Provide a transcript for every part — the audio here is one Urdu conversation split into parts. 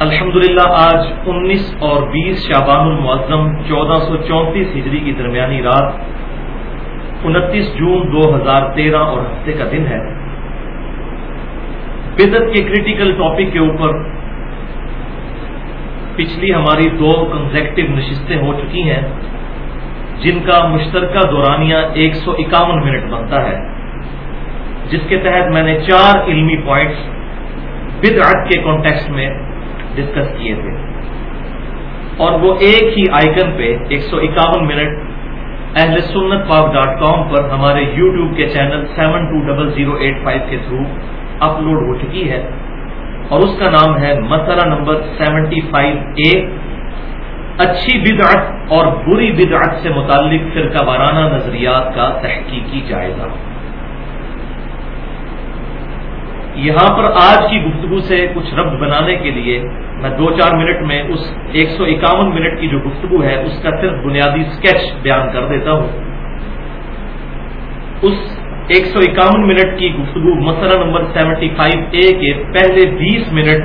الحمدللہ، آج انیس اور بیس شابان المعظم چودہ سو چونتیس ہجری کی درمیانی رات انتیس جون دو ہزار تیرہ اور ہفتے کا دن ہے۔ بدت کے کریٹیکل ٹاپک کے اوپر پچھلی ہماری دو کنزیکٹو نشستیں ہو چکی ہیں، جن کا مشترکہ دورانیہ ایک سو اکاون منٹ بنتا ہے۔ جس کے تحت میں نے چار علمی پوائنٹس بدعت کے کانٹیکسٹ میں ڈسکس کیے تھے۔ اور وہ ایک ہی آئکن پہ ایک سو اکاون منٹ اہل سنت پاک ڈاٹ کام پر ہمارے یو ٹیوب کے channel seven two double zero eight five کے تھرو اپلوڈ ہو چکی ہے۔ اور اس کا نام ہے مسئلہ نمبر سیونٹی فائیو اے۔ اچھی بدعت اور بری بدعت سے متعلق فرقہ وارانہ نظریات کا تحقیقی جائزہ۔ یہاں پر آج کی گفتگو سے کچھ ربط بنانے کے لیے میں دو چار منٹ میں اس ایک سو اکاون منٹ کی جو گفتگو ہے، اس کا صرف بنیادی اسکیچ بیان کر دیتا ہوں۔ اس ایک سو اکاون منٹ کی گفتگو مسئلہ نمبر سیونٹی فائیو اے کے پہلے بیس منٹ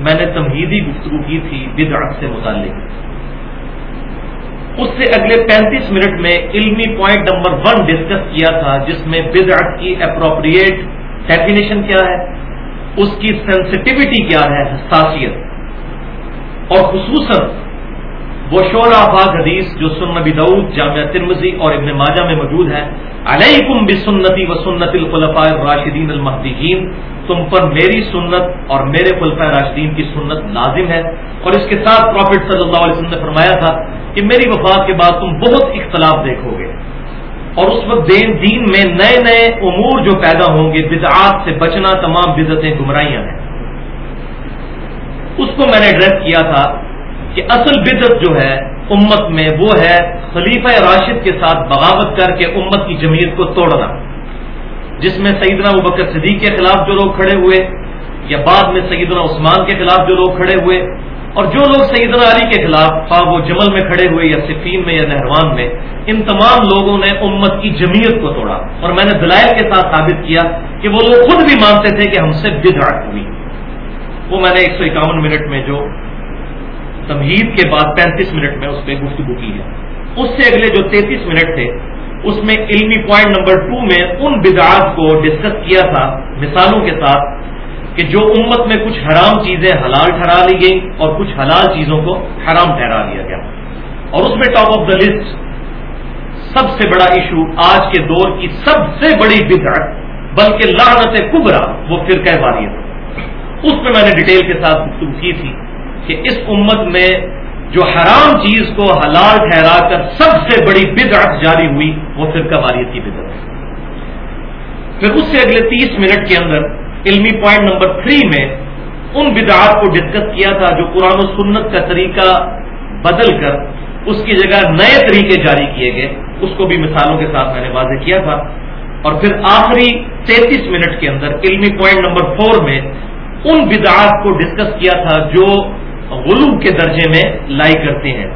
میں نے تمہیدی گفتگو کی تھی بدعت سے متعلق۔ اس سے اگلے پینتیس منٹ میں علمی پوائنٹ نمبر ون ڈسکس کیا تھا، جس میں بدعت کی اپروپریٹ ڈیفینیشن کیا ہے؟ اس کی سینسٹیوٹی کیا ہے؟ حساسیت۔ اور خصوصاً وہ شعرا باغ حدیث جو سن نبی دعود جامعہ ترمزی اور ابن ماجہ میں موجود ہے، علیکم بسنتی و سنت الخلفاء راشدین المحدین تم پر میری سنت اور میرے خلفۂ راشدین کی سنت لازم ہے۔ اور اس کے ساتھ پروفٹ صلی اللہ علیہ وسلم نے فرمایا تھا کہ میری وفات کے بعد تم بہت اختلاف دیکھو گے۔ اور اس وقت دین دین میں نئے نئے امور جو پیدا ہوں گے، بدعات سے بچنا تمام بدعتیں گمراہیاں ہیں۔ اس کو میں نے ایڈریس کیا تھا کہ اصل بدعت جو ہے امت میں وہ ہے خلیفہ راشد کے ساتھ بغاوت کر کے امت کی جمعیت کو توڑنا، جس میں سیدنا ابکر صدیق کے خلاف جو لوگ کھڑے ہوئے یا بعد میں سیدنا عثمان کے خلاف جو لوگ کھڑے ہوئے۔ اور جو لوگ سیدنا علی کے خلاف خواہ وہ جمل میں کھڑے ہوئے یا صفین میں یا نہروان میں، ان تمام لوگوں نے امت کی جمعیت کو توڑا۔ اور میں نے دلائل کے ساتھ ثابت کیا کہ وہ لوگ خود بھی مانتے تھے کہ ہم سے بدعت ہوئی۔ وہ میں نے ایک سو اکاون منٹ میں جو تمہید کے بعد پینتیس منٹ میں اس پہ گفتگو کی ہے۔ اس سے اگلے جو تینتیس منٹ تھے، اس میں علمی پوائنٹ نمبر ٹو میں ان بدعات کو ڈسکس کیا تھا مثالوں کے ساتھ۔ کہ جو امت میں کچھ حرام چیزیں حلال ٹھہرا لی گئی اور کچھ حلال چیزوں کو حرام ٹھہرا دیا گیا۔ اور اس میں ٹاپ آف دا لسٹ سب سے بڑا ایشو آج کے دور کی سب سے بڑی بدعت بلکہ لعنت کبرا، وہ فرقہ واریت۔ اس میں میں نے ڈیٹیل کے ساتھ گفتگو کی تھی کہ اس امت میں جو حرام چیز کو حلال ٹھہرا کر سب سے بڑی بدعت جاری ہوئی، وہ فرقہ واریت کی بدعت پھر اس سے اگلے تیس منٹ کے اندر علمی پوائنٹ نمبر تھری میں ان بدعات کو ڈسکس کیا تھا جو قرآن و سنت کا طریقہ بدل کر اس کی جگہ نئے طریقے جاری کیے گئے۔ اس کو بھی مثالوں کے ساتھ میں نے واضح کیا تھا۔ اور پھر آخری تینتیس منٹ کے اندر علمی پوائنٹ نمبر فور میں ان بدعات کو ڈسکس کیا تھا جو غلوب کے درجے میں لائی کرتے ہیں۔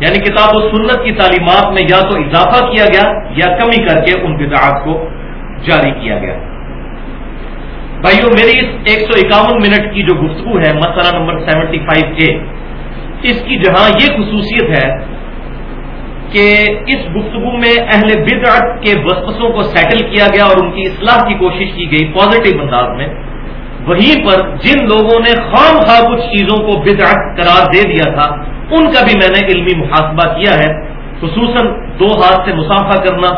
یعنی کتاب و سنت کی تعلیمات میں یا تو اضافہ کیا گیا یا کمی کر کے ان بدعات کو جاری کیا گیا۔ بھائیو، میری اس ایک سو اکاون منٹ کی جو گفتگو ہے، مسئلہ نمبر سیونٹی فائیو اے اس کی جہاں یہ خصوصیت ہے کہ اس گفتگو میں اہل بدعت کے وسوسوں کو سیٹل کیا گیا اور ان کی اصلاح کی کوشش کی گئی پازیٹو انداز میں۔ وہیں پر جن لوگوں نے خام خواہ کچھ چیزوں کو بدعت قرار دے دیا تھا، ان کا بھی میں نے علمی محاسبہ کیا ہے۔ خصوصاً دو ہاتھ سے مسافہ کرنا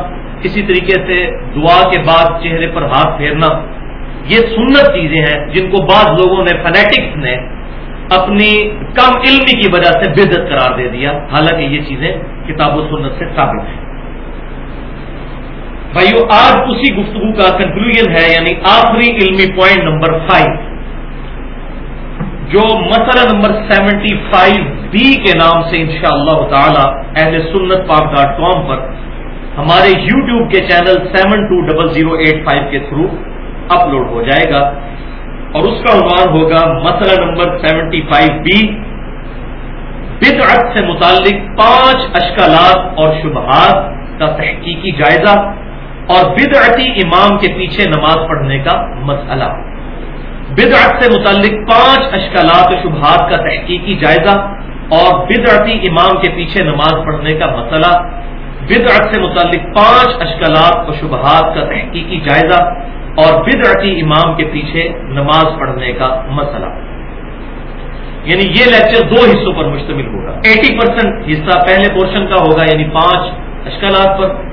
اسی طریقے سے دعا کے بعد چہرے پر ہاتھ پھیرنا۔ یہ سنت چیزیں ہیں جن کو بعض لوگوں نے فنیٹکس نے اپنی کم علمی کی وجہ سے بدت قرار دے دیا۔ حالانکہ یہ چیزیں کتاب و سنت سے ثابت ہیں۔ بھائیو، آج اسی گفتگو کا کنکلوژن ہے یعنی آخری علمی پوائنٹ نمبر فائیو جو مسئلہ نمبر سیونٹی فائیو بی کے نام سے انشاءاللہ تعالی اہل سنت پاک ڈاٹ کام پر ہمارے یو ٹیوب کے channel seven two double zero eight five کے تھرو اپلوڈ ہو جائے گا اور اس کا عنوان ہوگا مسئلہ نمبر سیونٹی فائیو بی، بدعت سے متعلق پانچ اشکالات اور شبہات کا تحقیقی جائزہ اور بدعتی امام کے پیچھے نماز پڑھنے کا مسئلہ۔ بدعت سے متعلق پانچ اشکالات و شبہات کا تحقیقی جائزہ اور بدعتی امام کے پیچھے نماز پڑھنے کا مسئلہ۔ بدعت سے متعلق پانچ اشکالات و شبہات کا تحقیقی جائزہ اور بدعتی امام کے پیچھے نماز پڑھنے کا مسئلہ۔ یعنی یہ لیکچر دو حصوں پر مشتمل ہوگا۔ ایٹی پرسینٹ حصہ پہلے پورشن کا ہوگا یعنی پانچ اشکالات پر۔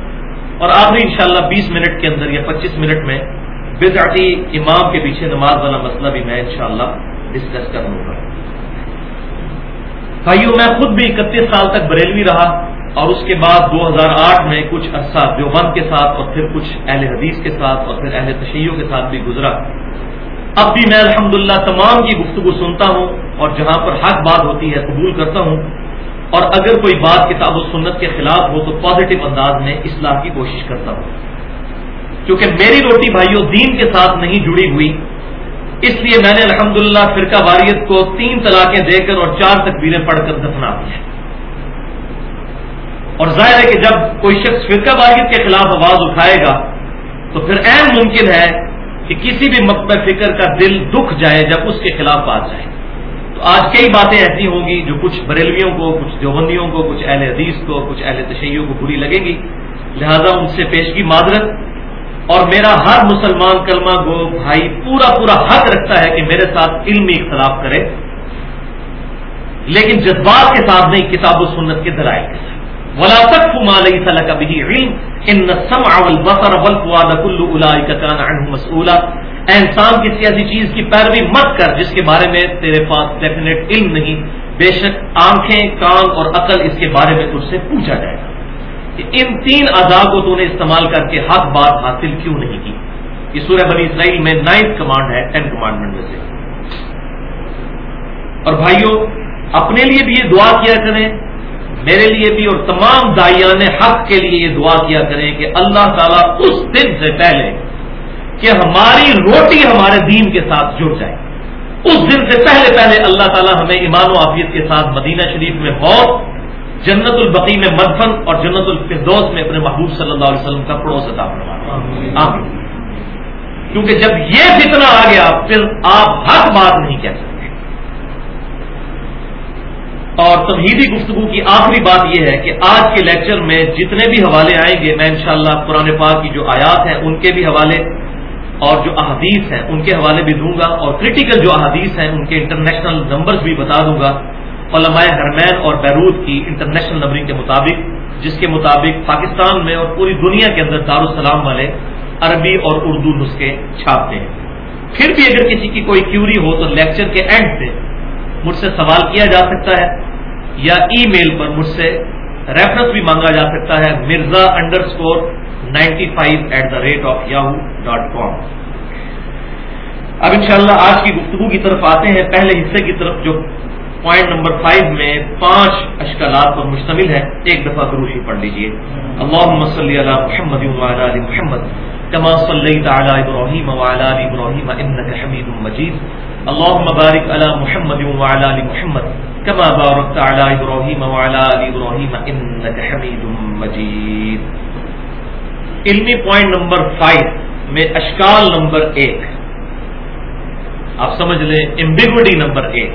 اور آخری انشاءاللہ بیس منٹ کے اندر یا پچیس منٹ میں بدعتی امام کے پیچھے نماز والا مسئلہ بھی میں انشاءاللہ ڈسکس کر لوں گا۔ بھائیو، میں خود بھی اکتیس سال تک بریلوی رہا۔ اور اس کے بعد دو ہزار آٹھ میں کچھ عرصہ دیوبند کے ساتھ اور پھر کچھ اہل حدیث کے ساتھ اور پھر اہل تشیعوں کے ساتھ بھی گزرا۔ اب بھی میں الحمدللہ تمام کی گفتگو سنتا ہوں اور جہاں پر حق بات ہوتی ہے قبول کرتا ہوں۔ اور اگر کوئی بات کتاب و سنت کے خلاف ہو تو پازیٹو انداز میں اصلاح کی کوشش کرتا ہوں۔ کیونکہ میری روٹی بھائیوں دین کے ساتھ نہیں جڑی ہوئی، اس لیے میں نے الحمدللہ فرقہ واریت کو تین طلاقیں دے کر اور چار تکبیریں پڑھ کر دفنا دی ہیں۔ اور ظاہر ہے کہ جب کوئی شخص فرقہ واحد کے خلاف آواز اٹھائے گا، تو پھر اہم ممکن ہے کہ کسی بھی مقبہ فکر کا دل دکھ جائے جب اس کے خلاف بات جائے۔ تو آج کئی باتیں ایسی ہوں گی جو کچھ بریلویوں کو، کچھ دیوبندیوں کو، کچھ اہل حدیث کو، کچھ اہل تشیعوں کو بری لگیں گی۔ لہذا ان سے پیشگی معذرت۔ اور میرا ہر مسلمان کلمہ گو بھائی پورا پورا حق رکھتا ہے کہ میرے ساتھ علمی اختلاف کرے۔ لیکن جذبات کے ساتھ نہیں، کتاب و سنت کے درائل کے ساتھ۔ ولا تقف ما ليس لك به علم. ان السمع والبصر والفؤاد كل اولئك كان عنه مسؤولا. اے انسان، کسی ایسی چیز کی پیروی مت کر جس کے بارے میں تیرے پاس ڈیفینیٹ علم نہیں. بے شک آنکھیں، کان اور عقل اس کے بارے میں تجھ سے پوچھا جائے گا کہ ان تین اعضاء کو تو نے استعمال کر کے حق بات حاصل کیوں نہیں کی؟ یہ سورہ بنی اسرائیل میں نائنتھ کمانڈ ہے ٹین کمانڈمنٹ میں سے۔ اور بھائیوں اپنے لیے بھی یہ دعا کیا کریں میرے لیے بھی اور تمام دائیان حق کے لیے یہ دعا کیا کریں کہ اللہ تعالیٰ اس دن سے پہلے کہ ہماری روٹی ہمارے دین کے ساتھ جڑ جائے۔ اس دن سے پہلے پہلے اللہ تعالیٰ ہمیں ایمان و عافیت کے ساتھ مدینہ شریف میں بہت جنت البقی میں مدفن اور جنت الفردوس میں اپنے محبوب صلی اللہ علیہ وسلم کا پڑوس عطا فرما کیونکہ جب یہ فتنہ آ گیا پھر آپ حق بات نہیں کہہ سکتے اور تمہیدی گفتگو کی آخری بات یہ ہے کہ آج کے لیکچر میں جتنے بھی حوالے آئیں گے، میں انشاءاللہ شاء قرآن پاک کی جو آیات ہیں، ان کے بھی حوالے اور جو احادیث ہیں، ان کے حوالے بھی دوں گا اور کریٹیکل جو احادیث ہیں، ان کے انٹرنیشنل نمبرز بھی بتا دوں گا علماء حرمین اور بیروت کی انٹرنیشنل نمبرنگ کے مطابق، جس کے مطابق پاکستان میں اور پوری دنیا کے اندر دارالسلام والے عربی اور اردو نسخے چھاپتے ہیں۔ پھر بھی اگر کسی کی کوئی کیوری ہو تو لیکچر کے اینڈ سے مجھ سے سوال کیا جا سکتا ہے۔ یا ای میل پر مجھ سے ریفرنس بھی مانگا جا سکتا ہے Mirza underscore ninety five at the rate of Yahoo dot com اب انشاءاللہ آج کی گفتگو کی طرف آتے ہیں. پہلے حصے کی طرف جو پوائنٹ نمبر فائیو میں پانچ اشکالات پر مشتمل ہے ایک دفعہ گروشی پڑھ لیجیے اللہ صلی علی محمد علی محمد. كما صليت على ابراهيم وعلى ال ابراهيم انك حميد مجيد. اللهم بارك على محمد وعلى ال محمد كما باركت على ابراهيم وعلى ال ابراهيم انك حميد مجيد. علمی پوائنٹ نمبر فائیو میں اشکال نمبر ایک. آپ سمجھ لیں امبیگوڈی نمبر ایک.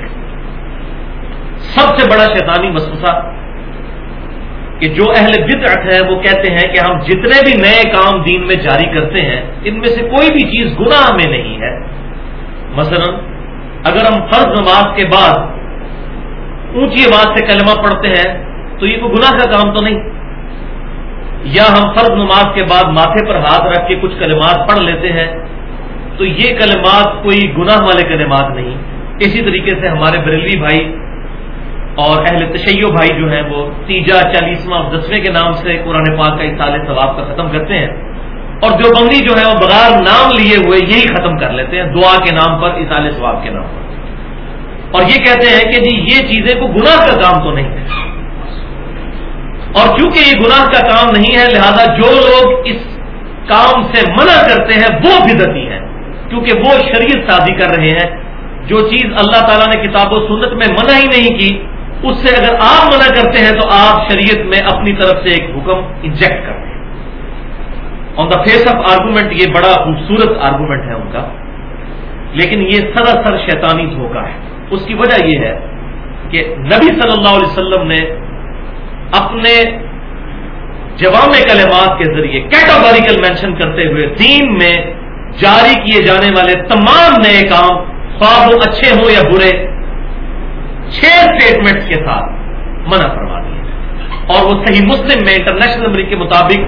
سب سے بڑا شیطانی وسوسہ کہ جو اہل بدعت ہے وہ کہتے ہیں کہ ہم جتنے بھی نئے کام دین میں جاری کرتے ہیں، ان میں سے کوئی بھی چیز گناہ میں نہیں ہے۔ مثلا، اگر ہم فرض نماز کے بعد اونچی آواز سے کلمہ پڑھتے ہیں، تو یہ کوئی گناہ کا کام تو نہیں۔ یا ہم فرض نماز کے بعد ماتھے پر ہاتھ رکھ کے کچھ کلمات پڑھ لیتے ہیں، تو یہ کلمات کوئی گناہ والے کلمات نہیں۔ اسی طریقے سے ہمارے بریلوی بھائی اور اہل تشیع بھائی جو ہیں وہ تیجا چالیسواں اور دسویں کے نام سے قرآن پاک کا اصال ثواب کا ختم کرتے ہیں اور جو بندی جو ہے وہ بغیر نام لیے ہوئے یہی ختم کر لیتے ہیں دعا کے نام پر اصال ثواب کے نام پر۔ اور یہ کہتے ہیں کہ جی یہ چیزیں کو گناہ کا کام تو نہیں ہے۔ اور کیونکہ یہ گناہ کا کام نہیں ہے، لہذا جو لوگ اس کام سے منع کرتے ہیں، وہ بدتی ہیں۔ کیونکہ وہ شریعت سازی کر رہے ہیں۔ جو چیز اللہ تعالیٰ نے کتاب و سنت میں منع ہی نہیں کی اس سے اگر آپ منع کرتے ہیں تو آپ شریعت میں اپنی طرف سے ایک حکم انجیکٹ کرتے ہیں۔ On the face of argument یہ بڑا خوبصورت آرگومنٹ ہے ان کا۔ لیکن یہ سراسر شیطانی دھوکہ ہے۔ اس کی وجہ یہ ہے کہ نبی صلی اللہ علیہ وسلم نے اپنے جوام کلمات کے ذریعے کیٹاگوریکل مینشن کرتے ہوئے دین میں جاری کیے جانے والے تمام نئے کام خواہ وہ اچھے ہوں یا برے چھ اسٹیٹمنٹ کے ساتھ منع فرما دیا اور وہ صحیح مسلم میں انٹرنیشنل نمبر کے مطابق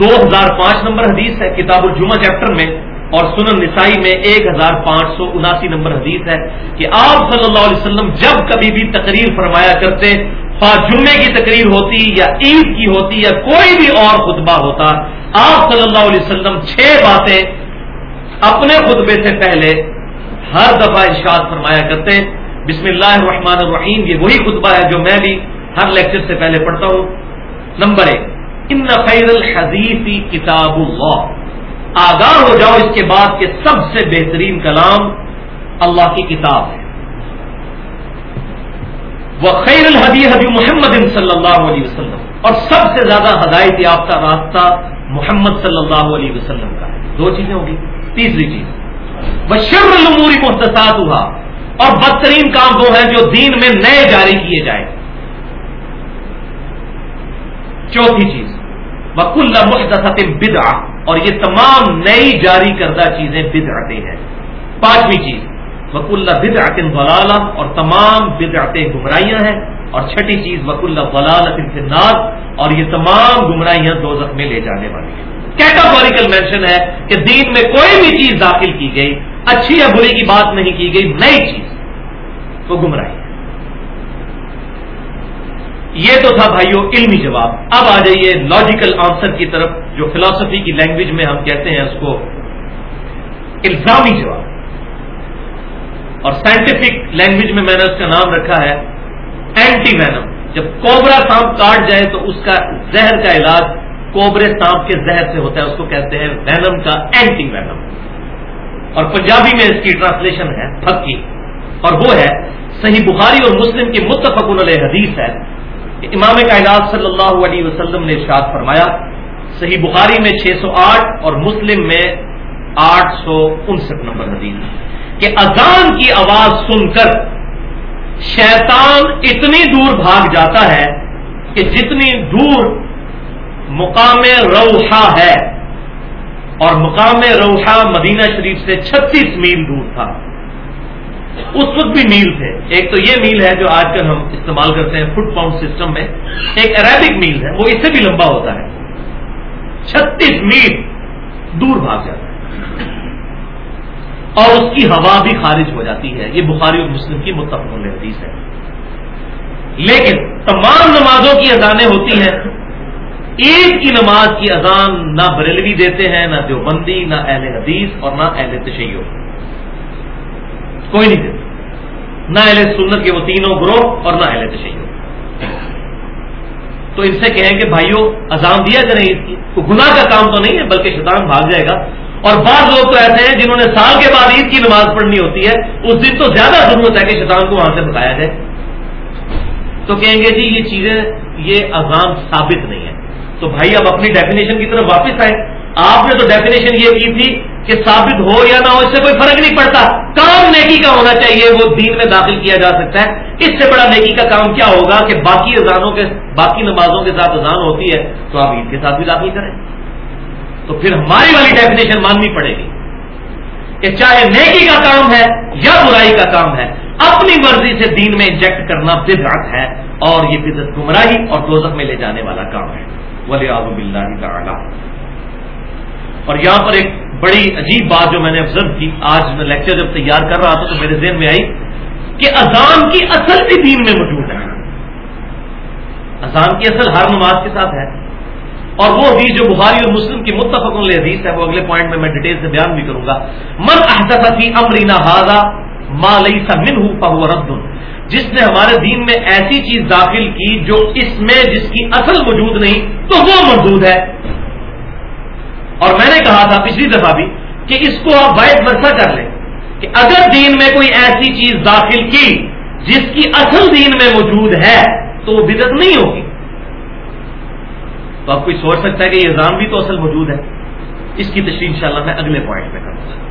دو ہزار پانچ نمبر حدیث ہے، کتاب الجمہ چیپٹر میں، اور سنن نسائی میں ایک ہزار پانچ سو اناسی نمبر حدیث ہے کہ آپ صلی اللہ علیہ وسلم جب کبھی بھی تقریر فرمایا کرتے، خواہ جمعے کی تقریر ہوتی یا عید کی ہوتی یا کوئی بھی اور خطبہ ہوتا، آپ صلی اللہ علیہ وسلم چھ باتیں اپنے خطبے سے پہلے ہر دفعہ ارشاد فرمایا کرتے بسم اللہ الرحمن الرحیم، یہ وہی خطبہ ہے جو میں بھی ہر لیکچر سے پہلے پڑھتا ہوں۔ نمبر ایک، ان خیر الحدیثی کتاب اللہ۔ آگاہ ہو جاؤ اس کے بعد کہ سب سے بہترین کلام اللہ کی کتاب ہے۔ وہ خیر الحدی حبی محمد صلی اللہ علیہ وسلم۔ اور سب سے زیادہ ہدایت یافتہ راستہ محمد صلی اللہ علیہ وسلم کا ہے۔ دو چیزیں ہوگی تیسری چیز بشر الموری محتسات ہوا اور بدترین کام وہ ہے جو دین میں نئے جاری کیے جائیں۔ چوتھی چیز وکل مختص بدعا اور یہ تمام نئی جاری کردہ چیزیں بدعتیں ہیں۔ پانچویں چیز وک اللہ بد ضلالہ اور تمام بدعتیں گمراہیاں ہیں۔ اور چھٹی چیز وک اللہ ولال اور یہ تمام گمراہیاں دو میں لے جانے والی ہیں۔ کیٹاگوریکل مینشن ہے کہ دین میں کوئی بھی چیز داخل کی گئی، اچھی یا بری کی بات نہیں کی گئی، نئی چیز۔ وہ گمراہی۔ ہے یہ تو تھا بھائیو علمی جواب۔ اب آ جائیے لاجیکل آنسر کی طرف، جو فلاسفی کی لینگویج میں ہم کہتے ہیں، اس کو الزامی جواب۔ اور سائنٹیفک لینگویج میں میں نے اس کا نام رکھا ہے اینٹی وینم جب کوبرا سانپ کاٹ جائے تو اس کا زہر کا علاج کوبرے سانپ کے زہر سے ہوتا ہے، اس کو کہتے ہیں وینم کا اینٹی وینم اور پنجابی میں اس کی ٹرانسلیشن ہے کی اور وہ ہے، صحیح بخاری اور مسلم کی متفق علیہ حدیث ہے کہ امام کائنات صلی اللہ علیہ وسلم نے ارشاد فرمایا، صحیح بخاری میں چھ سو آٹھ اور مسلم میں آٹھ سو انسٹھ نمبر حدیث کہ اذان کی آواز سن کر شیطان اتنی دور بھاگ جاتا ہے کہ جتنی دور مقام روحا ہے، اور مقام روحا مدینہ شریف سے چھتیس میل دور تھا۔ اس وقت بھی میل تھے۔ ایک تو یہ میل ہے جو آج کل ہم استعمال کرتے ہیں فٹ پاؤنڈ سسٹم میں۔ ایک عربک میل ہے، وہ اس سے بھی لمبا ہوتا ہے۔ چھتیس میل دور بھاگ جاتا ہے۔ اور اس کی ہوا بھی خارج ہو جاتی ہے۔ یہ بخاری اور مسلم کی متفق حدیث ہے۔ لیکن تمام نمازوں کی اذانیں ہوتی ہیں۔ عید کی نماز کی اذان نہ بریلوی دیتے ہیں، نہ دیوبندی، نہ اہل حدیث اور نہ اہل تشیع۔ کوئی نہیں دیتے نہ اہل سنت کے وہ تینوں گروہ اور نہ اہل تشیع۔ تو ان سے کہیں کہ بھائیوں اذان دیا کریں عید کی تو گناہ کا کام تو نہیں ہے، بلکہ شیطان بھاگ جائے گا۔ اور بعض لوگ تو ایسے ہیں جنہوں نے سال کے بعد عید کی نماز پڑھنی ہوتی ہے، اس دن تو زیادہ ضرورت ہے کہ شیطان کو وہاں سے بتایا جائے۔ تو کہیں گے جی یہ چیزیں، یہ اذان ثابت نہیں ہے۔ تو بھائی، اب اپنی ڈیفینیشن کی طرف واپس آئے آپ نے تو ڈیفینیشن یہ کی تھی کہ ثابت ہو یا نہ ہو، اس سے کوئی فرق نہیں پڑتا۔ کام نیکی کا ہونا چاہیے، وہ دین میں داخل کیا جا سکتا ہے۔ اس سے بڑا نیکی کا کام کیا ہوگا کہ باقی اذانوں کے، باقی نمازوں کے ساتھ اذان ہوتی ہے تو آپ عید کے ساتھ بھی داخل کریں۔ تو پھر ہماری والی ڈیفینیشن ماننی پڑے گی کہ چاہے نیکی کا کام ہے یا برائی کا کام ہے، اپنی مرضی سے دین میں انجیکٹ کرنا بدعت ہے اور یہ بدت گمراہی اور دوزخ میں لے جانے والا کام ہے۔ ولی آب اللہ تعالی اور یہاں پر ایک بڑی عجیب بات جو میں نے آبزرو کی، آج میں لیکچر جب تیار کر رہا تھا تو میرے ذہن میں آئی کہ اذان کی اصل بھی دین میں موجود ہے۔ اذان کی اصل ہر نماز کے ساتھ ہے۔ اور وہ حدیث جو بخاری اور مسلم کی متفق حدیث ہے، وہ اگلے پوائنٹ میں میں ڈیٹیل سے بیان بھی کروں گا۔ من احدفی امرینا ہاضا ماں لئی سا من ہوں رد۔ جس نے ہمارے دین میں ایسی چیز داخل کی جو اس میں جس کی اصل موجود نہیں، تو وہ موجود ہے۔ اور میں نے کہا تھا پچھلی دفعہ بھی کہ اس کو آپ وائٹ ورثہ کر لیں کہ اگر دین میں کوئی ایسی چیز داخل کی جس کی اصل دین میں موجود ہے تو وہ بدت نہیں ہوگی۔ تو آپ کوئی سوچ سکتا ہے کہ یہ اظام بھی تو اصل موجود ہے۔ اس کی تشریح انشاءاللہ میں اگلے پوائنٹ میں کروں گا۔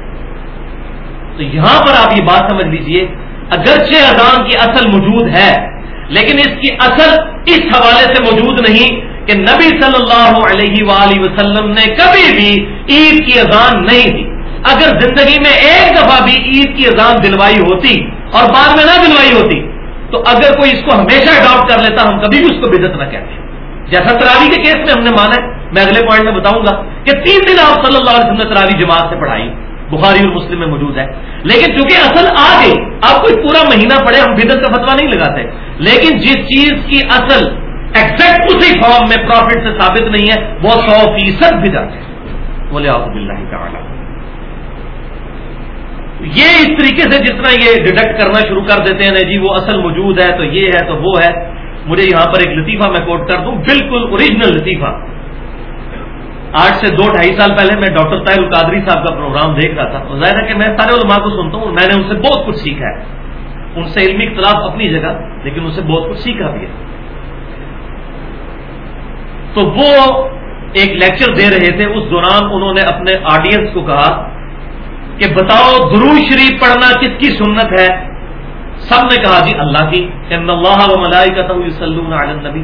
تو یہاں پر آپ یہ بات سمجھ لیجیے، اگرچہ اذان کی اصل موجود ہے، لیکن اس کی اصل اس حوالے سے موجود نہیں کہ نبی صلی اللہ علیہ وآلہ وسلم نے کبھی بھی عید کی اذان نہیں دی۔ اگر زندگی میں ایک دفعہ بھی عید کی اذان دلوائی ہوتی اور بعد میں نہ دلوائی ہوتی، تو اگر کوئی اس کو ہمیشہ اڈاپٹ کر لیتا، ہم کبھی بھی اس کو بدت نہ کہتے۔ جیسا تراوی کے کیس میں ہم نے مانا ہے، میں اگلے پوائنٹ میں بتاؤں گا کہ تین دن آپ صلی اللہ علیہ وسلم نے تراوی جماعت سے پڑھائی۔ بخاری اور مسلم میں موجود ہے۔ لیکن چونکہ اصل آ گئی آپ کوئی پورا مہینہ پڑھے، ہم بدت کا فتوا نہیں لگاتے، لیکن جس چیز کی اصل ایکزیکٹ اسی فارم میں پروفٹ سے ثابت نہیں ہے، وہ سو فیصد بدت ہے بولے آپ بلّہ تعالی یہ اس طریقے سے جتنا یہ ڈیڈکٹ کرنا شروع کر دیتے ہیں جی وہ اصل موجود ہے، تو یہ ہے، تو وہ ہے۔ مجھے یہاں پر ایک لطیفہ میں کوٹ کر دوں، بالکل اوریجنل لطیفہ۔ آج سے دو ڈھائی سال پہلے میں ڈاکٹر طاہر القادری صاحب کا پروگرام دیکھ رہا تھا۔ ظاہر ہے کہ میں سارے علماء کو سنتا ہوں، میں نے ان سے بہت کچھ سیکھا ہے۔ ان سے علمی اختلاف اپنی جگہ، لیکن ان سے بہت کچھ سیکھا بھی ہے۔ تو وہ ایک لیکچر دے رہے تھے۔ اس دوران انہوں نے اپنے آڈینس کو کہا کہ بتاؤ درو شریف پڑھنا کس کی سنت ہے؟ سب نے کہا جی اللہ کی۔ ان اللہ و ملائی کا نبی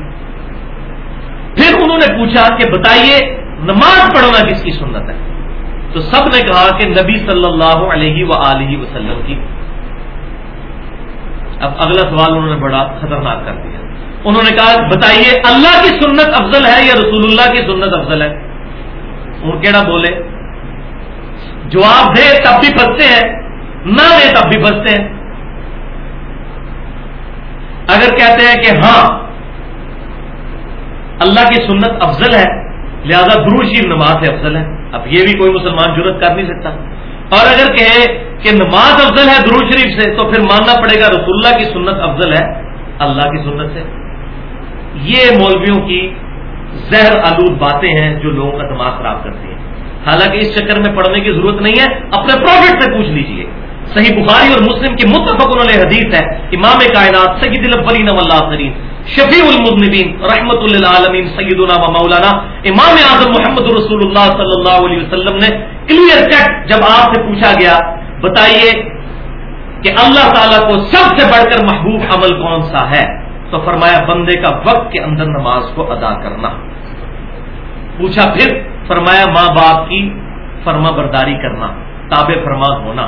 پھر انہوں نے پوچھا کہ بتائیے نماز پڑھنا کس کی سنت ہے؟ تو سب نے کہا کہ نبی صلی اللہ علیہ و وسلم کی۔ اب اگلا سوال انہوں نے بڑا خطرناک کر دیا۔ انہوں نے کہا، بتائیے، اللہ کی سنت افضل ہے یا رسول اللہ کی سنت افضل ہے؟ ان کیڑا بولے؟ جواب دے تب بھی پھنستے ہیں، نہ دے تب بھی پھنستے ہیں۔ اگر کہتے ہیں کہ ہاں اللہ کی سنت افضل ہے، لہذا درو شریف نماز سے افضل ہے اب یہ بھی کوئی مسلمان ضرورت کر نہیں سکتا۔ اور اگر کہے کہ نماز افضل ہے درو شریف سے، تو پھر ماننا پڑے گا رسول اللہ کی سنت افضل ہے، اللہ کی سنت سے۔ یہ مولویوں کی زہر آلود باتیں ہیں جو لوگوں کا دماغ خراب کرتی ہیں۔ حالانکہ اس چکر میں پڑھنے کی ضرورت نہیں ہے، اپنے پروفٹ سے پوچھ لیجیے۔ صحیح بخاری اور مسلم کی متفق انہوں نے حدیث ہے، امام کائنات سید الفرین والآخرین، شفیع المدنبین رحمت اللہ عالمین سیدنا و مولانا امام اعظم محمد رسول اللہ صلی اللہ علیہ وسلم نے کلیئر کٹ جب آپ سے پوچھا گیا، بتائیے کہ اللہ تعالیٰ کو سب سے بڑھ کر محبوب عمل کون سا ہے؟ تو فرمایا، بندے کا وقت کے اندر نماز کو ادا کرنا۔ پوچھا پھر، فرمایا، ماں باپ کی فرما برداری کرنا تاب فرما ہونا۔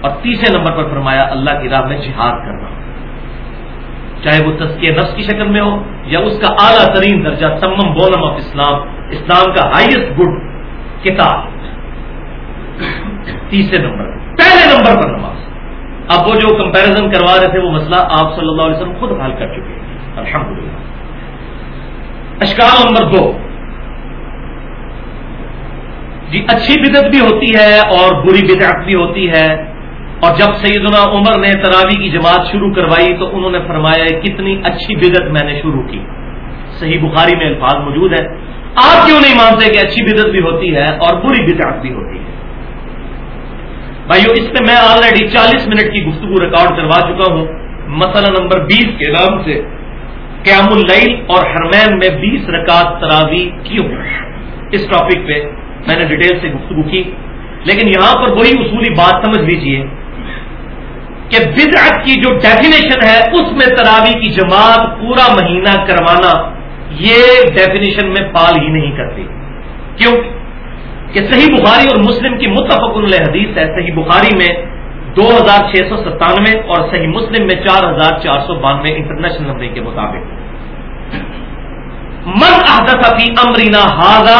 اور تیسرے نمبر پر فرمایا، اللہ کی راہ میں جہاد کرنا۔ چاہے وہ تسکیہ نفس کی شکل میں ہو یا اس کا اعلیٰ ترین درجہ تمم بولم آف اسلام اسلام کا ہائیسٹ گڈ کتاب۔ تیسرے نمبر پہلے نمبر پر نماز۔ اب وہ جو کمپیرزن کروا رہے تھے وہ مسئلہ آپ صلی اللہ علیہ وسلم خود حل کر چکے ہیں۔ الحمد للہ اشکال نمبر دو۔ جی اچھی بدت بھی ہوتی ہے اور بری بدعت بھی ہوتی ہے۔ اور جب سیدنا عمر نے تراوی کی جماعت شروع کروائی تو انہوں نے فرمایا کتنی اچھی بدت میں نے شروع کی۔ صحیح بخاری میں الفاظ موجود ہے آپ کیوں نہیں مانتے کہ اچھی بدت بھی ہوتی ہے اور بری بدعت بھی ہوتی ہے؟ بھائیو، اس میں میں آلریڈی چالیس منٹ کی گفتگو ریکارڈ کروا چکا ہوں۔ مسئلہ نمبر بیس کے نام سے قیام اللیل اور حرمین میں بیس رکعت تراوی کیوں؟ اس ٹاپک پہ میں نے ڈیٹیل سے گفتگو کی۔ لیکن یہاں پر وہی اصولی بات سمجھ لیجیے کہ بدعت کی جو ڈیفینیشن ہے، اس میں تراوی کی جماعت پورا مہینہ کروانا یہ ڈیفینیشن میں پال ہی نہیں کرتی۔ کیوں؟ کہ صحیح بخاری اور مسلم کی متفق حدیث ہے، صحیح بخاری میں دو ہزار چھ سو ستانوے اور صحیح مسلم میں چار ہزار چار سو بانوے انٹرنیشنل نمبر کے مطابق۔ من احدث فی امرینا ہاضا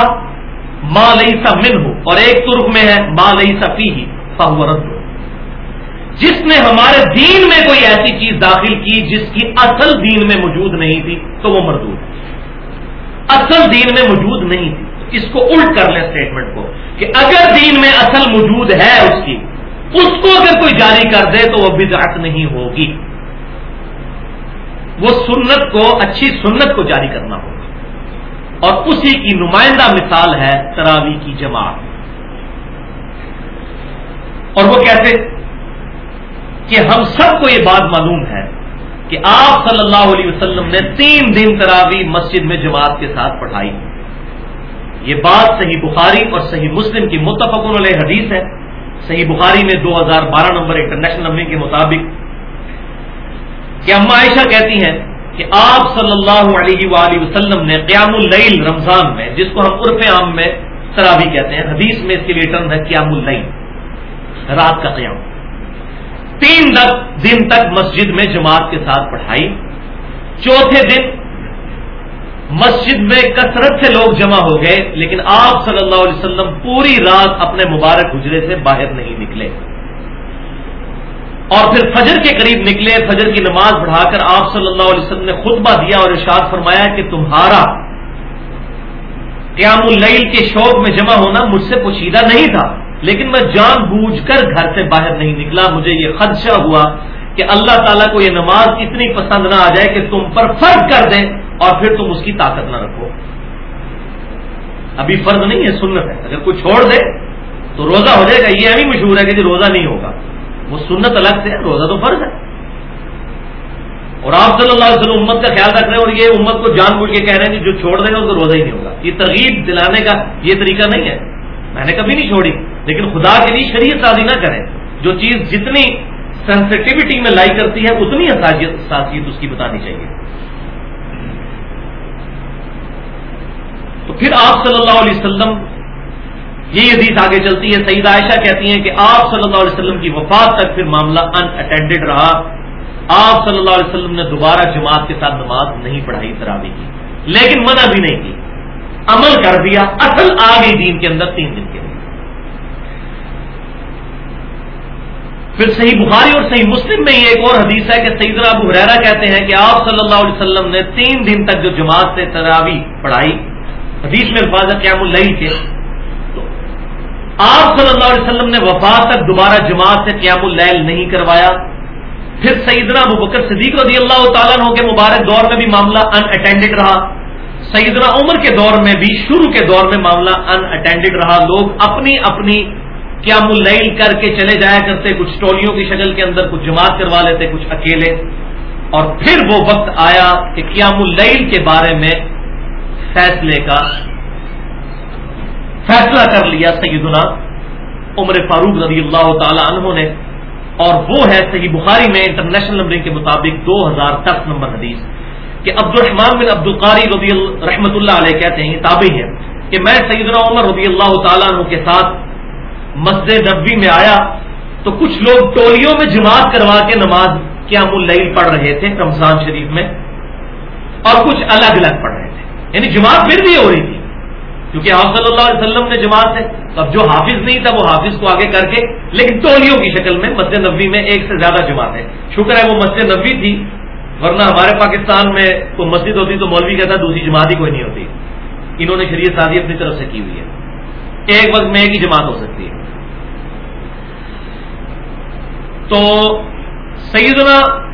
ماں لئی من ہو اور ایک ترک میں ہے ماں لئی سا فی ہی رد۔ جس نے ہمارے دین میں کوئی ایسی چیز داخل کی جس کی اصل دین میں موجود نہیں تھی، تو وہ مردود۔ اصل دین میں موجود نہیں تھی۔ اس کو الٹ کر لیں اسٹیٹمنٹ کو کہ اگر دین میں اصل موجود ہے اس کی، اس کو اگر کوئی جاری کر دے تو وہ بدعت نہیں ہوگی۔ وہ سنت کو، اچھی سنت کو جاری کرنا ہوگا۔ اور اسی کی نمائندہ مثال ہے تراوی کی جماعت۔ اور وہ کیسے کہ ہم سب کو یہ بات معلوم ہے کہ آپ صلی اللہ علیہ وسلم نے تین دن تراوی مسجد میں جماعت کے ساتھ پڑھائی۔ یہ بات صحیح بخاری اور صحیح مسلم کی متفق علیہ حدیث ہے۔ صحیح بخاری میں دو ہزار بارہ نمبر انٹرنیشنل نمبر کے مطابق کہ اما عائشہ کہتی ہیں کہ آپ صلی اللہ علیہ وآلہ وسلم نے قیام اللیل رمضان میں، جس کو ہم عرف عام میں تراوی کہتے ہیں، حدیث میں اس کے لیے ٹرم ہے قیام اللیل، رات کا قیام۔ تین دن تک مسجد میں جماعت کے ساتھ پڑھائی، چوتھے دن مسجد میں کثرت سے لوگ جمع ہو گئے، لیکن آپ صلی اللہ علیہ وسلم پوری رات اپنے مبارک گجرے سے باہر نہیں نکلے۔ اور پھر فجر کے قریب نکلے، فجر کی نماز پڑھا کر آپ صلی اللہ علیہ وسلم نے خطبہ دیا اور ارشاد فرمایا کہ تمہارا قیام اللیل کے شوق میں جمع ہونا مجھ سے پوشیدہ نہیں تھا، لیکن میں جان بوجھ کر گھر سے باہر نہیں نکلا۔ مجھے یہ خدشہ ہوا کہ اللہ تعالیٰ کو یہ نماز اتنی پسند نہ آ جائے کہ تم پر فرض کر دیں۔ اور پھر تم اس کی طاقت نہ رکھو۔ ابھی فرض نہیں ہے، سنت ہے۔ اگر کوئی چھوڑ دے تو روزہ ہو جائے گا۔ یہ ابھی مشہور ہے کہ جی روزہ نہیں ہوگا۔ وہ سنت الگ سے ہے، روزہ تو فرض ہے۔ اور آپ صلی اللہ علیہ وسلم امت کا خیال رکھ رہے ہیں اور یہ امت کو جان بوجھ کے کہہ رہے ہیں کہ جو چھوڑ دے گا اس کو روزہ ہی نہیں ہوگا۔ یہ ترغیب دلانے کا یہ طریقہ نہیں ہے۔ میں نے کبھی نہیں چھوڑی، لیکن خدا کے لیے شریعت سازی نہ کریں جو چیز جتنی سینسٹیوٹی میں لائی کرتی ہے، اتنی حساسیت اس کی بتانی چاہیے۔ تو پھر آپ صلی اللہ علیہ وسلم یہ حدیث آگے چلتی ہے سعید عائشہ کہتی ہیں کہ آپ صلی اللہ علیہ وسلم کی وفات تک پھر معاملہ ان اٹینڈیڈ رہا۔ آپ صلی اللہ علیہ وسلم نے دوبارہ جماعت کے ساتھ نماز نہیں پڑھائی تراوی کی، لیکن منع بھی نہیں کی۔ عمل کر دیا، اصل آ گئی دین کے اندر تین دن کے لیے۔ پھر صحیح بخاری اور صحیح مسلم میں یہ ایک اور حدیث ہے کہ سیدنا ابو حریرا کہتے ہیں کہ آپ صلی اللہ علیہ وسلم نے تین دن تک جو جماعت سے تراوی پڑھائی حدیث میں الفاظ قیام اللہ کے۔ تو آپ صلی اللہ علیہ وسلم نے وفات تک دوبارہ جماعت سے قیام اللیل نہیں کروایا۔ پھر سیدنا ابو بکر صدیق رضی اللہ تعالیٰ عنہ کے مبارک دور میں بھی معاملہ ان اٹینڈڈ رہا۔ سیدنا عمر کے دور میں بھی، شروع کے دور میں معاملہ ان اٹینڈیڈ رہا۔ لوگ اپنی اپنی قیام اللیل کر کے چلے جایا کرتے، کچھ ٹولیوں کی شکل کے اندر کچھ جماعت کروا لیتے، کچھ اکیلے۔ اور پھر وہ وقت آیا کہ قیام اللیل کے بارے میں فیصلے کا فیصلہ کر لیا سیدنا عمر فاروق رضی اللہ تعالی عنہ نے۔ اور وہ ہے صحیح بخاری میں انٹرنیشنل نمبرنگ کے مطابق دو ہزار دس نمبر حدیث کہ عبد الرحمان بن عبد القاری رضی رحمۃ اللہ علیہ کہتے ہیں، یہ تابعی ہے کہ میں سیدنا عمر رضی اللہ تعالیٰ عنہ کے ساتھ مسجد نبوی میں آیا تو کچھ لوگ ٹولیوں میں جماعت کروا کے نماز قیام اللیل پڑھ رہے تھے رمضان شریف میں اور کچھ الگ الگ پڑھ رہے تھے یعنی جماعت پھر بھی ہو رہی تھی۔ کیونکہ آپ صلی اللہ علیہ وسلم نے جماعت سے، اب جو حافظ نہیں تھا، وہ حافظ کو آگے کر کے، لیکن ٹولیوں کی شکل میں مسجد نبوی میں ایک سے زیادہ جماعت ہے۔ شکر ہے وہ مسجد نبوی تھی، ورنہ ہمارے پاکستان میں کوئی مسجد ہوتی تو مولوی کہتا دوسری جماعت ہی کوئی نہیں ہوتی۔ انہوں نے شریعت سازی اپنی طرف سے کی ہوئی ہے۔ ایک وقت میں ایک ہی جماعت ہو سکتی ہے۔ تو سیدنا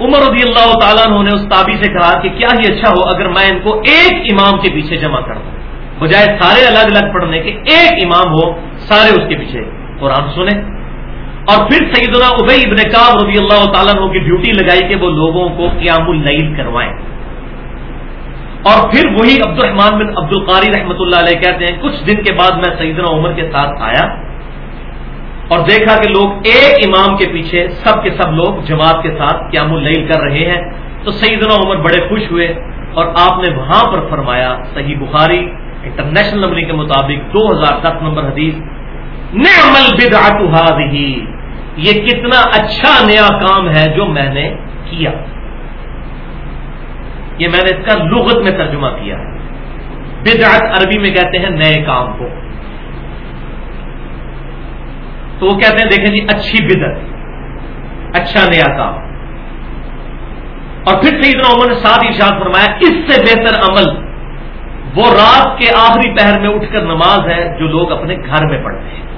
عمر رضی اللہ تعالیٰ نے اس تابی سے کہا کہ کیا ہی اچھا ہو اگر میں ان کو ایک امام کے پیچھے جمع کر دوں۔ بجائے سارے الگ الگ پڑھنے کے ایک امام ہو، سارے اس کے پیچھے۔ قرآن سنیں۔ اور پھر سیدنا ابئی ابن کاب رضی اللہ تعالیٰ عنہ کی ڈیوٹی لگائی کہ وہ لوگوں کو قیام اللیل کروائیں۔ اور پھر وہی عبد الرحمان بن عبد القاری رحمۃ اللہ علیہ کہتے ہیں، کچھ دن کے بعد میں سیدنا عمر کے ساتھ آیا۔ اور دیکھا کہ لوگ ایک امام کے پیچھے سب کے سب لوگ جماعت کے ساتھ قیام اللیل کر رہے ہیں۔ تو سیدنا عمر بڑے خوش ہوئے اور آپ نے وہاں پر فرمایا، صحیح بخاری، انٹرنیشنل نمبر کے مطابق دو ہزار دس نمبر حدیث، نعمل بدعت یہ کتنا اچھا نیا کام ہے جو میں نے کیا۔ یہ میں نے اس کا لغت میں ترجمہ کیا ہے۔ بدعت عربی میں کہتے ہیں نئے کام کو۔ تو وہ کہتے ہیں، دیکھیں جی اچھی بدت اچھا نیا کام۔ اور پھر سیدنا عمر نے ساتھ ارشاد فرمایا، اس سے بہتر عمل وہ رات کے آخری پہر میں اٹھ کر نماز ہے جو لوگ اپنے گھر میں پڑھتے ہیں۔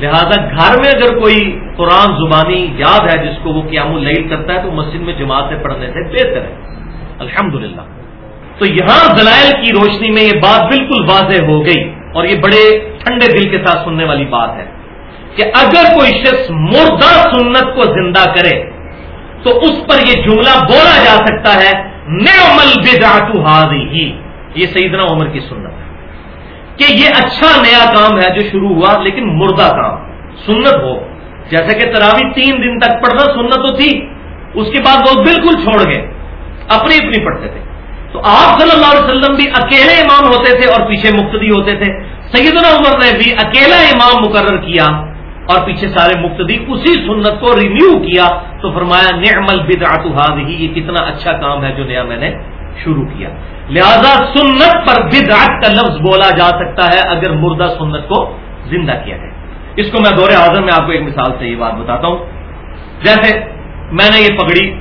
لہذا گھر میں اگر کوئی قرآن زبانی یاد ہے جس کو وہ قیام اللیل کرتا ہے، تو مسجد میں جماعت سے پڑھنے سے بہتر ہے۔ الحمد تو یہاں دلائل کی روشنی میں یہ بات بالکل واضح ہو گئی اور یہ بڑے ٹھنڈے دل کے ساتھ سننے والی بات ہے۔ کہ اگر کوئی شخص مردہ سنت کو زندہ کرے تو اس پر یہ جملہ بولا جا سکتا ہے نیمل بے ہی یہ سیدنا عمر کی سنت ہے۔ کہ یہ اچھا نیا کام ہے جو شروع ہوا، لیکن مردہ کام۔ سنت ہو۔ جیسے کہ تراوی تین دن تک پڑھنا سنت تو تھی، اس کے بعد وہ بالکل چھوڑ گئے۔ اپنی اپنی پڑھتے تھے۔ تو آپ صلی اللہ علیہ وسلم بھی اکیلے امام ہوتے تھے اور پیچھے مقتدی ہوتے تھے۔ سیدنا عمر نے بھی اکیلا امام مقرر کیا۔ اور پیچھے سارے مقتدی اسی سنت کو ریویو کیا تو فرمایا، نعمل بدعت هذه یہ کتنا اچھا کام ہے جو نیا میں نے شروع کیا۔ لہذا سنت پر بدعت کا لفظ بولا جا سکتا ہے اگر مردہ سنت کو زندہ کیا جائے۔ اس کو میں دور اعظم میں آپ کو ایک مثال سے یہ بات بتاتا ہوں۔ جیسے میں نے یہ پگڑی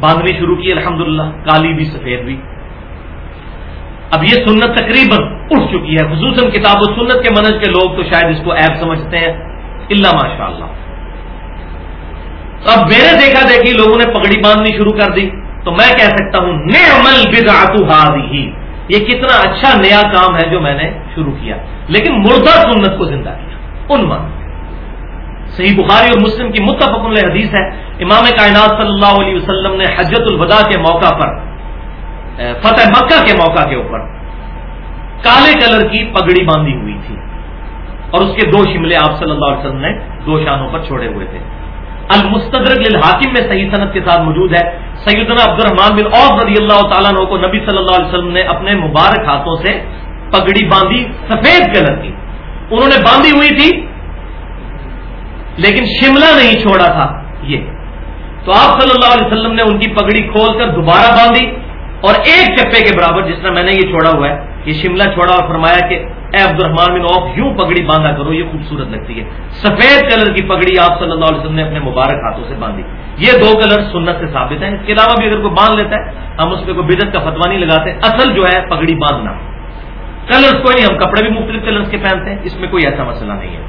باندھنی شروع کی، الحمدللہ، کالی بھی، سفید بھی۔ اب یہ سنت تقریباً اٹھ چکی ہے۔ خصوصاً کتاب و سنت کے منج کے لوگ تو شاید اس کو ایپ سمجھتے ہیں۔ اللہ ماشاء اللہ اب میرے دیکھا دیکھی لوگوں نے پگڑی باندھنی شروع کر دی۔ تو میں کہہ سکتا ہوں، نعمل بدعت ہی یہ کتنا اچھا نیا کام ہے جو میں نے شروع کیا۔ لیکن مردہ سنت کو زندہ کیا۔ ان مان صحیح بخاری اور مسلم کی متفق حدیث ہے۔ امام کائنات صلی اللہ علیہ وسلم نے حجت الوداع کے موقع پر فتح مکہ کے موقع کے اوپر کالے کلر کی پگڑی باندھی ہوئی تھی اور اس کے دو شملے آپ صلی اللہ علیہ وسلم نے دو شانوں پر چھوڑے ہوئے تھے۔ المستدرک للحاکم میں صحیح صنعت کے ساتھ موجود ہے۔ سیدنا عبد الرحمان بن عوف رضی اللہ تعالیٰ عنہ کو نبی صلی اللہ علیہ وسلم نے اپنے مبارک ہاتھوں سے پگڑی باندھی سفید کلر کی۔ انہوں نے باندھی ہوئی تھی، لیکن شملہ نہیں چھوڑا تھا یہ۔ تو آپ صلی اللہ علیہ وسلم نے ان کی پگڑی کھول کر دوبارہ باندھی۔ اور ایک چپے کے برابر جس طرح میں نے یہ چھوڑا ہوا ہے، یہ شملہ چھوڑا اور فرمایا کہ اے عبد الرحمان بن اوف یوں پگڑی باندھا کرو، یہ خوبصورت لگتی ہے۔ سفید کلر کی پگڑی آپ صلی اللہ علیہ وسلم نے اپنے مبارک ہاتھوں سے باندھی۔ یہ دو کلر سنت سے ثابت ہیں۔ اس کے علاوہ بھی اگر کوئی باندھ لیتا ہے، ہم اس پہ کوئی بدت کا فتوا نہیں لگاتے۔ اصل جو ہے، پگڑی باندھنا۔ کلرس کوئی نہیں، ہم کپڑے بھی مختلف کلرس کے پہنتے ہیں، اس میں کوئی ایسا مسئلہ نہیں ہے۔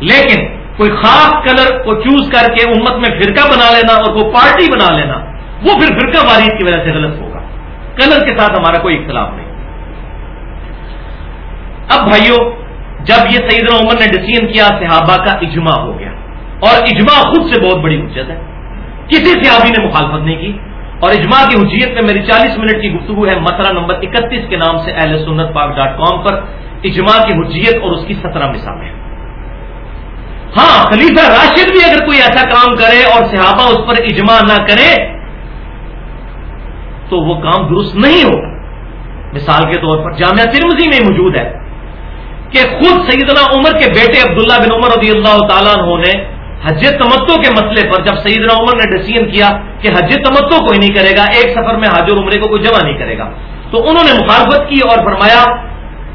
لیکن کوئی خاص کلر کو چوز کر کے امت میں فرقہ بنا لینا اور کوئی پارٹی بنا لینا، وہ پھر فرقہ واریت کی وجہ سے غلط ہوگا کلر کے ساتھ ہمارا کوئی اختلاف نہیں۔ اب بھائیوں جب یہ سیدنا عمر نے ڈسیزن کیا، صحابہ کا اجماع ہو گیا۔ اور اجماع خود سے بہت بڑی حجت ہے۔ کسی صحابی نے مخالفت نہیں کی۔ اور اجماع کی حجیت میں میری چالیس منٹ کی گفتگو ہے مسئلہ نمبر اکتیس کے نام سے اہل سنت پاک ڈاٹ کام پر۔ اجماع کی حجیت اور اس کی سترہ مثالیں ہاں خلیفہ راشد بھی اگر کوئی ایسا کام کرے اور صحابہ اس پر اجماع نہ کرے تو وہ کام درست نہیں ہوگا مثال کے طور پر جامعہ ترمزی میں موجود ہے کہ خود سیدنا عمر کے بیٹے عبداللہ بن عمر رضی اللہ تعالیٰ عنہ نے حج تمتو کے مسئلے پر جب سیدنا عمر نے ڈسیزن کیا کہ حج تمتو کوئی نہیں کرے گا، ایک سفر میں حاجر عمرے کو کوئی جمع نہیں کرے گا۔ تو انہوں نے مخالفت کی اور فرمایا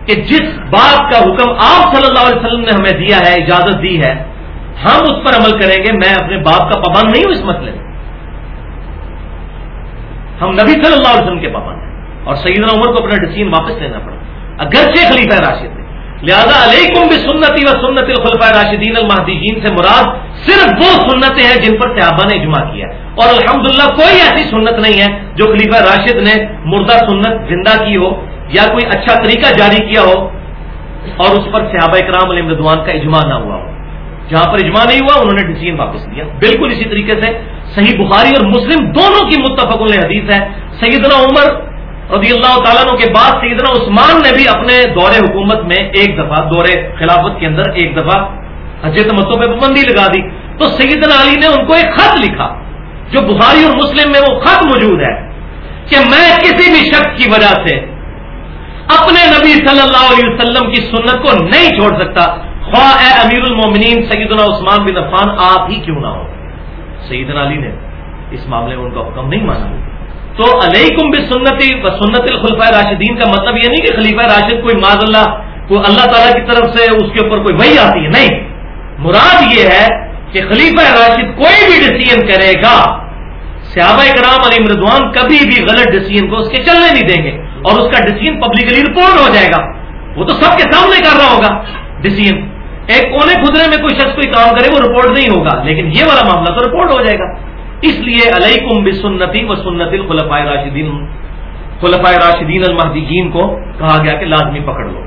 کہ جس بات کا حکم آپ صلی اللہ علیہ وسلم نے ہمیں دیا ہے، اجازت دی ہے، ہم اس پر عمل کریں گے، میں اپنے باپ کا پابند نہیں ہوں اس مسئلے میں۔ ہم نبی صلی اللہ علیہ وسلم کے پابند ہیں اور سیدنا عمر کو اپنا ڈسیزن واپس لینا پڑا۔ اگرچہ خلیفہ راشد ہے لہذا علیکم بھی سنتی و سنت الخلفۂ راشدین المحدین سے مراد صرف وہ سنتیں ہیں جن پر صحابہ نے اجماع کیا اور الحمدللہ کوئی ایسی سنت نہیں ہے جو خلیفہ راشد نے مردہ سنت زندہ کی ہو یا کوئی اچھا طریقہ جاری کیا ہو اور اس پر صحابہ اکرام علیہ مردوان کا اجماع نہ ہوا ہو۔ جہاں پر اجماع نہیں ہوا، انہوں نے ڈسیزن واپس لیا۔ بالکل اسی طریقے سے صحیح بخاری اور مسلم دونوں کی متفق حدیث ہے۔ سیدنا عمر رضی اللہ تعالیٰ کے بعد سیدنا عثمان نے بھی اپنے دور حکومت میں ایک دفعہ دور خلافت کے اندر ایک دفعہ حجت متوں پہ پابندی لگا دی۔ تو سیدنا علی نے ان کو ایک خط لکھا، جو بخاری اور مسلم میں وہ خط موجود ہے کہ میں کسی بھی شخص کی وجہ سے اپنے نبی صلی اللہ علیہ وسلم کی سنت کو نہیں چھوڑ سکتا۔ خواہ اے امیر المومنین، سیدنا عثمان بن عفان، آپ ہی کیوں نہ ہو سیدنا علی نے اس معاملے میں ان کا حکم نہیں مانا۔ تو علیکم بھی سنتی و سنت الخلفۂ راشدین کا مطلب یہ نہیں کہ خلیفہ راشد کوئی معذ اللہ کو اللہ تعالیٰ کی طرف سے اس کے اوپر کوئی وہی آتی ہے، نہیں۔ مراد یہ ہے کہ خلیفہ راشد کوئی بھی ڈسیزن کرے گا، صحابہ کرام علی مردوان کبھی بھی غلط ڈسیزن کو اس کے چلنے نہیں دیں گے اور اس کا ڈسیزن پبلکلی رپورٹ ہو جائے گا۔ وہ تو سب کے سامنے کر رہا ہوگا۔ ڈسیزن ایک کونے خدرے میں کوئی شخص کوئی کام کرے، وہ رپورٹ نہیں ہوگا۔ لیکن یہ والا معاملہ تو رپورٹ ہو جائے گا۔ اس لیے علیکم بسنتی و سنت الخلفۂ راشدین خلفۂ راشدین المحدین کو کہا گیا کہ لازمی پکڑ لو۔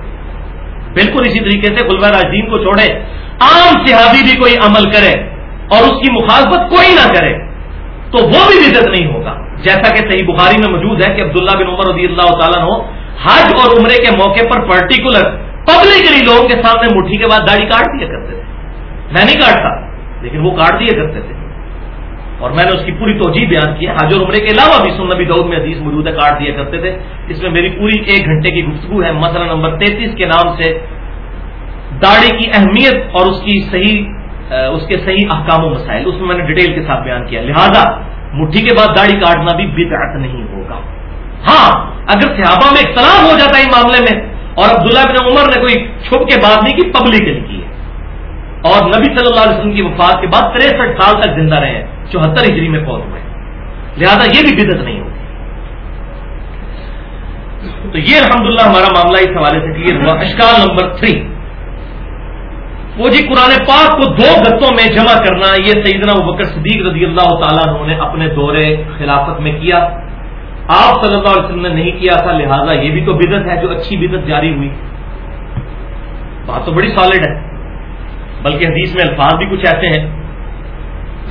بالکل اسی طریقے سے خلفۂ راشدین کو چھوڑے۔ عام صحابی بھی کوئی عمل کرے اور اس کی مخالفت کوئی نہ کرے، تو وہ بھی عزت نہیں ہوگا۔ جیسا کہ صحیح بخاری میں موجود ہے کہ عبداللہ بن عمر رضی اللہ تعالیٰ ہو حج اور عمرے کے موقع پر پرٹیکولر پبلکلی لوگوں کے سامنے مٹھی کے بعد داڑھی کاٹ دیا کرتے تھے۔ میں نہیں کاٹتا، لیکن وہ کاٹ دیا کرتے تھے۔ اور میں نے اس کی پوری توجہ بیان کی ہے۔ عمرے کے علاوہ بھی سن نبی دعود میں حدیث موجود ہے، کاٹ دیا کرتے تھے۔ اس میں میری پوری ایک گھنٹے کی گفتگو ہے۔ مسئلہ نمبر تینتیس کے نام سے داڑھی کی اہمیت اور اس کی صحیح اس کے صحیح احکام و مسائل، اس میں میں نے ڈیٹیل کے ساتھ بیان کیا۔ لہذا مٹھی کے بعد داڑھی کاٹنا بھی بدعت نہیں ہوگا۔ ہاں اگر صحابہ میں اختلاف ہو جاتا ہے اس معاملے میں اور عبداللہ بن عمر نے کوئی چھپ کے بات نہیں کی پبلک کی ہے۔ اور نبی صلی اللہ علیہ وسلم کی وفات کے بعد تریسٹھ سال تک زندہ رہے ہیں چوہتر ہجری میں پہنچ ہوئے۔ لہذا یہ بھی بدت نہیں ہوتی۔ تو یہ الحمد ہمارا معاملہ اس حوالے سے کلیئر ہوا۔ اشکال نمبر تھری وہ جی قرآن پاک کو دو گتوں میں جمع کرنا، یہ سیدنا بکر صدیق رضی اللہ تعالیٰ نے اپنے دورے خلافت میں کیا۔ آپ صلی اللہ علیہ وسلم نے نہیں کیا تھا، لہذا یہ بھی تو بدت ہے جو اچھی بدت جاری ہوئی۔ بات تو بڑی سالڈ ہے، بلکہ حدیث میں الفاظ بھی کچھ ایسے ہیں۔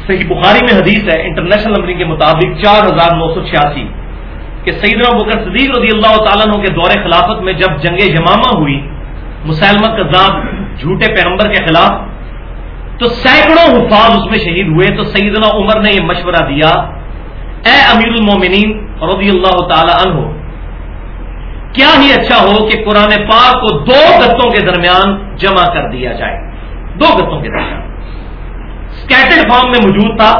صحیح بخاری میں حدیث ہے، انٹرنیشنل نمبرنگ کے مطابق چار ہزار نو سو چھیاسی، کہ سیدنا بکر صدیق رضی اللہ تعالیٰ عنہ کے دور خلافت میں جب جنگ جمامہ ہوئی مسلمہ کذاب جھوٹے پیغمبر کے خلاف، تو سینکڑوں حفاظ اس میں شہید ہوئے۔ تو سیدنا عمر نے یہ مشورہ دیا اے امیر المومنین رضی اللہ تعالی عنہ، کیا ہی اچھا ہو کہ قرآن پاک کو دو گتوں کے درمیان جمع کر دیا جائے؟ دو گتوں کے درمیان۔ اسکیٹڈ فارم میں موجود تھا،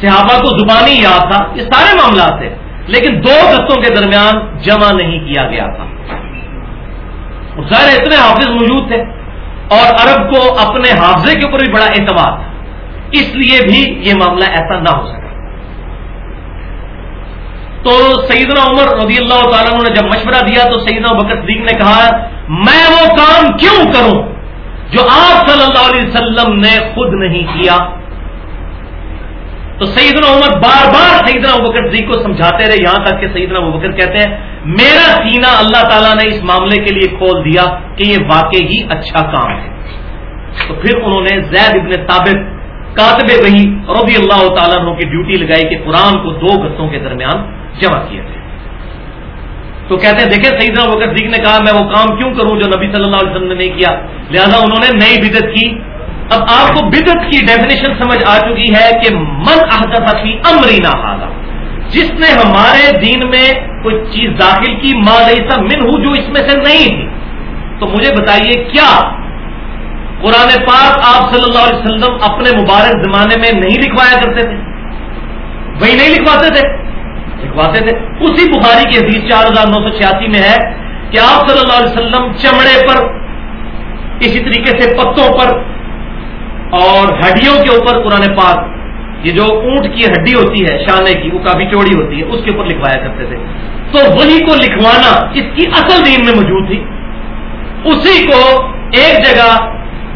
صحابہ کو زبانی یاد تھا، یہ سارے معاملات تھے، لیکن دو گستوں کے درمیان جمع نہیں کیا گیا تھا۔ ظاہر اتنے حافظ موجود تھے، اور عرب کو اپنے حافظے کے اوپر بھی بڑا اعتبار تھا۔ اس لیے بھی یہ معاملہ ایسا نہ ہو سکا تو سیدنا عمر رضی اللہ تعالیٰ نے جب مشورہ دیا تو سیدنا بکر صدیق نے کہا، میں وہ کام کیوں کروں جو آپ صلی اللہ علیہ وسلم نے خود نہیں کیا؟ تو سیدنا عمر بار بار سیدنا ابکر صدیق کو سمجھاتے رہے، یہاں تک کہ سیدنا ابکر کہتے ہیں، میرا سینہ اللہ تعالیٰ نے اس معاملے کے لیے کھول دیا کہ یہ واقعی ہی اچھا کام ہے۔ تو پھر انہوں نے زید ابن ثابت، کاتب وہی رضی اللہ تعالیٰ کی ڈیوٹی لگائی کہ قرآن کو دو گتوں کے درمیان جمع کیا تھے۔ تو کہتے ہیں، دیکھیں سیدنا بکر صدیق نے کہا، میں وہ کام کیوں کروں جو نبی صلی اللہ علیہ وسلم نے نہیں کیا؟ لہذا انہوں نے نئی بدت کی۔ اب آپ کو بدت کی ڈیفینیشن سمجھ آ چکی ہے کہ من احدث فی امرینا حالا جس نے ہمارے دین میں کوئی چیز داخل کی ماں ایسا من ہوں جو اس میں سے نہیں تھی۔ تو مجھے بتائیے کیا قرآن پاک آپ صلی اللہ علیہ وسلم اپنے مبارک زمانے میں نہیں لکھوایا کرتے تھے؟ وہی نہیں لکھواتے تھے؟ لکھواتے تھے۔ اسی بخاری کی حدیث چار ہزار نو سو چھیاسی میں ہے کہ آپ صلی اللہ علیہ وسلم چمڑے پر اسی طریقے سے پتوں پر اور ہڈیوں کے اوپر قرآن پاک، یہ جو اونٹ کی ہڈی ہوتی ہے شانے کی، وہ کافی چوڑی ہوتی ہے، اس کے اوپر لکھوایا کرتے تھے۔ تو وہی کو لکھوانا اس کی اصل دین میں موجود تھی۔ اسی کو ایک جگہ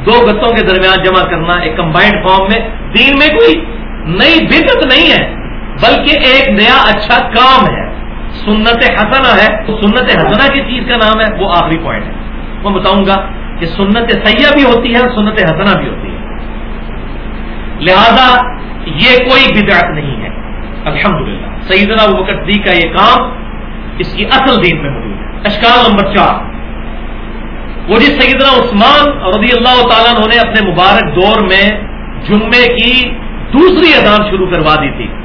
دو گتوں کے درمیان جمع کرنا ایک کمبائنڈ فارم میں۔ دین میں کوئی نئی بدت نہیں ہے۔ بلکہ ایک نیا اچھا کام ہے۔ سنت حسنا ہے۔ تو سنت حسنا کی چیز کا نام ہے، وہ آخری پوائنٹ ہے۔ میں بتاؤں گا کہ سنت سیاح بھی ہوتی ہے اور سنت حسنا بھی ہوتی ہے۔ لہذا یہ کوئی بدعت نہیں ہے۔ الحمدللہ۔ للہ سیدنا بکر دی کا یہ کام اس کی اصل دین میں موجود ہے۔ اشکال نمبر چار۔ وہ جی سیدنا عثمان رضی اللہ تعالیٰ نے اپنے مبارک دور میں جمعے کی دوسری اذان شروع کروا دی تھی۔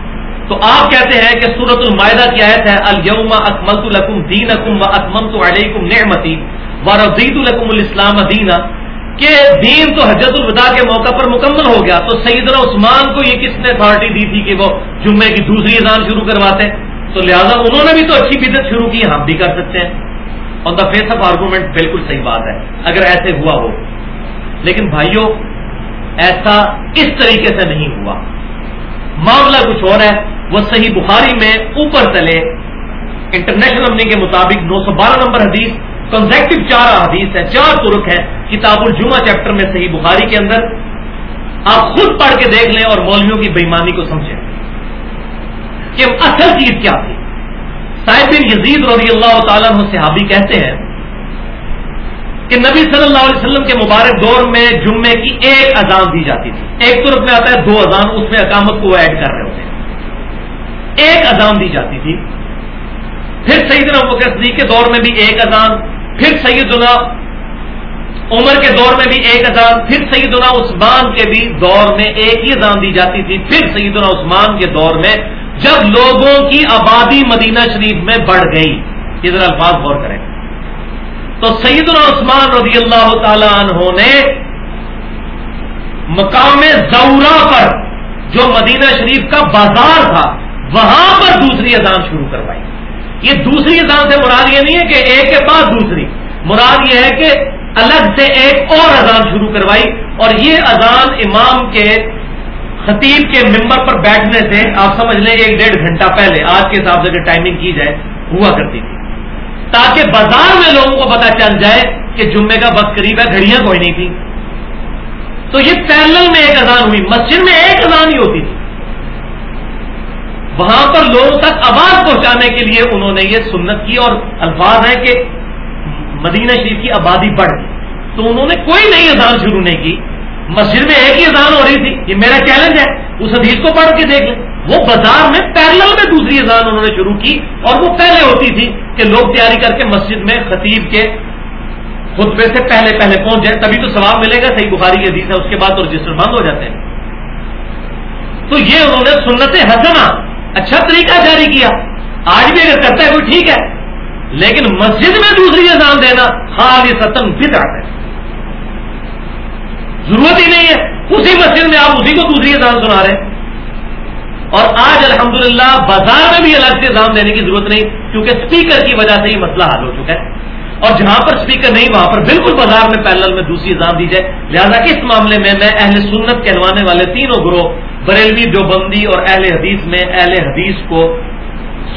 تو آپ کہتے ہیں کہ سورت المائدہ کی آیت ہے الما اکمل القم دین اکم و اکمل علیکم نعمتی و رضیت القم الاسلام دینا کہ دین تو حجت الوداع کے موقع پر مکمل ہو گیا، تو سیدنا عثمان کو یہ کس نے اتارٹی دی تھی کہ وہ جمعے کی دوسری اذان شروع کرواتے؟ تو لہذا انہوں نے بھی تو اچھی بدت شروع کی، ہم بھی کر سکتے ہیں۔ On the face of argument بالکل صحیح بات ہے، اگر ایسے ہوا ہو۔ لیکن بھائیوں ایسا اس طریقے سے نہیں ہوا۔ معاملہ کچھ اور ہے، وہ صحیح بخاری میں اوپر چلے انٹرنیشنل امنی کے مطابق نو سو بارہ نمبر حدیث کنزیکٹو چار حدیث ہے، چار ترک ہے کتاب الجمہ چیپٹر میں صحیح بخاری کے اندر۔ آپ خود پڑھ کے دیکھ لیں اور مولویوں کی بےمانی کو سمجھیں۔ کہ اصل چیز کیا تھی؟ صاحب بن یزید رضی اللہ تعالیٰ صحابی کہتے ہیں کہ نبی صلی اللہ علیہ وسلم کے مبارک دور میں جمعے کی ایک اذان دی جاتی تھی۔ ایک طرف میں آتا ہے، دو اذان، اس میں اقامت کو ایڈ کر رہے ہوتے ہیں۔ ایک اذان دی جاتی تھی۔ پھر سیدنا بکر صدیق کے دور میں بھی ایک اذان، پھر سیدنا عمر کے دور میں بھی ایک اذان، پھر سیدنا عثمان کے بھی دور میں ایک ہی اذان دی جاتی تھی۔ پھر سیدنا عثمان کے دور میں جب لوگوں کی آبادی مدینہ شریف میں بڑھ گئی۔ ادھر الفاظ غور کریں۔ تو سیدنا عثمان رضی اللہ تعالی عنہ نے مقام زورا پر جو مدینہ شریف کا بازار تھا، وہاں پر دوسری اذان شروع کروائی۔ یہ دوسری اذان سے مراد یہ نہیں ہے کہ ایک کے بعد دوسری، مراد یہ ہے کہ الگ سے ایک اور اذان شروع کروائی۔ اور یہ اذان امام کے خطیب کے ممبر پر بیٹھنے سے، آپ سمجھ لیں ایک ڈیڑھ گھنٹہ پہلے، آج کے حساب سے اگر ٹائمنگ کی جائے، ہوا کرتی تھی۔ تاکہ بازار میں لوگوں کو پتا چل جائے کہ جمعے کا وقت قریب ہے، گھڑیاں کوئی نہیں تھی تو یہ پیرل میں ایک اذان ہوئی، مسجد میں ایک اذان ہی ہوتی تھی۔ وہاں پر لوگوں تک آواز پہنچانے کے لیے انہوں نے یہ سنت کی اور الفاظ ہیں کہ مدینہ شریف کی آبادی بڑھ گئی۔ تو انہوں نے کوئی نئی اذان شروع نہیں کی۔ مسجد میں ایک ہی اذان ہو رہی تھی، یہ میرا چیلنج ہے، اس حدیث کو پڑھ کے دیکھ لیں۔ وہ بازار میں پیرل میں دوسری اذان انہوں نے شروع کی اور وہ پہلے ہوتی تھی کہ لوگ تیاری کر کے مسجد میں خطیب کے خطبے سے پہلے پہلے پہنچ جائیں، تبھی تو ثواب ملے گا، صحیح بخاری کی حدیث ہے، اس کے بعد تو رجسٹر بند ہو جاتے ہیں۔ تو یہ انہوں نے سنت حسنا اچھا طریقہ جاری کیا۔ آج بھی اگر کرتا ہے کوئی ٹھیک ہے، لیکن مسجد میں دوسری اذان دینا خالی ستم فٹ ہے۔ ضرورت ہی نہیں ہے، اسی مسجد میں آپ اسی کو دوسری اذان سنا رہے ہیں۔ اور آج الحمدللہ بازار میں بھی الگ سے اذان دینے کی ضرورت نہیں، کیونکہ اسپیکر کی وجہ سے یہ مسئلہ حل ہو چکا ہے۔ اور جہاں پر اسپیکر نہیں، وہاں پر بالکل بازار میں پیرل میں دوسری اذان دی جائے۔ لہذا اس معاملے میں میں اہل سنت کہلوانے والے تینوں گروہ، بریلوی دیوبندی اور اہل حدیث میں اہل حدیث کو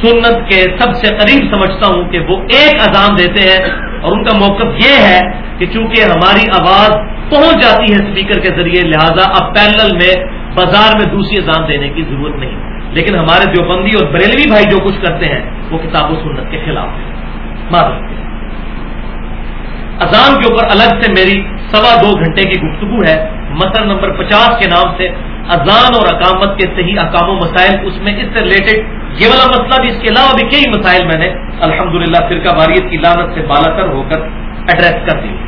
سنت کے سب سے قریب سمجھتا ہوں کہ وہ ایک اذان دیتے ہیں۔ اور ان کا موقف یہ ہے کہ چونکہ ہماری آواز پہنچ جاتی ہے اسپیکر کے ذریعے، لہذا اب پیرل میں بازار میں دوسری اذان دینے کی ضرورت نہیں۔ لیکن ہمارے دیوبندی اور بریلوی بھائی جو کچھ کرتے ہیں، وہ کتاب و سنت کے خلاف ہے اذان کے اوپر الگ سے میری سوا دو گھنٹے کی گفتگو ہے۔ مسئلہ نمبر پچاس کے نام سے اذان اور اقامت کے صحیح اقام و مسائل، اس میں اس سے ریلیٹڈ یہ والا مسئلہ بھی، اس کے علاوہ بھی کئی مسائل میں نے الحمدللہ للہ فرقہ واریت کی لانت سے بالا کر ہو کر ایڈریس کر دی۔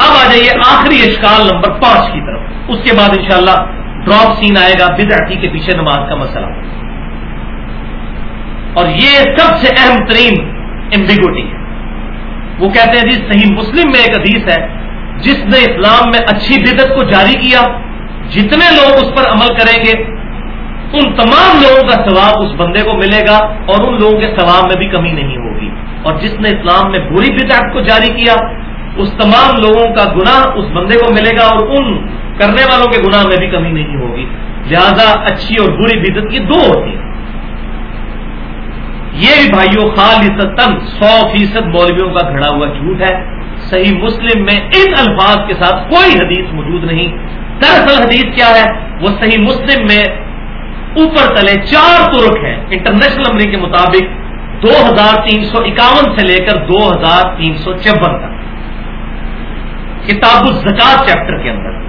اب آ جائیے آخری اشکال نمبر پانچ کی طرف۔ اس کے بعد انشاءاللہ ڈراپ سین آئے گا بدعتی کے پیچھے نماز کا مسئلہ۔ اور یہ سب سے اہم ترین امبیگوٹی ہے۔ وہ کہتے ہیں جی صحیح مسلم میں ایک حدیث ہے، جس نے اسلام میں اچھی بدت کو جاری کیا، جتنے لوگ اس پر عمل کریں گے، ان تمام لوگوں کا ثواب اس بندے کو ملے گا اور ان لوگوں کے ثواب میں بھی کمی نہیں ہوگی۔ اور جس نے اسلام میں بری بدعت کو جاری کیا اس تمام لوگوں کا گناہ اس بندے کو ملے گا اور ان کرنے والوں کے گناہ میں بھی کمی نہیں ہوگی۔ لہذا اچھی اور بری بدت یہ دو ہوتی ہیں۔ یہ بھی بھائیوں خالص سو فیصد مولویوں کا گھڑا ہوا جھوٹ ہے۔ صحیح مسلم میں ان الفاظ کے ساتھ کوئی حدیث موجود نہیں۔ دراصل حدیث کیا ہے؟ وہ صحیح مسلم میں اوپر تلے چار ترک ہیں۔ انٹرنیشنل امریک کے مطابق دو ہزار تین سو اکاون سے لے کر دو ہزار تین سو چون تک۔ کتاب الزکات چیپٹر کے اندر۔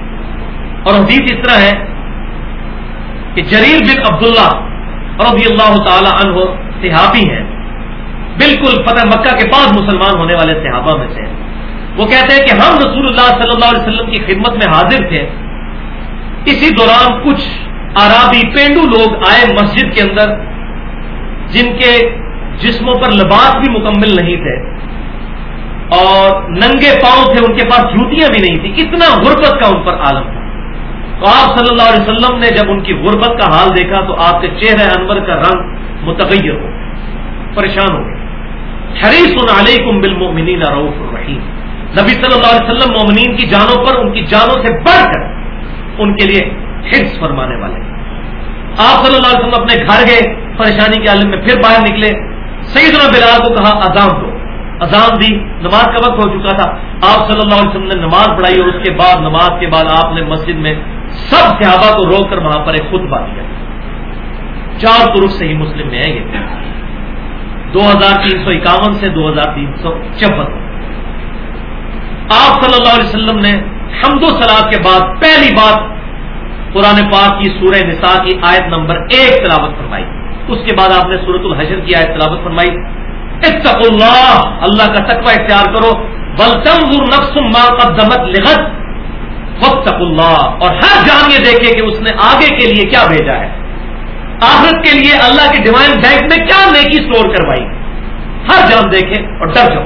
اور حدیث اس طرح ہے کہ جریر بن عبداللہ رضی اللہ تعالی عنہ صحابی ہیں۔ بالکل فتح مکہ کے بعد مسلمان ہونے والے صحابہ میں سے وہ کہتے ہیں کہ ہم رسول اللہ صلی اللہ علیہ وسلم کی خدمت میں حاضر تھے۔ اسی دوران کچھ عرابی پینڈو لوگ آئے مسجد کے اندر، جن کے جسموں پر لباس بھی مکمل نہیں تھے۔ اور ننگے پاؤں تھے، ان کے پاس جوتیاں بھی نہیں تھیں۔ اتنا غربت کا ان پر عالم تھا۔ تو آپ صلی اللہ علیہ وسلم نے جب ان کی غربت کا حال دیکھا تو آپ کے چہرے انور کا رنگ متغیر ہو پریشان ہو گئے حریص علیکم بالمؤمنین رعوف الرحیم نبی صلی اللہ علیہ وسلم مومنین کی جانوں پر، ان کی جانوں سے بڑھ کر ان کے لیے حفظ فرمانے والے۔ آپ صلی اللہ علیہ وسلم اپنے گھر گئے، پریشانی کے عالم میں پھر باہر نکلے۔ سیدنا بلال کو کہا، اذان دو۔ اذان دی، نماز کا وقت ہو چکا تھا۔ آپ صلی اللہ علیہ وسلم نے نماز پڑھائی اور اس کے بعد نماز کے بعد آپ نے مسجد میں سب صحابہ کو روک کر وہاں پر ایک خطبہ دیا۔ چار طرف سے ہی مسلم میں ہے یہ۔ دو ہزار تین سو اکاون سے دو ہزار تین سو چپن آپ صلی اللہ علیہ وسلم نے حمد و سلاد کے بعد پہلی بات قرآن پاک کی سورہ نساء کی آیت نمبر ایک تلاوت فرمائی۔ اس کے بعد آپ نے سورت الحجر کی آیت تلاوت فرمائی۔ اتق اللہ اللہ کا تقوی اختیار کرو۔ نفس ما قدمت لغت وقت اللہ۔ اور ہر جان یہ دیکھے کہ اس نے آگے کے لیے کیا بھیجا ہے۔ آخرت کے لیے اللہ کی ڈیوائن بینک میں کیا نیکی سٹور کروائی۔ ہر جان دیکھے اور ڈر جاؤ۔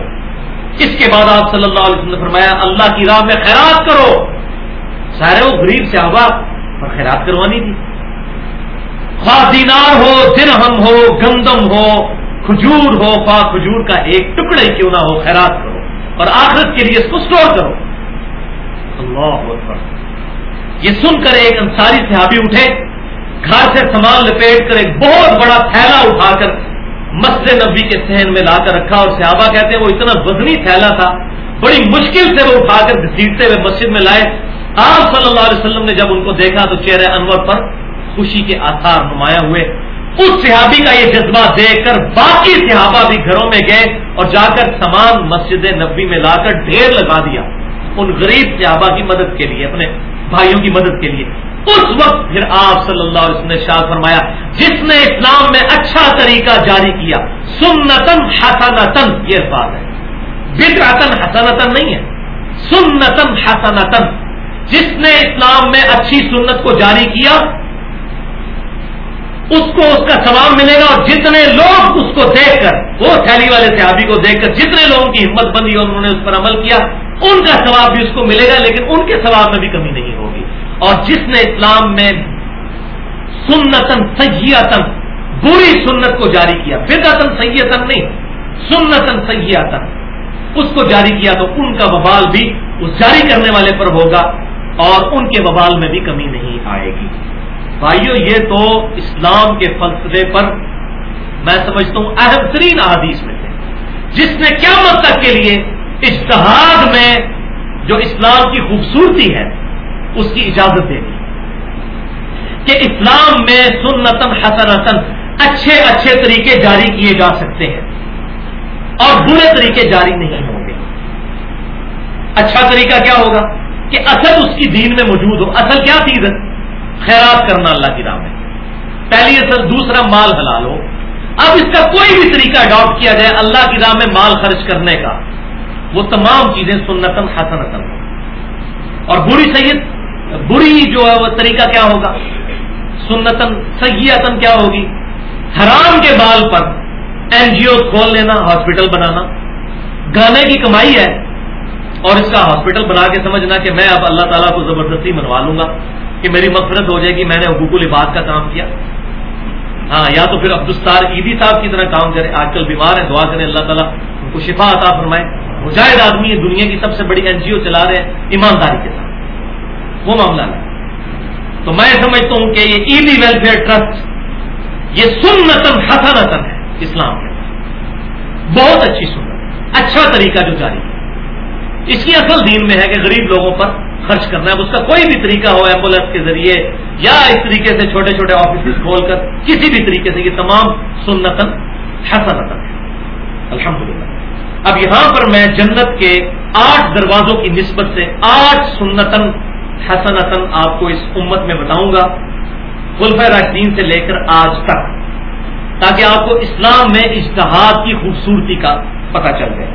اس کے بعد آپ صلی اللہ علیہ وسلم نے فرمایا، اللہ کی راہ میں خیرات کرو۔ سارے وہ غریب سے آباد، پر خیرات کروانی تھی۔ خواہ دینار ہو، درہم ہو، گندم ہو کھجور ہو خواہ کھجور کا ایک ٹکڑے کیوں نہ ہو، خیرات کرو اور آخرت کے لیے اس کو سٹور کرو۔ اللہ یہ سن کر ایک انصاری صحابی اٹھے، گھر سے سامان لپیٹ کر ایک بہت بڑا تھیلا اٹھا کر مسجد نبی کے سہن میں لا کر رکھا اور صحابہ کہتے ہیں، وہ اتنا وزنی تھیلا تھا، بڑی مشکل سے وہ اٹھا کر گھسیٹتے ہوئے مسجد میں لائے۔ آپ صلی اللہ علیہ وسلم نے جب ان کو دیکھا تو چہرے انور پر خوشی کے آثار نمایاں ہوئے۔ اس صحابی کا یہ جذبہ دیکھ کر باقی صحابہ بھی گھروں میں گئے اور جا کر سامان مسجد نبی میں لا کر ڈھیر لگا دیا ان غریب صحابہ کی مدد کے لیے، اپنے بھائیوں کی مدد کے لیے۔ اس وقت پھر آپ صلی اللہ علیہ وسلم نے شاہ فرمایا، جس نے اسلام میں اچھا طریقہ جاری کیا سنتن حسنتن یہ بات ہے۔ بدرتن حسنتن نہیں ہے۔ سنتن حسنتن جس نے اسلام میں اچھی سنت کو جاری کیا اس کو اس کا ثواب ملے گا اور جتنے لوگ اس کو دیکھ کر، وہ تھیلی والے صحابی کو دیکھ کر جتنے لوگوں کی ہمت بندی اور انہوں نے اس پر عمل کیا، ان کا ثواب بھی اس کو ملے گا، لیکن ان کے ثواب میں بھی کمی نہیں ہوگی۔ اور جس نے اسلام میں سنتن سیاتن بری سنت کو جاری کیا بدعتن سیتن نہیں سنتن سیاتن اس کو جاری کیا تو ان کا ببال بھی اس جاری کرنے والے پر ہوگا اور ان کے ببال میں بھی کمی نہیں آئے گی۔ بھائیو، یہ تو اسلام کے فلسفے پر میں سمجھتا ہوں اہم ترین احادیث میں تھے جس نے کیا مطلب کے لیے اشتہاد میں جو اسلام کی خوبصورتی ہے، اس کی اجازت دے دی۔ کہ اسلام میں سنتن حسنتن اچھے اچھے طریقے جاری کیے جا سکتے ہیں اور برے طریقے جاری نہیں ہوں گے۔ اچھا طریقہ کیا ہوگا؟ کہ اصل اس کی دین میں موجود ہو۔ اصل کیا چیز ہے؟ خیرات کرنا اللہ کی راہ میں۔ پہلی اصل، دوسرا مال حلال ہو۔ اب اس کا کوئی بھی طریقہ اڈاپٹ کیا جائے اللہ کی راہ میں مال خرچ کرنے کا، وہ تمام چیزیں سنتن حسنتن اور بری سید، بری جو ہے، وہ طریقہ کیا ہوگا؟ سنتن سیاتن کیا ہوگی؟ حرام کے بال پر این جی او کھول لینا ہاسپٹل بنانا۔ گانے کی کمائی ہے اور اس کا ہاسپٹل بنا کے سمجھنا کہ میں اب اللہ تعالیٰ کو زبردستی منوا لوں گا۔ کہ میری مفرت ہو جائے گی، میں نے حقوق العباد کا کام کیا۔ ہاں یا تو پھر عبدالستار عیدی صاحب کی طرح کام کرے، آج کل بیمار ہیں، دعا کریں، اللہ تعالیٰ ان کو شفا عطا فرمائے۔ مجاہد آدمی ہے دنیا کی سب سے بڑی این جی او چلا رہے ہیں، ایمانداری کے ساتھ۔ وہ معاملہ ہے۔ تو میں سمجھتا ہوں کہ یہ عیدی ویلفیئر ٹرسٹ یہ سنتن حسنتن ہے اسلام میں بہت اچھی سنت۔ اچھا طریقہ جو جاری ہے۔ اس کی اصل دین میں ہے کہ غریب لوگوں پر خرچ کرنا ہے. اس کا کوئی بھی طریقہ ہو ایمبولینس کے ذریعے یا اس طریقے سے چھوٹے چھوٹے آفیسز کھول کر کسی بھی طریقے سے، یہ تمام سنتن حسنتن ہے. الحمد للہ اب یہاں پر میں جنت کے آٹھ دروازوں کی نسبت سے آٹھ سنتن حسنتن آپ کو اس امت میں بتاؤں گا خلف راشدین سے لے کر آج تک، تاکہ آپ کو اسلام میں اشتہاد کی خوبصورتی کا پتہ چل جائے.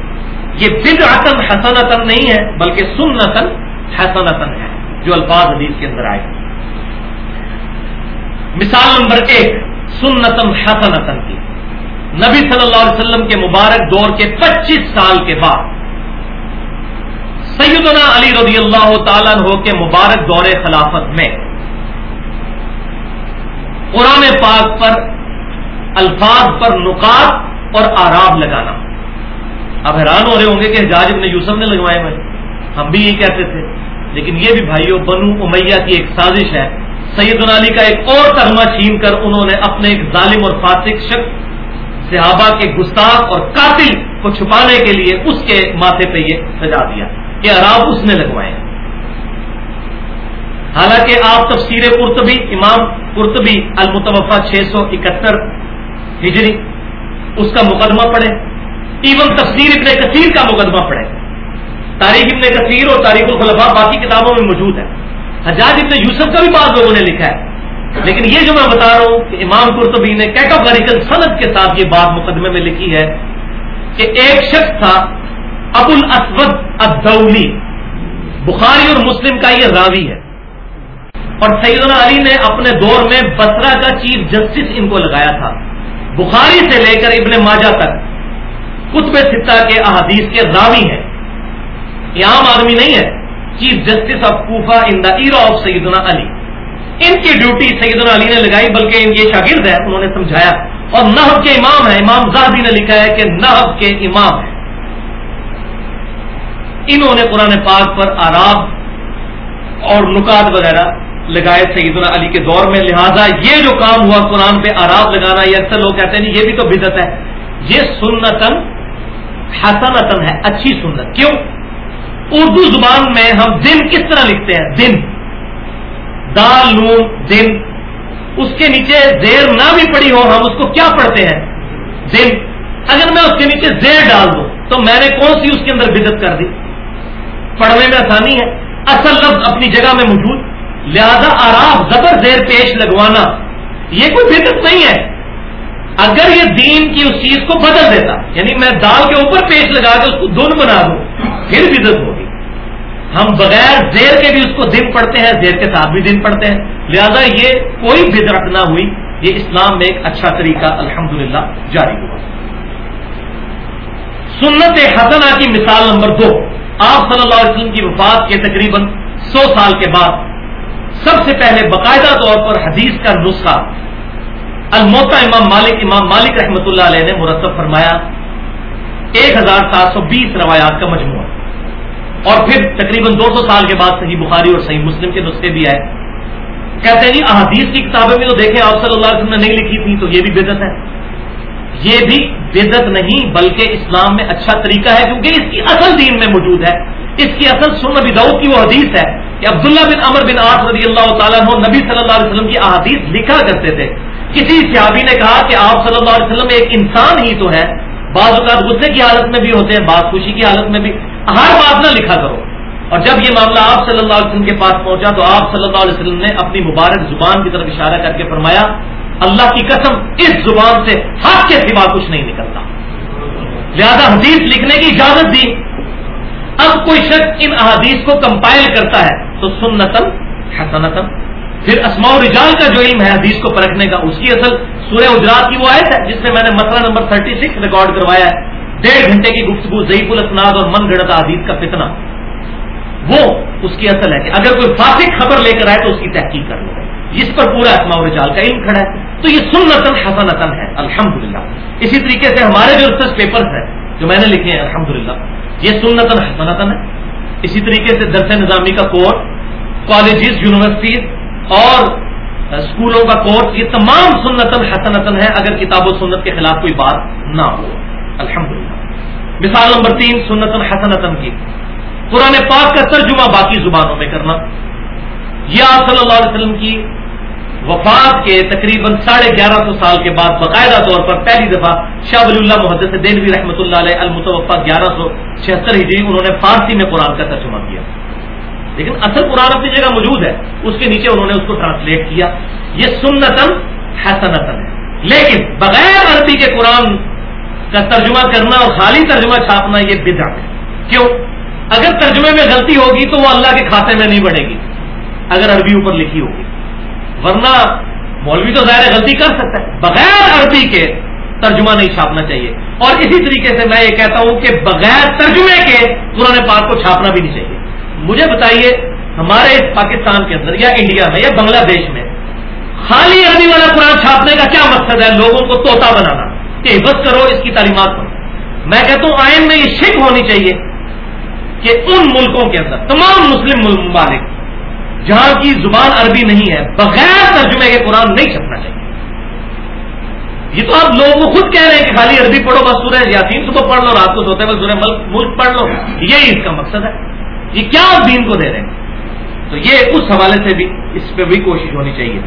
یہ بد حسن حسنتن نہیں ہے، بلکہ سنتن حسنتن ہے، جو الفاظ حدیث کے اندر آئے۔ مثال نمبر ایک سنتن حسنتن کی۔ نبی صلی اللہ علیہ وسلم کے مبارک دور کے پچیس سال کے بعد، سیدنا علی رضی اللہ تعالیٰ ہو کے مبارک دور خلافت میں، قرآن پاک پر الفاظ پر نکات اور آراب لگانا۔ اب حیران ہو رہے ہوں گے کہ حجاج ابن یوسف نے لگوائے میں ہم بھی یہی کہتے تھے۔ لیکن یہ بھی بھائیوں بنو امیہ کی ایک سازش ہے۔ سید علی کا ایک اور ترما چھین کر انہوں نے اپنے ایک ظالم اور فاسق شخص، صحابہ کے گستاخ اور قاتل کو چھپانے کے لیے اس کے ماتھے پہ یہ سجا دیا کہ عراب اس نے لگوائے۔ حالانکہ آپ تفسیر قرطبی، امام قرطبی المتوفا چھ سو اکہتر ہجری، اس کا مقدمہ پڑھے ایون تفسیر ابن کثیر کا مقدمہ پڑھے تاریخ ابن کثیر اور تاریخ الخلفاء باقی کتابوں میں موجود ہے۔ حجاج ابن یوسف کا بھی بعض لوگوں نے لکھا ہے۔ لیکن یہ جو میں بتا رہا ہوں کہ امام قرطبی نے کیٹاگریکل صنعت کے ساتھ یہ بات مقدمے میں لکھی ہے کہ ایک شخص تھا ابو الاسود ادولی بخاری اور مسلم کا یہ راوی ہے۔ اور سیدنا علی نے اپنے دور میں بسرا کا چیف جسٹس ان کو لگایا تھا۔ بخاری سے لے کر ابن ماجہ تک۔ کتب ستہ کے احادیث کے راوی ہیں۔ یہ عام آدمی نہیں ہے، chief justice of Kufa in the era of سیدنا علی۔ ان کی ڈیوٹی سیدنا علی نے لگائی، بلکہ ان کے شاگرد ہے، انہوں نے سمجھایا۔ اور نحب کے امام ہے امام زاہدی نے لکھا ہے کہ نحب کے امام ہے انہوں نے قرآن پاک پر آراب اور نکات وغیرہ لگائے سیدنا علی کے دور میں۔ لہذا یہ جو کام ہوا قرآن پہ آراب لگانا، یہ اکثر لوگ کہتے ہیں جی، یہ بھی تو بدت ہے۔ یہ سنتن حسنتن ہے، اچھی سنت۔ کیوں؟ اردو زبان میں ہم دن کس طرح لکھتے ہیں؟ دن۔ دال، نون، دن۔ اس کے نیچے زیر نہ بھی پڑی ہو، ہم اس کو کیا پڑھتے ہیں؟ دن۔ اگر میں اس کے نیچے زیر ڈال دوں، تو میں نے کون سی اس کے اندر بدت کر دی؟ پڑھنے میں آسانی ہے۔ اصل لفظ اپنی جگہ میں موجود۔ لہذا آراب، زبر، زیر پیش لگوانا، یہ کوئی بدت نہیں ہے۔ اگر یہ دین کی اس چیز کو بدل دیتا یعنی میں دال کے اوپر پیش لگا کے اس کو دن بنا دوں، پھر بدت ہوگی ہم بغیر زیر کے بھی اس کو دن پڑھتے ہیں، زیر کے ساتھ بھی دن پڑھتے ہیں۔ لہذا یہ کوئی بدعت نہ ہوئی، یہ اسلام میں ایک اچھا طریقہ الحمدللہ جاری ہوا۔ سنت حسنہ کی مثال نمبر دو، آپ صلی اللہ علیہ وسلم کی وفات کے تقریباً سو سال کے بعد سب سے پہلے باقاعدہ طور پر حدیث کا نسخہ الموتا امام مالک امام مالک رحمۃ اللہ علیہ نے مرتب فرمایا، ایک ہزار سات سو بیس روایات کا مجموعہ۔ اور پھر تقریباً دو سو سال کے بعد صحیح بخاری اور صحیح مسلم کے نسخے بھی آئے۔ کہتے ہیں جی احادیث کی کتابیں بھی تو دیکھیں، آپ صلی اللہ علیہ وسلم نے نہیں لکھی تھی، تو یہ بھی بدت ہے۔ یہ بھی بدت نہیں، بلکہ اسلام میں اچھا طریقہ ہے، کیونکہ اس کی اصل دین میں موجود ہے۔ اس کی اصل سن نبی دعود کی وہ حدیث ہے کہ عبداللہ بن امر بن آس رضی اللہ تعالیٰ عنہ نبی صلی اللہ علیہ وسلم کی احادیث لکھا کرتے تھے۔ کسی صحابی نے کہا کہ آپ صلی اللہ علیہ وسلم ایک انسان ہی تو ہے بعض اوقات غصے کی حالت میں بھی ہوتے ہیں، بعض خوشی کی حالت میں بھی۔ ہر بات نہ لکھا کرو۔ اور جب یہ معاملہ آپ صلی اللہ علیہ وسلم کے پاس پہنچا تو آپ صلی اللہ علیہ وسلم نے اپنی مبارک زبان کی طرف اشارہ کر کے فرمایا، اللہ کی قسم، اس زبان سے حق کے سوا کچھ نہیں نکلتا۔ لہذا حدیث لکھنے کی اجازت دی۔ اب کوئی شخص ان احادیث کو کمپائل کرتا ہے تو سنتن حسنتن پھر اسماء رجال کا جو علم ہے، حدیث کو پرکھنے کا، اس کی اصل سورہ اجرات کی وہ آیت ہے، جس میں میں نے مسئلہ نمبر 36 ریکارڈ کروایا ہے۔ ڈیڑھ گھنٹے کی گفتگو ضعیف الاسناد اور من گڑتا حدیث کا فتنہ۔ وہ اس کی اصل ہے کہ اگر کوئی فاسق خبر لے کر آئے تو اس کی تحقیق کر لو۔ جس پر پورا اسماء رجال کا علم کھڑا ہے۔ تو یہ سنتن حسنتن ہے۔ الحمدللہ۔ اسی طریقے سے ہمارے جو ریسرچ پیپرز ہیں، جو میں نے لکھے ہیں، الحمدللہ، یہ سنتن حسنتن ہے۔ اسی طریقے سے درس نظامی کا کورس کالجز یونیورسٹیز اور اسکولوں کا کورس یہ تمام سنتن حسنتن ہے۔ اگر کتاب و سنت کے خلاف کوئی بات نہ ہو۔ الحمدللہ۔ مثال نمبر تین، سنتن حسنتن کی۔ قرآن پاک کا ترجمہ باقی زبانوں میں کرنا۔ یہ آپ صلی اللہ علیہ وسلم کی وفات کے تقریباً ساڑھے گیارہ سو سال کے بعد باقاعدہ طور پر پہلی دفعہ شاہ ولی اللہ محدث دینوی رحمۃ اللہ علیہ المتوفا گیارہ سو چھہتر ہجری انہوں نے فارسی میں قرآن کا ترجمہ کیا۔ لیکن اصل قرآن اپنی جگہ موجود ہے۔ اس کے نیچے انہوں نے اس کو ٹرانسلیٹ کیا۔ یہ سنتن حسنتن ہے۔ لیکن بغیر عربی کے قرآن کا ترجمہ کرنا اور خالی ترجمہ چھاپنا یہ بدا ہے۔ کیوں؟ اگر ترجمے میں غلطی ہوگی تو وہ اللہ کے کھاتے میں نہیں بڑھے گی، اگر عربی اوپر لکھی ہوگی۔ ورنہ مولوی تو ظاہر غلطی کر سکتا ہے۔ بغیر عربی کے ترجمہ نہیں چھاپنا چاہیے۔ اور اسی طریقے سے میں یہ کہتا ہوں کہ بغیر ترجمے کے قرآن پاک کو چھاپنا بھی نہیں چاہیے۔ مجھے بتائیے، ہمارے اس پاکستان کے اندر یا انڈیا میں یا بنگلہ دیش میں خالی عربی والا قرآن چھاپنے کا کیا مقصد ہے؟ لوگوں کو توتا بنانا۔ کہ بس کرو اس کی تعلیمات پر۔ میں کہتا ہوں آئین میں یہ شک ہونی چاہیے کہ ان ملکوں کے اندر، تمام مسلم ممالک، جہاں کی زبان عربی نہیں ہے، بغیر ترجمے کے قرآن نہیں چھپنا چاہیے۔ یہ تو آپ لوگوں کو خود کہہ رہے ہیں کہ خالی عربی پڑھو، بس سورہ یاسین صبح پڑھ لو، رات کو سوتے ہوئے سورہ ملک ملک پڑھ لو۔ یہی اس کا مقصد ہے۔ یہ کیا آپ دین کو دے رہے ہیں؟ تو یہ اس حوالے سے بھی، اس پہ بھی کوشش ہونی چاہیے۔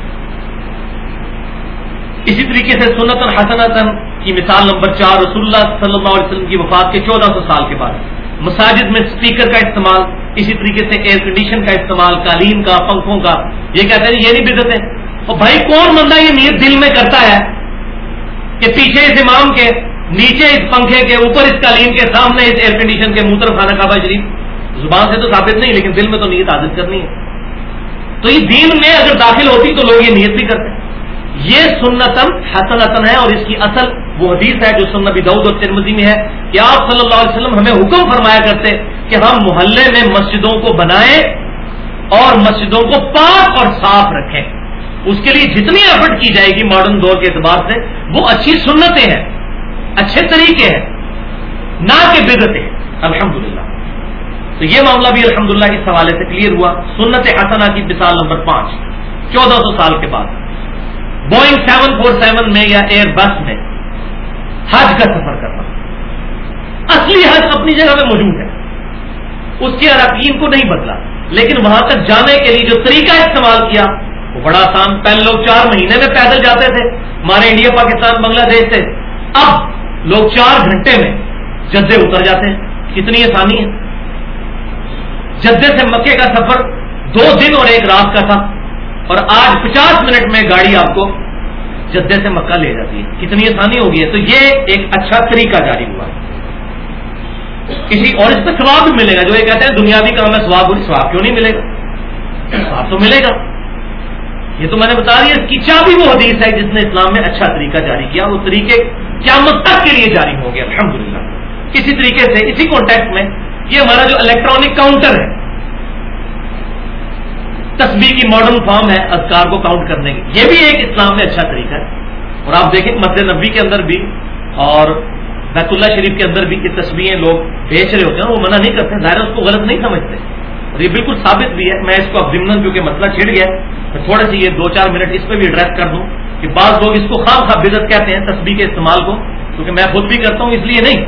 اسی طریقے سے سنت الحسن کی مثال نمبر چار رسول اللہ صلی اللہ علیہ وسلم کی وفات کے چودہ سو سال کے بعد مساجد میں اسپیکر کا استعمال، اسی طریقے سے ایئر کنڈیشن کا استعمال، قالین کا، پنکھوں کا، یہ کہتے ہیں جی، یہ نہیں بدت ہے اور بھائی، کون بندہ یہ نیت دل میں کرتا ہے کہ پیچھے اس امام کے، نیچے اس پنکھے کے، اوپر اس قالین کے، سامنے اس ایئر کنڈیشن کے موتر خانہ کعبہ شریف زبان سے تو ثابت نہیں، لیکن دل میں تو نیت عادت کرنی ہے۔ تو یہ دین میں اگر داخل ہوتی تو لوگ یہ نیت بھی کرتے۔ ہیں یہ سنتن حسن ہے اور اس کی اصل وہ حدیث ہے جو سنبی دعود اور ترمزی میں ہے کہ آپ صلی اللہ علیہ وسلم ہمیں حکم فرمایا کرتے کہ ہم محلے میں مسجدوں کو بنائیں اور مسجدوں کو پاک اور صاف رکھیں۔ اس کے لیے جتنی ایفرٹ کی جائے گی ماڈرن دور کے اعتبار سے، وہ اچھی سنتیں ہیں، اچھے طریقے ہیں، نہ کہ بدتیں الحمدللہ۔ تو یہ معاملہ بھی الحمدللہ اس حوالے سے کلیئر ہوا۔ سنت حسنہ کی مثال نمبر پانچ، چودہ سو سال کے بعد۔ بوئنگ سیون فور سیون میں یا ایئر بس میں حج کا سفر کرنا۔ اصلی حج اپنی جگہ میں موجود ہے۔ اس کے اراکین کو نہیں بدلا۔ لیکن وہاں تک جانے کے لیے جو طریقہ استعمال کیا، وہ بڑا آسان۔ پہلے لوگ چار مہینے میں پیدل جاتے تھے، ہمارے انڈیا، پاکستان، بنگلہ دیش سے۔ اب لوگ چار گھنٹے میں جدے اتر جاتے ہیں۔ کتنی آسانی ہے۔ جدے سے مکے کا سفر دو دن اور ایک رات کا تھا۔ اور آج پچاس منٹ میں گاڑی آپ کو جدے سے مکہ لے جاتی ہے۔ کتنی آسانی ہوگی ہے تو یہ ایک اچھا طریقہ جاری ہوا۔ کسی اور اس پہ سواب بھی ملے گا۔ جو یہ کہتے ہیں دنیاوی کام ہے سواب سواب کیوں نہیں ملے گا؟ سواب تو ملے گا۔ یہ تو میں نے بتا دیا، اس کی چابی وہ حدیث ہے جس نے اسلام میں اچھا طریقہ جاری کیا۔ وہ طریقے کیا تک کے لیے جاری ہو گیا الحمد کسی طریقے سے، اسی کانٹیکٹ میں یہ ہمارا جو الیکٹرانک کاؤنٹر ہے تصویر کی ماڈرن فارم ہے اذکار کو کاؤنٹ کرنے کی۔ یہ بھی ایک اسلام میں اچھا طریقہ ہے۔ اور آپ دیکھیں مسجد نبی کے اندر بھی اور بیت اللہ شریف کے اندر بھی یہ تصویریں لوگ بیچ رہے ہوتے ہیں وہ منع نہیں کرتے ظاہر اس کو غلط نہیں سمجھتے۔ اور یہ بالکل ثابت بھی ہے۔ میں اس کو اب ضمن کیونکہ مسئلہ چھڑ گیا میں تھوڑا سی یہ دو چار منٹ اس پہ بھی ایڈریس کر دوں کہ بعض لوگ اس کو خام خواہ بدت کہتے ہیں تصویر کے استعمال کو، کیونکہ میں خود بھی کرتا ہوں، اس لیے نہیں۔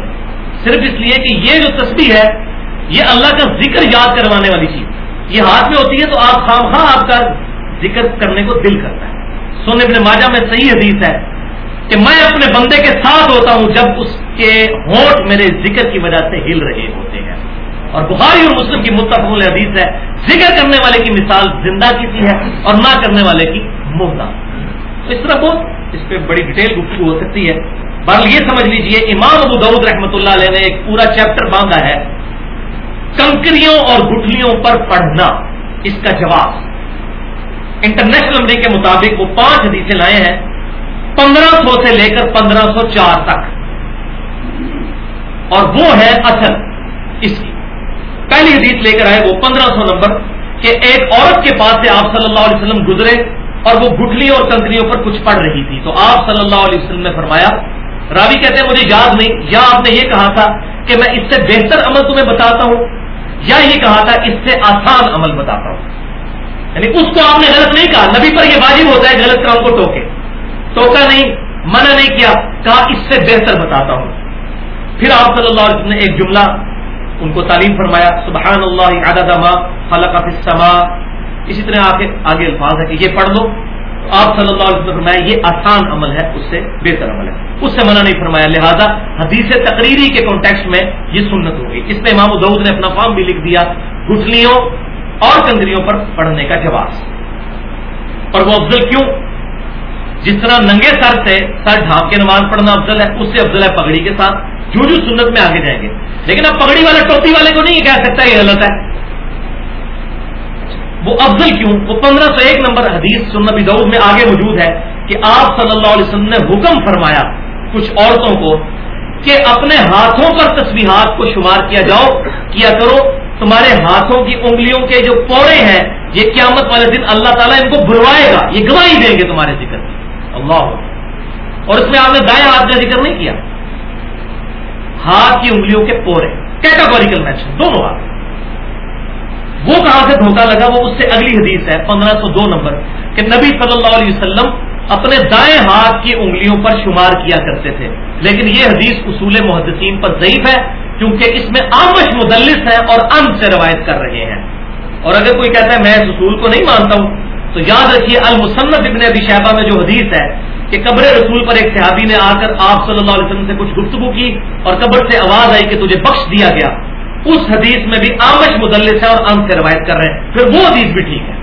صرف اس لیے کہ یہ جو تصویر ہے، یہ اللہ کا ذکر یاد کروانے والی چیز یہ ہاتھ میں ہوتی ہے تو آپ خام خواہ آپ کا ذکر کرنے کو دل کرتا ہے۔ سونے اپنے ماجا میں صحیح حدیث ہے کہ میں اپنے بندے کے ساتھ ہوتا ہوں جب اس کے ہونٹ میرے ذکر کی وجہ سے ہل رہے ہوتے ہیں۔ اور بخاری اور مسلم کی متفق حدیث ہے، ذکر کرنے والے کی مثال زندہ کسی ہے اور نہ کرنے والے کی مردہ۔ تو اس طرح بہت اس پہ بڑی ڈیٹیل گفتگو ہو سکتی ہے۔ بہرحال یہ سمجھ لیجیے، امام ابو دعود رحمۃ اللہ علیہ نے ایک پورا چیپٹر باندھا ہے۔ کنکریوں اور گٹلیوں پر پڑھنا، اس کا جواب۔ انٹرنیشنل امریک کے مطابق وہ پانچ حدیثیں لائے ہیں، پندرہ سو سے لے کر پندرہ سو چار تک۔ اور وہ ہے اصل، اس کی۔ پہلی حدیث لے کر آئے وہ پندرہ سو نمبر، کہ ایک عورت کے پاس سے آپ صلی اللہ علیہ وسلم گزرے اور وہ گٹلیوں اور کنکریوں پر کچھ پڑھ رہی تھی۔ تو آپ صلی اللہ علیہ وسلم نے فرمایا، راوی کہتے ہیں، مجھے یاد نہیں، یا آپ نے یہ کہا تھا کہ میں اس سے بہتر عمل تمہیں بتاتا ہوں۔ یا یہ کہا تھا، اس سے آسان عمل بتاتا ہوں۔ یعنی اس کو آپ نے غلط نہیں کہا، نبی پر یہ واجب ہوتا ہے غلط کام کو ٹوکے۔ ٹوکا نہیں، منع نہیں کیا، کہا اس سے بہتر بتاتا ہوں۔ پھر آپ صلی اللہ علیہ وسلم نے ایک جملہ ان کو تعلیم فرمایا، سبحان اللہ عدد ما خلق فی السماء۔ اسی طرح آگے آگے الفاظ ہے کہ یہ پڑھ لو۔ آپ صلی اللہ علیہ وسلم فرمایا یہ آسان عمل ہے، اس سے بہتر عمل ہے۔ اس سے منع نہیں فرمایا، لہذا حدیث تقریری کے کانٹیکس میں یہ سنت ہوگی۔ اس پہ امام ادعود نے اپنا فارم بھی لکھ دیا گٹلیوں اور کندریوں پر پڑھنے کا جواز۔ اور وہ افضل کیوں؟ جس طرح ننگے سر سے سر ڈھانپ کے نماز پڑھنا افضل ہے، اس سے افضل ہے پگڑی کے ساتھ۔ جو جو سنت میں آگے جائیں گے۔ لیکن اب پگڑی والے ٹوپی والے کو نہیں کہہ سکتا یہ غلط ہے۔ وہ افضل کیوں؟ وہ پندرہ سو ایک نمبر حدیث سنبی دعود میں آگے موجود ہے کہ آپ صلی اللہ علیہ وسلم نے حکم فرمایا کچھ عورتوں کو کہ اپنے ہاتھوں پر تصویرات کو شمار کیا جاؤ، کیا کرو؟ تمہارے ہاتھوں کی انگلیوں کے جو پورے ہیں، یہ قیامت والے دن اللہ تعالیٰ ان کو بلوائے گا، یہ گواہی دیں گے تمہارے ذکر کی۔ اللہ۔ اور اس میں آپ نے دائیں ہاتھ کا ذکر نہیں کیا۔ ہاتھ کی انگلیوں کے پورے کیٹاگوریکل مینشن دونوں ہاتھ۔ وہ کہاں سے دھوکہ لگا وہ اس سے اگلی حدیث ہے، پندرہ سو دو نمبر، کہ نبی صلی اللہ علیہ وسلم اپنے دائیں ہاتھ کی انگلیوں پر شمار کیا کرتے تھے۔ لیکن یہ حدیث اصول محدثین پر ضعیف ہے، کیونکہ اس میں آمش مدلس ہے اور ان سے روایت کر رہے ہیں۔ اور اگر کوئی کہتا ہے میں اس اصول کو نہیں مانتا ہوں، تو یاد رکھیے المسنت ابن ابی شہبہ میں جو حدیث ہے کہ قبر رسول پر ایک صحابی نے آ کر آپ صلی اللہ علیہ وسلم سے کچھ گفتگو کی اور قبر سے آواز آئی کہ تجھے بخش دیا گیا۔ اس حدیث میں بھی آمش مدلس ہے اور ان سے روایت کر رہے ہیں۔ پھر وہ حدیث بھی ٹھیک ہے۔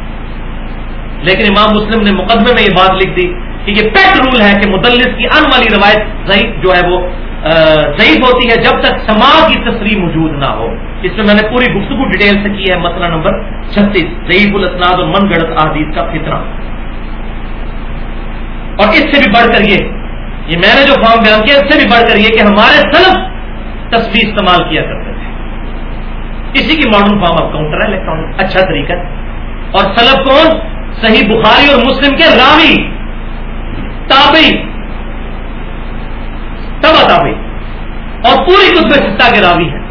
لیکن امام مسلم نے مقدمے میں یہ بات لکھ دی کہ یہ پیٹ رول ہے کہ مدلس کی ان والی روایت ضعیف جو ہے وہ ضعیف ہوتی ہے جب تک سماج کی تصریح موجود نہ ہو۔ اس میں میں نے پوری گفتگو ڈیٹیل سے کی ہے مسئلہ نمبر چھتیس، ضعیف الاسناد اور من گڑت احادیث کا فطرہ۔ اور اس سے بھی بڑھ کر یہ یہ میں نے جو فارم بیان کیا، اس سے بھی بڑھ کر یہ کہ ہمارے سلف تصویر استعمال کیا کرتے تھے۔ اسی کی ماڈرن فارم آف کاؤنٹر ہے الیکٹرانک اچھا طریقہ اور سلف کون؟ صحیح بخاری اور مسلم کے راوی تابئی تبا تابئی اور پوری کتب سطح کے راوی ہیں۔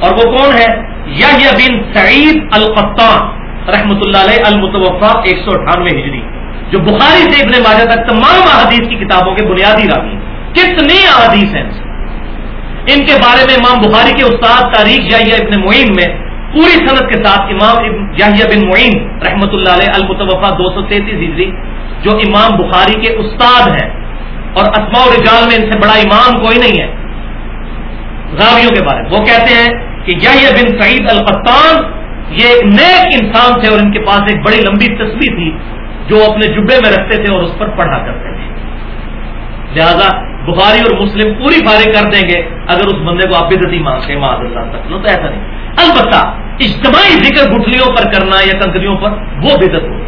اور وہ کون ہے؟ یا بن سعید القطان رحمۃ اللہ علیہ المتوفا ایک سو اٹھانوے ہجری۔ جو بخاری سے ابن ماجہ تک تمام احادیث کی کتابوں کے بنیادی راوی ہیں۔ کتنے احادیث ہیں؟ ان کے بارے میں امام بخاری کے استاد تاریخ یا ابن معین میں پوری صنعت کے ساتھ امام یاہیا بن معین رحمۃ اللہ علیہ المتوفا دو سو تینتیس ہجری، جو امام بخاری کے استاد ہیں، اور اسماء رجال میں ان سے بڑا امام کوئی نہیں ہے۔ راویوں کے بارے میں۔ وہ کہتے ہیں کہ یاہیا بن سعید القطان یہ ایک نیک انسان تھے اور ان کے پاس ایک بڑی لمبی تصویر تھی جو اپنے جبے میں رکھتے تھے اور اس پر پڑھا کرتے تھے۔ لہذا بخاری اور مسلم پوری فارغ کر دیں گے اگر اس بندے کو آپ بدتی مانگتے ہیں معذ اللہ تک۔ تو ایسا نہیں۔ البتہ اجتماعی ذکر گٹھلیوں پر کرنا یا کنکریوں پر وہ بدت ہو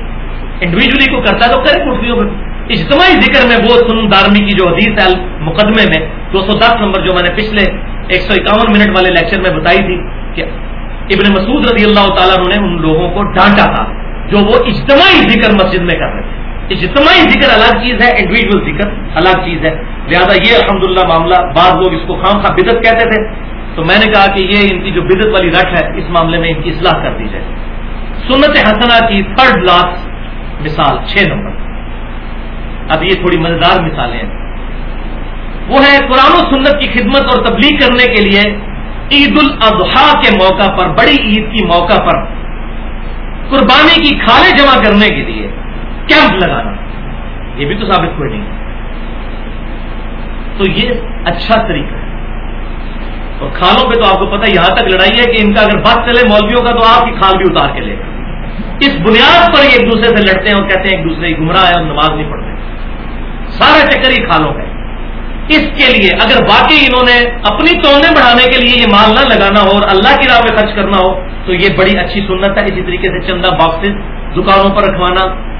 انڈیویجلی کو کرتا ہے تو کرے گٹھلیوں پر۔ اجتماعی ذکر میں وہ سن دارمی کی جو حدیث ہے مقدمے میں، دو سو دس نمبر جو میں نے پچھلے ایک سو اکاون منٹ والے لیکچر میں بتائی تھی کہ ابن مسعود رضی اللہ تعالیٰ نے ان لوگوں کو ڈانٹا تھا جو وہ اجتماعی ذکر مسجد میں کر رہے تھے۔ اجتماعی ذکر الگ چیز ہے انڈیویجل ذکر الگ چیز ہے۔ لہٰذا یہ الحمدللہ معاملہ، بعض لوگ اس کو خام خواہ بدت کہتے تھے۔ تو میں نے کہا کہ یہ ان کی جو بدت والی رٹ ہے، اس معاملے میں ان کی اصلاح کر دی جائے۔ سنت حسنا کی تھرڈ لاسٹ مثال، چھ نمبر۔ اب یہ تھوڑی مزیدار مثالیں ہیں۔ وہ ہے قرآن و سنت کی خدمت اور تبلیغ کرنے کے لیے عید الاضحیٰ کے موقع پر، بڑی عید کی موقع پر قربانی کی کھالے جمع کرنے کے لیے۔ کیمپ لگانا۔ یہ بھی تو ثابت کوئی نہیں۔ تو یہ اچھا طریقہ ہے۔ اور کھالوں پہ تو آپ کو پتا یہاں تک لڑائی ہے کہ ان کا اگر بات چلے مولویوں کا تو آپ کی کھال بھی اتار کے لے گا۔ اس بنیاد پر یہ ایک دوسرے سے لڑتے ہیں اور کہتے ہیں، ایک دوسرے کی گمراہ ہے اور نماز نہیں پڑھتے۔ سارا چکر ہی کھالوں کا اس کے لیے اگر باقی انہوں نے اپنی تونے بڑھانے کے لیے یہ مال نہ لگانا ہو اور اللہ کی راہ میں خرچ کرنا ہو، تو یہ بڑی اچھی سنت ہے۔ اسی طریقے سے چندہ باکسز، دکانوں پر رکھوانا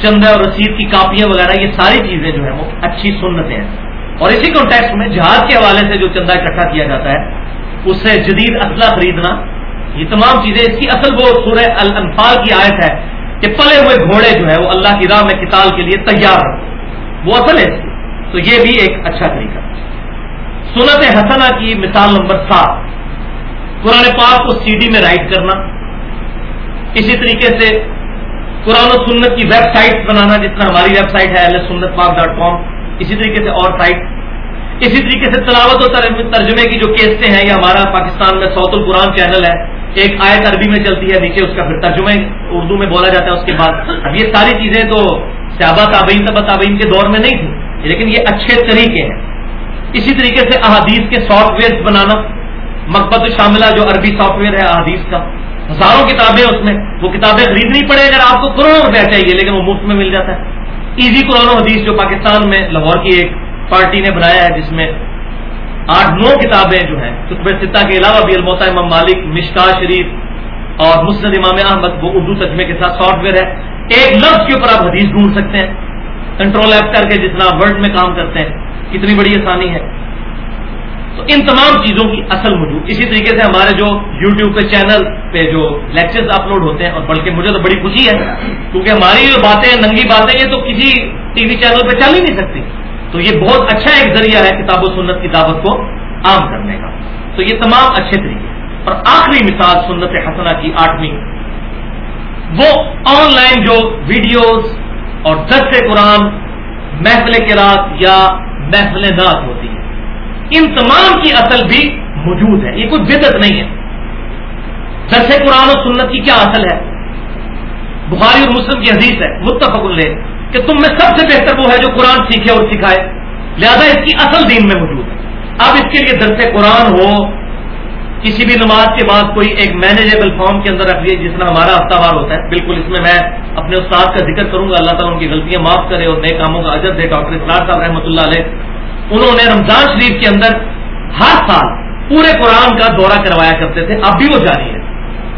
چندہ اور رسید کی کاپیاں وغیرہ، یہ ساری چیزیں جو ہیں وہ اچھی سنتیں ہیں۔ اور اسی کانٹیکس میں جہاز کے حوالے سے جو چندہ اکٹھا کیا جاتا ہے اس سے جدید اسلحہ خریدنا، یہ تمام چیزیں اس کی اصل وہ سورہ الانفال کی آیت ہے کہ پلے ہوئے گھوڑے جو ہے وہ اللہ کی راہ میں کتال کے لیے تیار رکھو وہ اصل ہے۔ تو یہ بھی ایک اچھا طریقہ۔ سنت حسنا کی مثال نمبر سات۔ قرآن پاک کو سی ڈی میں رائٹ کرنا۔ اسی طریقے سے قرآن و سنت کی ویب سائٹ بنانا جس طرح ہماری ویب سائٹ ہے سنت پاک ڈاٹ کام، اسی طریقے سے اور سائٹ، اسی طریقے سے تلاوت و ترجمے کی جو کیسٹیں ہیں، یہ ہمارا پاکستان میں سعود القرآن چینل ہے، ایک آیت عربی میں چلتی ہے، نیچے اس کا پھر ترجمہ اردو میں بولا جاتا ہے، اس کے بعد۔ اب یہ ساری چیزیں تو سیابہ تابعین طبع تابعین کے دور میں نہیں تھی لیکن یہ اچھے طریقے ہیں۔ اسی طریقے سے احادیث کے سافٹ ویئر بنانا، مقبت شاملہ جو عربی سافٹ ویئر ہے، احادیث کا۔ ہزاروں کتابیں اس میں، وہ کتابیں خریدنی پڑے اگر آپ کو کروڑوں روپیہ چاہیے، لیکن وہ مفت میں مل جاتا ہے۔ ایزی قرآن و حدیث جو پاکستان میں لاہور کی ایک پارٹی نے بنایا ہے، جس میں آٹھ نو کتابیں جو ہیں خطب سطح کے علاوہ بھی الموتا امام مالک، مشکا شریف اور مسند امام احمد، وہ اردو ترجمے کے ساتھ سافٹ ویئر ہے۔ ایک لفظ کے اوپر آپ حدیث ڈھونڈ سکتے ہیں، کنٹرول ایپ کر کے جتنا ورڈ میں کام کرتے ہیں، کتنی بڑی آسانی ہے۔ تو ان تمام چیزوں کی اصل موجود اسی طریقے سے ہمارے جو یوٹیوب پہ چینل پہ جو لیکچرز اپلوڈ ہوتے ہیں اور بلکہ مجھے تو بڑی خوشی ہے، کیونکہ ہماری جو باتیں ننگی باتیں، یہ تو کسی ٹی وی چینل پہ چل ہی نہیں سکتی۔ تو یہ بہت اچھا ایک ذریعہ ہے کتاب و سنت کی دعوت کو عام کرنے کا۔ تو یہ تمام اچھے طریقے اور آخری مثال سنت حسنہ کی آٹھویں۔ وہ آن لائن جو ویڈیوز اور درس قرآن محفل کے رات یا محفل نات ہوتی ہے ان تمام کی اصل بھی موجود ہے، یہ کوئی بدت نہیں ہے۔ درس قرآن و سنت کی کیا اصل ہے؟ بخاری اور مسلم کی حدیث ہے، متفق اللہ کہ تم میں سب سے بہتر وہ ہے جو قرآن سیکھے اور سکھائے۔ لہذا اس کی اصل دین میں موجود ہے۔ اب اس کے لیے درس قرآن ہو، کسی بھی نماز کے بعد کوئی ایک مینیجیبل فارم کے اندر رکھ لیے، جس میں ہمارا ہفتہ وار ہوتا ہے۔ بالکل اس میں میں اپنے استاد کا ذکر کروں گا، اللہ تعالیٰ ان کی غلطیاں معاف کرے اور نئے کاموں کا اجر دے، ڈاکٹر اسلار صاحب رحمۃ اللہ علیہ انہوں نے رمضان شریف کے اندر ہر سال پورے قرآن کا دورہ کروایا کرتے تھے، اب بھی وہ جاری ہے۔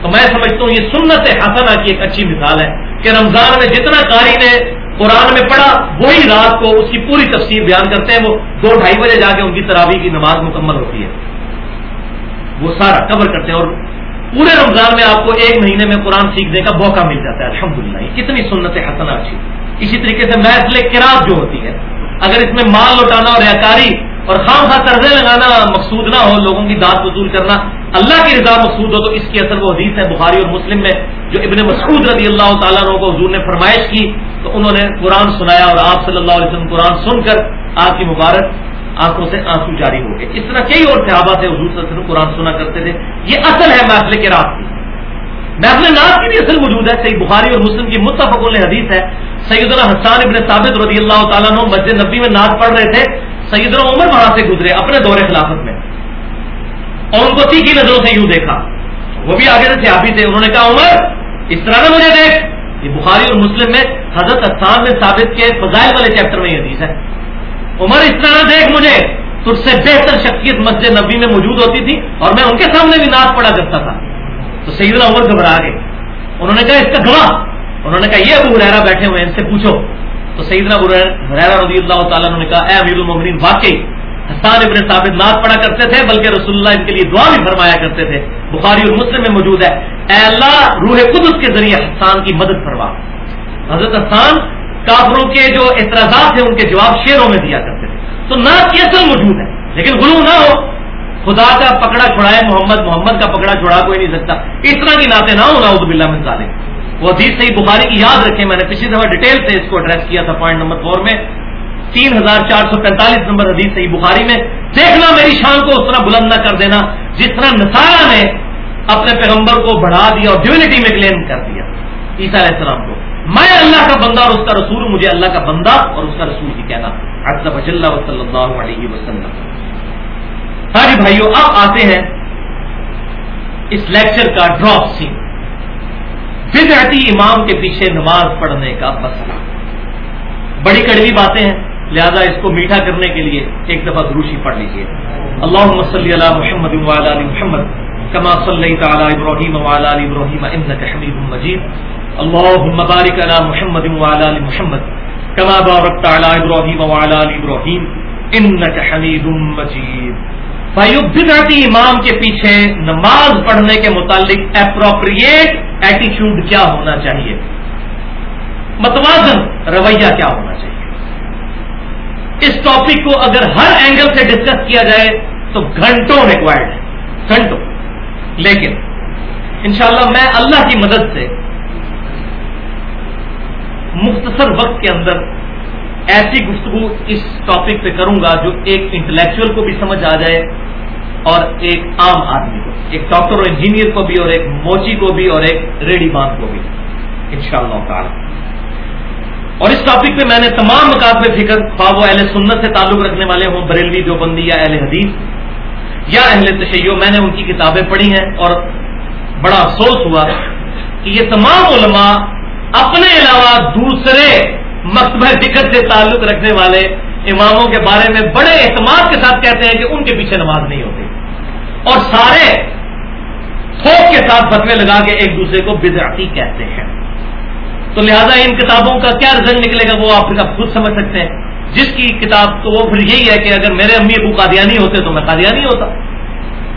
تو میں سمجھتا ہوں یہ سنت حسنہ کی ایک اچھی مثال ہے کہ رمضان میں جتنا قاری نے قرآن میں پڑھا، وہی رات کو اس کی پوری تفسیر بیان کرتے ہیں، وہ دو ڈھائی بجے جا کے ان کی تراویح کی نماز مکمل ہوتی ہے۔ وہ سارا کور کرتے ہیں اور پورے رمضان میں آپ کو ایک مہینے میں قرآن سیکھنے کا موقع مل جاتا ہے الحمد للہ کتنی سنت حسن اچھی۔ اسی طریقے سے محفل کراط جو ہوتی ہے اگر اس میں مال لوٹانا اور ریاکاری اور خام خواہ طرزے لگانا مقصود نہ ہو، لوگوں کی دانت وصول کرنا، اللہ کی رضا مقصود ہو، تو اس کی اثر وہ حدیث ہے بخاری اور مسلم میں، جو ابن مسعود رضی اللہ تعالیٰ عنہ کو حضور نے فرمائش کی، تو انہوں نے قرآن سنایا اور آپ صلی اللہ علیہ وسلم قرآن سن کر آپ کی مبارک، آنکھوں سے آنسو جاری ہو گئے۔ اس طرح کئی اور صحابہ سے حضور صلی اللہ علیہ وسلم قرآن سنا کرتے تھے۔ یہ اصل ہے محفل کے رات کی۔ محفل ناز کی بھی اصل موجود ہے، صحیح بخاری اور مسلم کی متفق حدیث ہے۔ سید اللہ حسان ابن ثابت رضی اللہ تعالیٰ عنہ مسجد نبی میں ناز پڑھ رہے تھے۔ سید اللہ عمر وہاں سے گزرے اپنے دور خلافت میں۔ اور ان کو تیکھی نظروں سے یوں دیکھا۔ وہ بھی آگے سے صحابی تھے۔ انہوں نے کہا، عمر، اس طرح نہ مجھے دیکھ۔ یہ بخاری اور مسلم میں حضرت حسان بن ثابت کے فضائل والے چیپٹر میں یہ حدیث ہے۔ عمر، اس طرح دیکھ مجھے۔ تجھ سے بہتر شخصیت مسجد نبی میں موجود ہوتی تھی اور میں ان کے سامنے بھی ناچ پڑا کرتا تھا۔ تو سیدنا عمر گھبرا گئے۔ انہوں نے کہا، اس کا گواہ انہوں نے کہا، یہ ابو حرا بیٹھے ہوئے ان سے پوچھو. تو سیدنا حرا رضی اللہ تعالیٰ نے کہا، اے امیر المین واقعی حسان ابن ثابت ناچ پڑا کرتے تھے، بلکہ رسول اللہ ان کے لیے دعا بھی فرمایا کرتے تھے۔ بخاری اور مسلم میں موجود ہے۔ اے اللہ، روح قدس کے ذریعے حسان کی مدد فرما۔ حضرت حسان کافروں کے جو اعتراضات ہیں، ان کے جواب شیروں میں دیا کرتے تھے۔ تو نعت کی اصل موجود ہے، لیکن غلو نہ ہو۔ خدا کا پکڑا چھڑائے، محمد محمد کا پکڑا چھڑا، کوئی نہیں سکتا۔ اس طرح کی نعتیں نہ ہو ناؤد بلّہ میں ظالم وہ حدیث صحیح بخاری کی یاد رکھیں، میں نے پچھلی دفعہ ڈیٹیل سے اس کو ایڈریس کیا تھا پوائنٹ نمبر فور میں۔ تین ہزار چار سو پینتالیس نمبر حدیث صحیح بخاری میں۔ دیکھنا میری شان کو اس طرح بلند نہ کر دینا، جس طرح نسارا نے اپنے پیغمبر کو بڑھا دیا اور ڈیونٹی میں کلیم کر دیا عیسیٰ علیہ السلام کو۔ میں اللہ کا بندہ اور اس کا رسول مجھے اللہ کا بندہ اور اس کا رسول ہی کہنا۔ صلی اللہ علیہ وسلم۔ ساری بھائیوں اب آتے ہیں اس لیکچر کا ڈراپ سین بدعتی امام کے پیچھے نماز پڑھنے کا مسئلہ۔ بڑی کڑوی باتیں ہیں، لہذا اس کو میٹھا کرنے کے لیے ایک دفعہ دروشی پڑھ لیجیے اللہ صلی اللہ محمد علی محمد، کما صلی تعالی ابراہیم ابراہیم حمید مجید۔ اللهم بارك على محمد وعلى ال محمد كما باركت على ابراهيم وعلى ال ابراهيم انك حميد مجيد بھائیو بدعتی امام کے پیچھے نماز پڑھنے کے متعلق اپروپریٹ ایٹیچیوڈ کیا ہونا چاہیے؟ متوازن رویہ کیا ہونا چاہیے؟ اس ٹاپک کو اگر ہر اینگل سے ڈسکس کیا جائے تو گھنٹوں ریکوائرڈ ہے، گھنٹوں۔ لیکن انشاءاللہ میں اللہ کی مدد سے مختصر وقت کے اندر ایسی گفتگو اس ٹاپک پہ کروں گا جو ایک انٹلیکچوئل کو بھی سمجھ آ جائے اور ایک عام آدمی کو، ایک ڈاکٹر اور انجینئر کو بھی اور ایک موچی کو بھی اور ایک ریڈی مان کو بھی ان شاء اللہ تعالی۔ اور اس ٹاپک پہ میں نے تمام مقابلے فکر، خواب و اہل سنت سے تعلق رکھنے والے ہوں، بریلوی دیوبندی یا اہل حدیث یا اہل تشیع، میں نے ان کی کتابیں پڑھی ہیں اور بڑا افسوس ہوا کہ یہ تمام علماء اپنے علاوہ دوسرے مکتبہ فکر سے تعلق رکھنے والے اماموں کے بارے میں بڑے اعتماد کے ساتھ کہتے ہیں کہ ان کے پیچھے نماز نہیں ہوتی۔ اور سارے تھوک کے ساتھ فتوے لگا کے ایک دوسرے کو بدعتی کہتے ہیں۔ تو لہذا ان کتابوں کا کیا رزلٹ نکلے گا وہ آپ خود سمجھ سکتے ہیں۔ جس کی کتاب تو وہ پھر یہی ہے کہ اگر میرے امی ابو قادیانی ہوتے تو میں قادیانی ہوتا۔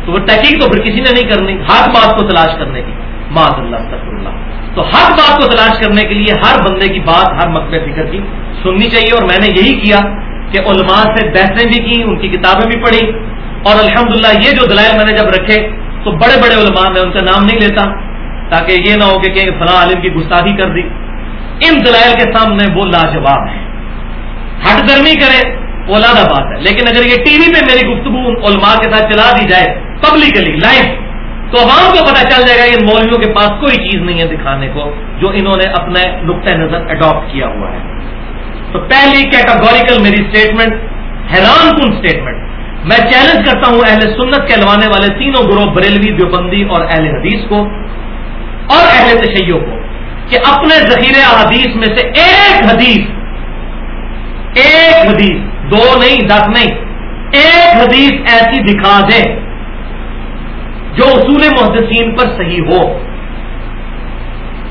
تو وہ تحقیق تو پھر کسی نے نہیں کرنی ہر بات کو تلاش کرنے کی۔ معذ اللہ اللہ۔ تو ہر بات کو تلاش کرنے کے لیے ہر بندے کی بات ہر مقبے فکر کی سننی چاہیے اور میں نے یہی کیا کہ علماء سے بحثیں بھی کی، ان کی کتابیں بھی پڑھی اور الحمدللہ یہ جو دلائل میں نے جب رکھے تو بڑے بڑے علماء میں ان کا نام نہیں لیتا تاکہ یہ نہ ہو کہ فلاں عالم کی گستاخی کر دی۔ ان دلائل کے سامنے وہ لاجواب ہے ہٹ گرمی کرے، وہ لادہ بات ہے۔ لیکن اگر یہ ٹی وی پہ میری گفتگو علماء کے ساتھ چلا دی جائے پبلکلی لائف تو عوام کو پتا چل جائے گا ان مولویوں کے پاس کوئی چیز نہیں ہے دکھانے کو جو انہوں نے اپنے نقطۂ نظر اڈاپٹ کیا ہوا ہے۔ تو پہلی کیٹاگوریکل میری اسٹیٹمنٹ حیران کن اسٹیٹمنٹ میں چیلنج کرتا ہوں اہل سنت کہلوانے والے تینوں گروہ بریلوی دیوبندی اور اہل حدیث کو اور اہل تشیعوں کو کہ اپنے ذخیرے حدیث میں سے ایک حدیث ایک حدیث، دو نہیں، دس نہیں، ایک حدیث ایسی دکھا دیں۔ جو اصول محدثین پر صحیح ہو،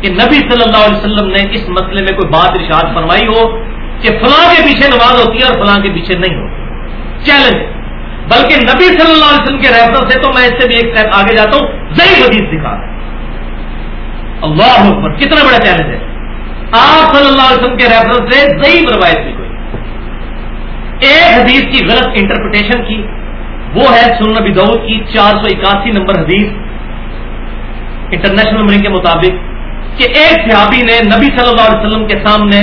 کہ نبی صلی اللہ علیہ وسلم نے اس مسئلے میں کوئی بات ارشاد فرمائی ہو کہ فلاں کے پیچھے نماز ہوتی ہے اور فلاں کے پیچھے نہیں ہوتی۔ چیلنج بلکہ نبی صلی اللہ علیہ وسلم کے ریفرنس سے تو میں اس سے بھی ایک آگے جاتا ہوں۔ ضعیف حدیث دکھا دیں اللہ اکبر، کتنا بڑا چیلنج ہے۔ آپ صلی اللہ علیہ وسلم کے ریفرنس سے ضعیف روایت کی کوئی۔ ایک حدیث کی غلط انٹرپریٹیشن کی۔ وہ ہے سن نبی دعود کی چار سو اکاسی نمبر حدیث انٹرنیشنل نمبرنگ کے مطابق کہ ایک صحابی نے نبی صلی اللہ علیہ وسلم کے سامنے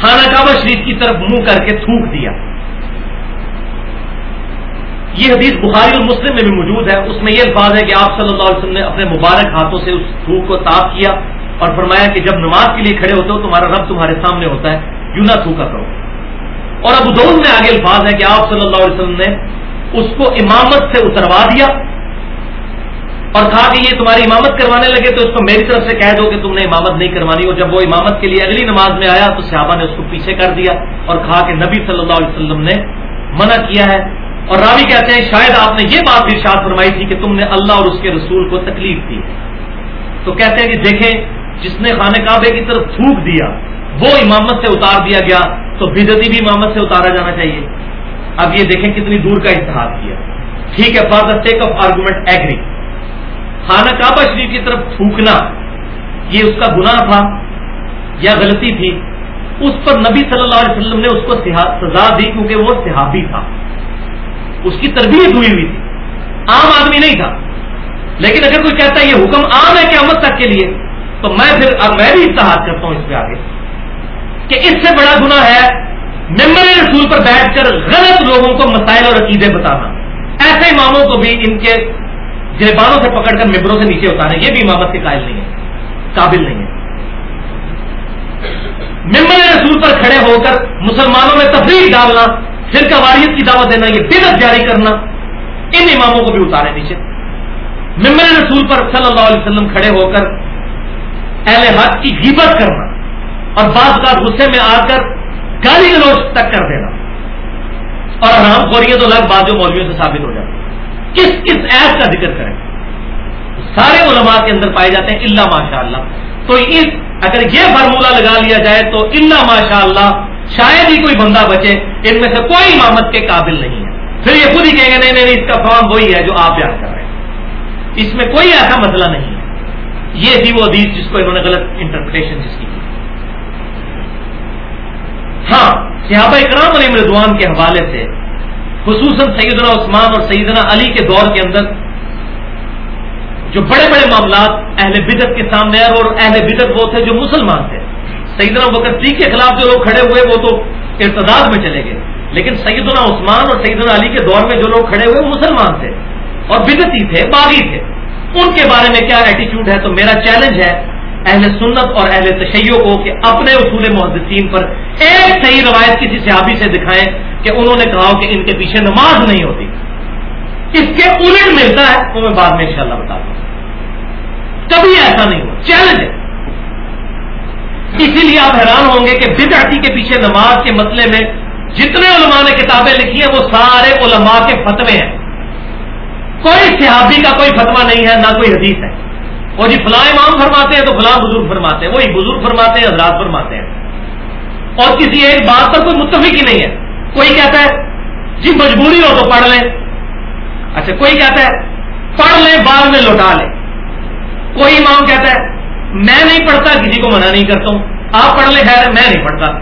خانہ کعبہ شریف کی طرف منہ کر کے تھوک دیا۔ یہ حدیث بخاری اور مسلم میں بھی موجود ہے۔ اس میں یہ الفاظ ہے کہ آپ صلی اللہ علیہ وسلم نے اپنے مبارک ہاتھوں سے اس تھوک کو صاف کیا اور فرمایا کہ جب نماز کے لیے کھڑے ہوتے ہو، تمہارا رب تمہارے سامنے ہوتا ہے، یوں نہ تھوکا کرو۔ اور ابو دون میں آگے الفاظ ہے کہ آپ صلی اللہ علیہ وسلم نے اس کو امامت سے اتروا دیا اور کہا کہ یہ تمہاری امامت کروانے لگے تو اس کو میری طرف سے کہہ دو کہ تم نے امامت نہیں کروانی اور جب وہ امامت کے لیے اگلی نماز میں آیا تو صحابہ نے اس کو پیچھے کر دیا اور کہا کہ نبی صلی اللہ علیہ وسلم نے منع کیا ہے اور راوی کہتے ہیں شاید آپ نے یہ بات بھی شاد فرمائی تھی کہ تم نے اللہ اور اس کے رسول کو تکلیف دی تو کہتے ہیں کہ دیکھیں جس نے خانہ کعبے کی طرف تھوک دیا وہ امامت سے اتار دیا گیا تو بدتی بھی امامت سے اتارا جانا چاہیے۔ اب یہ دیکھیں کتنی دور کا اتحاد کیا۔ ٹھیک ہے، for the sake of argument agree. خانہ کعبہ شریف کی طرف تھوکنا، یہ اس کا گناہ تھا یا غلطی تھی؟ اس پر نبی صلی اللہ علیہ وسلم نے اس کو سزا دی کیونکہ وہ صحابی تھا۔ اس کی تربیت ہوئی ہوئی تھی۔ عام آدمی نہیں تھا۔ لیکن اگر کوئی کہتا ہے یہ حکم عام ہے قیامت تک کے لیے، تو میں پھر اب میں بھی اتحاد کرتا ہوں اس پہ آگے۔ کہ اس سے بڑا گنا ہے ممبر رسول پر بیٹھ کر غلط لوگوں کو مسائل اور عقیدے بتانا۔ ایسے اماموں کو بھی ان کے گربانوں سے پکڑ کر ممبروں سے نیچے اتارے یہ بھی امامت کے قائل نہیں ہے، قابل نہیں ہے۔ ممبر رسول پر کھڑے ہو کر مسلمانوں میں تفریح ڈالنا پھر واریت کی دعوت دینا، یہ بدت جاری کرنا، ان اماموں کو بھی اتارے نیچے۔ ممبر رسول پر صلی اللہ علیہ وسلم کھڑے ہو کر اہل حق کی غیبت کرنا۔ اور بعض کا غصے میں آ کر گالی گلوچ تک کر دینا۔ اور حرام خوری تو لگ بازو مولویوں سے ثابت ہو جاتی کس کس ایپ کا ذکر کریں؟ سارے علماء کے اندر پائے جاتے ہیں اللہ ماشاء اللہ تو اس اگر یہ فارمولہ لگا لیا جائے تو اللہ ماشاء اللہ شاید ہی کوئی بندہ بچے، ان میں سے کوئی امامت کے قابل نہیں ہے۔ پھر یہ خود ہی کہیں گے، نہیں نہیں، اس کا فارم وہی ہے جو آپ بیان کر رہے ہیں۔ اس میں کوئی ایسا مسئلہ نہیں ہے۔ یہ تھی وہ حدیث جس کو انہوں نے غلط انٹرپریٹیشن جس کی ہاں صحابہ اکرام علی مردوان کے حوالے سے، خصوصاً سیدنا عثمان اور سیدنا علی کے دور کے اندر جو بڑے بڑے معاملات اہل بدت کے سامنے آئے اور اہل بدت وہ تھے جو مسلمان تھے۔ سیدنا بکر صدیق کے خلاف جو لوگ کھڑے ہوئے، وہ تو ارتداد میں چلے گئے۔ لیکن سیدنا عثمان اور سیدنا علی کے دور میں جو لوگ کھڑے ہوئے، وہ مسلمان تھے اور بدتی تھے، باغی تھے۔ ان کے بارے میں کیا ایٹیچیوڈ ہے؟ تو میرا چیلنج ہے اہل سنت اور اہل تشیعوں کو کہ اپنے اصول محدثین پر ایک صحیح روایت کسی صحابی سے دکھائیں کہ انہوں نے کہا کہ ان کے پیچھے نماز نہیں ہوتی۔ اس کے الٹ ملتا ہے، وہ میں بعد میں انشاءاللہ بتا دوں۔ کبھی ایسا نہیں ہوا، چیلنج ہے۔ اسی لیے آپ حیران ہوں گے کہ بدعتی کے پیچھے نماز کے مسئلے میں جتنے علماء نے کتابیں لکھی ہیں، وہ سارے علماء کے فتوے ہیں۔ کوئی صحابی کا کوئی فتوا نہیں ہے، نہ کوئی حدیث ہے۔ اور جی فلاں امام فرماتے ہیں تو فلاں بزرگ فرماتے ہیں، وہی بزرگ فرماتے ہیں، حضرات فرماتے ہیں۔ اور کسی ایک بات پر کوئی متفق ہی نہیں ہے۔ کوئی کہتا ہے جی مجبوری ہو تو پڑھ لیں۔ اچھا کوئی کہتا ہے، پڑھ لیں بعد میں لوٹا لیں۔ کوئی امام کہتا ہے، میں نہیں پڑھتا، کسی کو منع نہیں کرتا ہوں۔ آپ پڑھ لیں، خیر، میں نہیں پڑھتا۔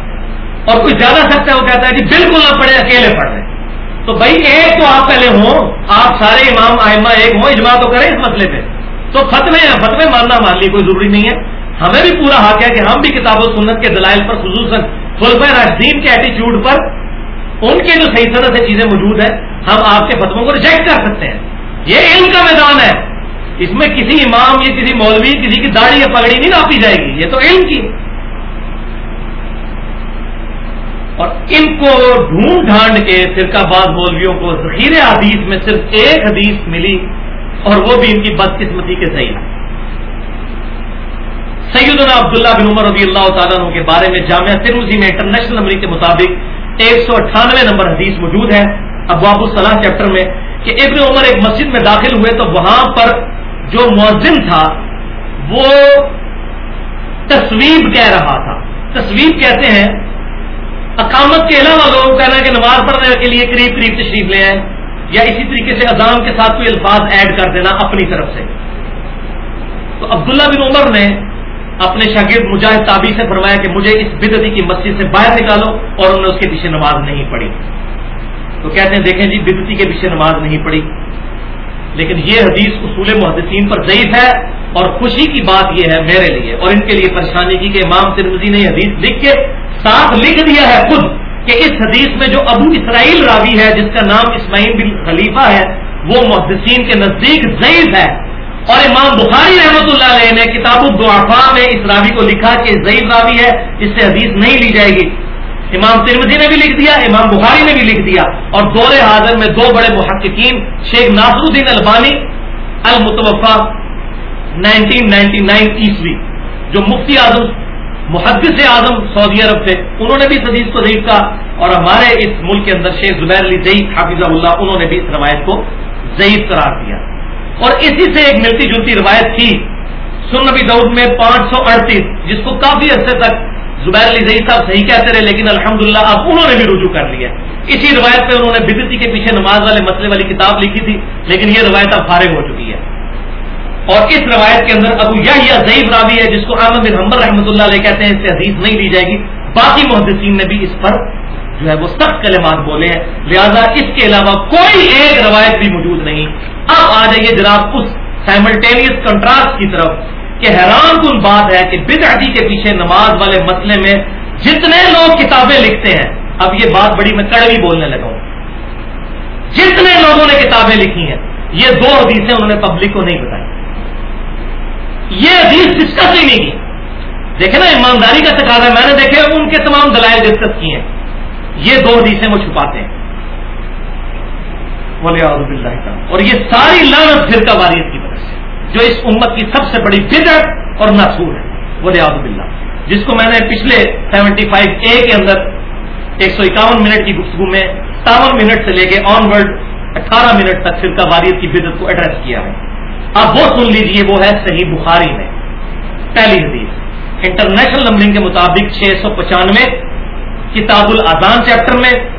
اور کوئی زیادہ سکتا ہے، وہ کہتا ہے جی بالکل نہ پڑھے اکیلے پڑھ لیں۔ تو بھائی، ایک تو آپ پہلے ہوں، آپ سارے امام آئمہ ایک ہوں، اجماع تو کریں اس مسئلے پہ۔ تو فتوے ہیں، فتوے ماننا ہمارے لیے کوئی ضروری نہیں ہے۔ ہمیں بھی پورا حق ہے کہ ہم بھی کتاب و سنت کے دلائل پر، خصوصاً فلف راشدین کے ایٹیچیوڈ پر، ان کے جو صحیح طرح سے چیزیں موجود ہیں، ہم آپ کے فتووں کو ریجیکٹ کر سکتے ہیں۔ یہ علم کا میدان ہے۔ اس میں کسی امام یا کسی مولوی، کسی کی داڑھی یا پگڑی نہیں ناپی جائے گی۔ یہ تو علم کی اور ان کو ڈھونڈ ڈھانڈ کے فرقہ باز مولویوں کو ذخیرے حدیث میں صرف ایک حدیث ملی۔ اور وہ بھی ان کی بدقسمتی کے صحیح سیدنا عبداللہ بن عمر رضی اللہ تعالیٰ عنہ کے بارے میں جامعہ ترمزی میں انٹرنیشنل نمبر کے مطابق ایک سو اٹھانوے نمبر حدیث موجود ہے۔ ابواب الصلاح چیپٹر میں کہ ابن عمر ایک مسجد میں داخل ہوئے تو وہاں پر جو مؤذن تھا، وہ تصویب کہہ رہا تھا۔ تصویب کہتے ہیں، اقامت کے علاوہ لوگوں کہنا کہ نماز پڑھنے کے لیے قریب قریب تشریف لے آئے۔ یا اسی طریقے سے اذان کے ساتھ کوئی الفاظ ایڈ کر دینا اپنی طرف سے۔ تو عبداللہ بن عمر نے اپنے شاگرد مجاہد تابی سے فرمایا کہ مجھے اس بدتی کی مسجد سے باہر نکالو اور انہوں نے اس کے پیچھے نماز نہیں پڑھی۔ تو کہتے ہیں، دیکھیں جی بدتی کے پیچھے نماز نہیں پڑھی۔ لیکن یہ حدیث اصول محدثین پر ضعیف ہے اور خوشی کی بات یہ ہے میرے لیے اور ان کے لیے پریشانی کی کہ امام ترمزی نے حدیث لکھ کے ساتھ لکھ دیا ہے خود۔ کہ اس حدیث میں جو ابو اسرائیل راوی ہے، جس کا نام اسماعیل بن خلیفہ ہے، وہ محدثین کے نزدیک ضعیف ہے۔ اور امام بخاری رحمۃ اللہ علیہ نے کتاب الدعفا میں اس راوی کو لکھا کہ ضعیف راوی ہے، اس سے حدیث نہیں لی جائے گی۔ امام ترمدی نے بھی لکھ دیا، امام بخاری نے بھی لکھ دیا۔ اور دور حاضر میں دو بڑے محققین، شیخ ناصر الدین البانی المتوفا 1999 عیسوی، جو مفتی اعظم محدث اعظم سعودی عرب تھے، انہوں نے بھی اس حدیث کو ضعیف کہا اور ہمارے اس ملک کے اندر شیخ زبیر علی ضعیف حافظ اللہ، انہوں نے بھی اس روایت کو ضعیف قرار دیا۔ اور اسی سے ایک ملتی جلتی روایت تھی سن نبی دعود میں پانچ سو اڑتیس، جس کو کافی عرصے تک زبیر علی ضعیف صاحب صحیح کہتے رہے، لیکن الحمدللہ اب انہوں نے بھی رجوع کر لیا۔ اسی روایت پہ انہوں نے بدتی کے پیچھے نماز والے مسئلے والی کتاب لکھی تھی، لیکن یہ روایت اب فارغ ہو چکی ہے۔ اور اس روایت کے اندر ابو یا ضعیف راوی ہے، جس کو احمد بن حمبر رحمۃ اللہ علیہ کہتے ہیں، اس سے حدیث نہیں دی جائے گی۔ باقی محدثین نے بھی اس پر جو ہے وہ سخت کلمات بولے ہیں۔ لہذا اس کے علاوہ کوئی ایک روایت بھی موجود نہیں۔ اب آ جائیے جناب اس سائملٹینیس کنٹراسٹ کی طرف کہ حیران کن بات ہے کہ بدعتی کے پیچھے نماز والے مسئلے میں جتنے لوگ کتابیں لکھتے ہیں، اب یہ بات بڑی میں کڑوی بولنے لگا ہوں۔ جتنے لوگوں نے کتابیں لکھی ہیں، یہ دو حدیثیں انہوں نے پبلک کو نہیں بتائی۔ یہ حدیث ڈسکس ہی نہیں کی۔ دیکھیں نا، ایمانداری کا تقاضا میں نے دیکھے، ان کے تمام دلائل ڈسکس کیے ہیں۔ یہ دو حدیثیں وہ چھپاتے ہیں۔ اور یہ ساری لانت فرقہ واریت کی وجہ سے، جو اس امت کی سب سے بڑی بدعت اور ناسور ہے۔ بولے آدب اللہ جس کو میں نے پچھلے سیونٹی فائیو اے کے اندر ایک سو اکاون منٹ کی گفتگو میں ستاون منٹ سے لے کے آن ورڈ اٹھارہ منٹ تک فرقہ واریت کی بدت کو ایڈریس کیا ہے۔ اب وہ سن لیجیے، وہ ہے صحیح بخاری میں۔ پہلی حدیث۔ انٹرنیشنل نمبرنگ کے مطابق چھ سو پچانوے کتاب الادان چیپٹر میں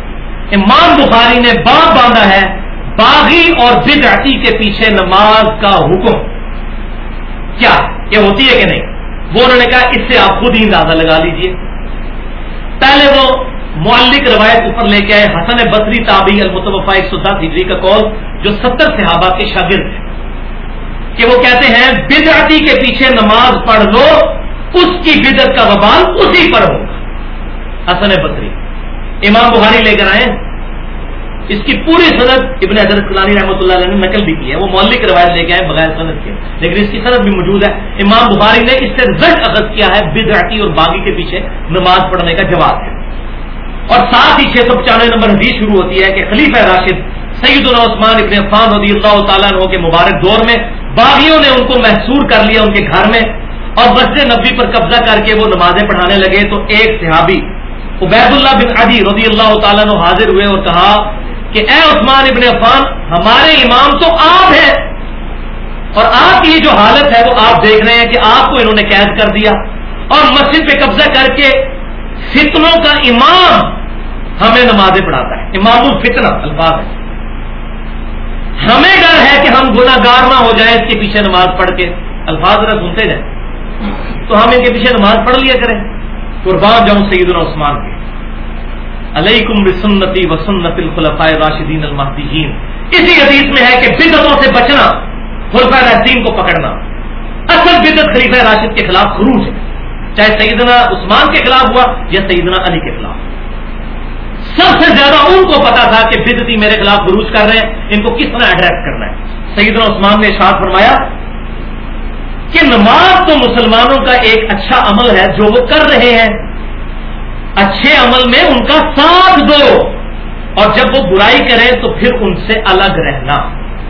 امام بخاری نے باپ باندھا ہے، باغی اور بدعتی کے پیچھے نماز کا حکم۔ کیا یہ ہوتی ہے کہ نہیں؟ وہ انہوں نے کہا، اس سے آپ خود ہی اندازہ لگا لیجیے۔ پہلے وہ معلق روایت اوپر لے کے آئے، حسن بصری تابی المتوفا ایک سو دس ہجری کا کال جو ستر صحابہ کے شاگرد ہیں کہ وہ کہتے ہیں، بدعتی کے پیچھے نماز پڑھ لو، اس کی بدت کا وبال اسی پر ہوگا۔ حسن بصری، امام بخاری لے کر آئے۔ اس کی پوری صنعت ابن حضرت کلانی رحمۃ اللہ علیہ نے نقل بھی کی ہے۔ وہ مولک روایت لے کے آئے بغیر صنعت کے۔ لیکن اس کی صنعت بھی موجود ہے۔ امام بخاری نے اس سے رزلٹ اخذ کیا ہے بدعتی اور باغی کے پیچھے نماز پڑھنے کا جواب ہے۔ اور ساتھ ہی چھ سو پچانوے نمبر حدیث شروع ہوتی ہے کہ خلیفہ راشد سعید العثمان ابن عفان رضی اللہ تعالیٰ عنہ کے مبارک دور میں باغیوں نے ان کو محسور کر لیا ان کے گھر میں اور مسجد نبی پر قبضہ کر کے وہ نمازیں پڑھانے لگے تو ایک صحابی عبید اللہ بن عدی رضی اللہ تعالیٰ نے حاضر ہوئے اور کہا کہ اے عثمان ابن عفان، ہمارے امام تو آپ ہیں اور آپ کی جو حالت ہے وہ آپ دیکھ رہے ہیں کہ آپ کو انہوں نے قید کر دیا اور مسجد پہ قبضہ کر کے فتنوں کا امام ہمیں نمازیں پڑھاتا ہے، امام الفتنہ، الفاظ ہے ہمیں ڈر ہے کہ ہم گناگار نہ ہو جائیں اس کے پیچھے نماز پڑھ کے۔ الفاظ ذرا سنتے جائیں۔ تو ہم ان کے پیچھے نماز پڑھ لیا کریں۔ قربان جاؤں سعید العثمان کے۔ علیکم بسنتی وسنت الخلفاء راشدین المحدین اسی حدیث میں ہے کہ بدتوں سے بچنا خلفۂ رحسین کو پکڑنا۔ اصل بدت خلیفہ راشد کے خلاف خروج ہے۔ چاہے سیدنا عثمان کے خلاف ہوا یا سیدنا علی کے خلاف۔ سب سے زیادہ ان کو پتا تھا کہ بدتی میرے خلاف خروج کر رہے ہیں، ان کو کس طرح ایڈریس کرنا ہے؟ سیدنا عثمان نے اشار فرمایا کہ نماز تو مسلمانوں کا ایک اچھا عمل ہے جو وہ کر رہے ہیں۔ اچھے عمل میں ان کا ساتھ دو۔ اور جب وہ برائی کرے تو پھر ان سے الگ رہنا۔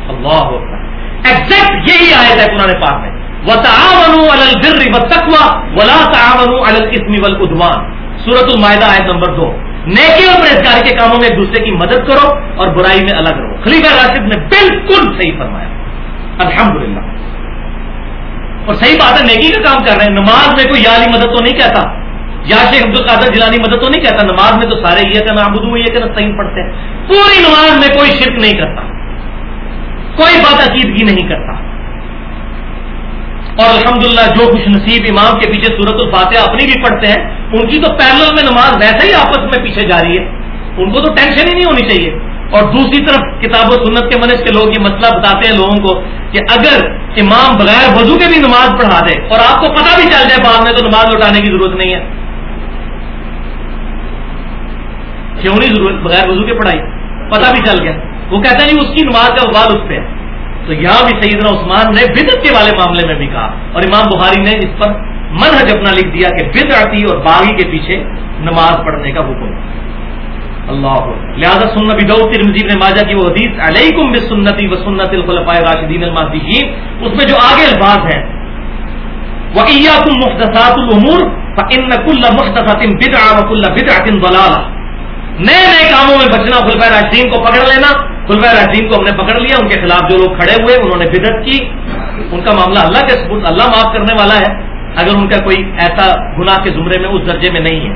اللہ ہوتا ہے ایگزیکٹ یہی آئے تھے پرانے پاک میں۔ وہ تعاون ولا تعاون سورت المائدہ آئے نمبر دو۔ نیکی اور پرہزگاری کے کاموں میں ایک دوسرے کی مدد کرو اور برائی میں الگ رہو۔ خلیفہ راشد نے بالکل صحیح فرمایا۔ الحمدللہ۔ اور صحیح بات ہے، نیکی کا کام کر رہے ہیں۔ نماز میں کوئی یاری مدد تو نہیں کہتا۔ یا شیخ عبد القادر جلانی مدد تو نہیں کہتا۔ نماز میں تو سارے یہ کہ نابدو یہ کہ صحیح پڑھتے ہیں۔ پوری نماز میں کوئی شرک نہیں کرتا۔ کوئی بات عقیدگی نہیں کرتا۔ اور الحمدللہ جو خوش نصیب امام کے پیچھے صورت الفاتحہ اپنی بھی پڑھتے ہیں، ان کی تو پیرل میں نماز ویسے ہی آپس میں پیچھے جاری ہے۔ ان کو تو ٹینشن ہی نہیں ہونی چاہیے۔ اور دوسری طرف کتاب و سنت کے منج کے لوگ یہ مسئلہ بتاتے ہیں لوگوں کو کہ اگر امام بغیر وضو کے بھی نماز پڑھا دے اور آپ کو پتہ بھی چل جائے بعد میں تو نماز لوٹانے کی ضرورت نہیں ہے۔ کیوں نہیں ضرورت بغیر وضو کے پڑھائی؟ پتہ بھی چل گیا۔ وہ کہتا ہے اس کی نماز کا وبال اس پہ ہے۔ تو یہاں بھی سیدنا عثمان نے بدت کے والے معاملے میں بھی کہا اور امام بخاری نے اس پر منحج اپنا لکھ دیا کہ بد آتی اور باغی کے پیچھے نماز پڑھنے کا حکم۔ اللہ۔ لہٰذا سن نبی دعود ترمزی نے ماجا کی وہ حدیث، علیکم بسنتی و سنت الخلفاء راشدین الماسدین اس میں جو آگے الفاظ ہیں وہ کم مختصات العمور ان کل مختصات بدعا وکل بدعت نئے نئے کاموں میں بچنا خلفۂ راجدین کو پکڑ لینا خلفۂ راجدین کو ہم نے پکڑ لیا، ان کے خلاف جو لوگ کھڑے ہوئے، انہوں نے بدت کی۔ ان کا معاملہ اللہ کے سپورٹ اللہ معاف کرنے والا ہے۔ اگر ان کا کوئی ایسا گناہ کے زمرے میں، اس درجے میں نہیں ہے۔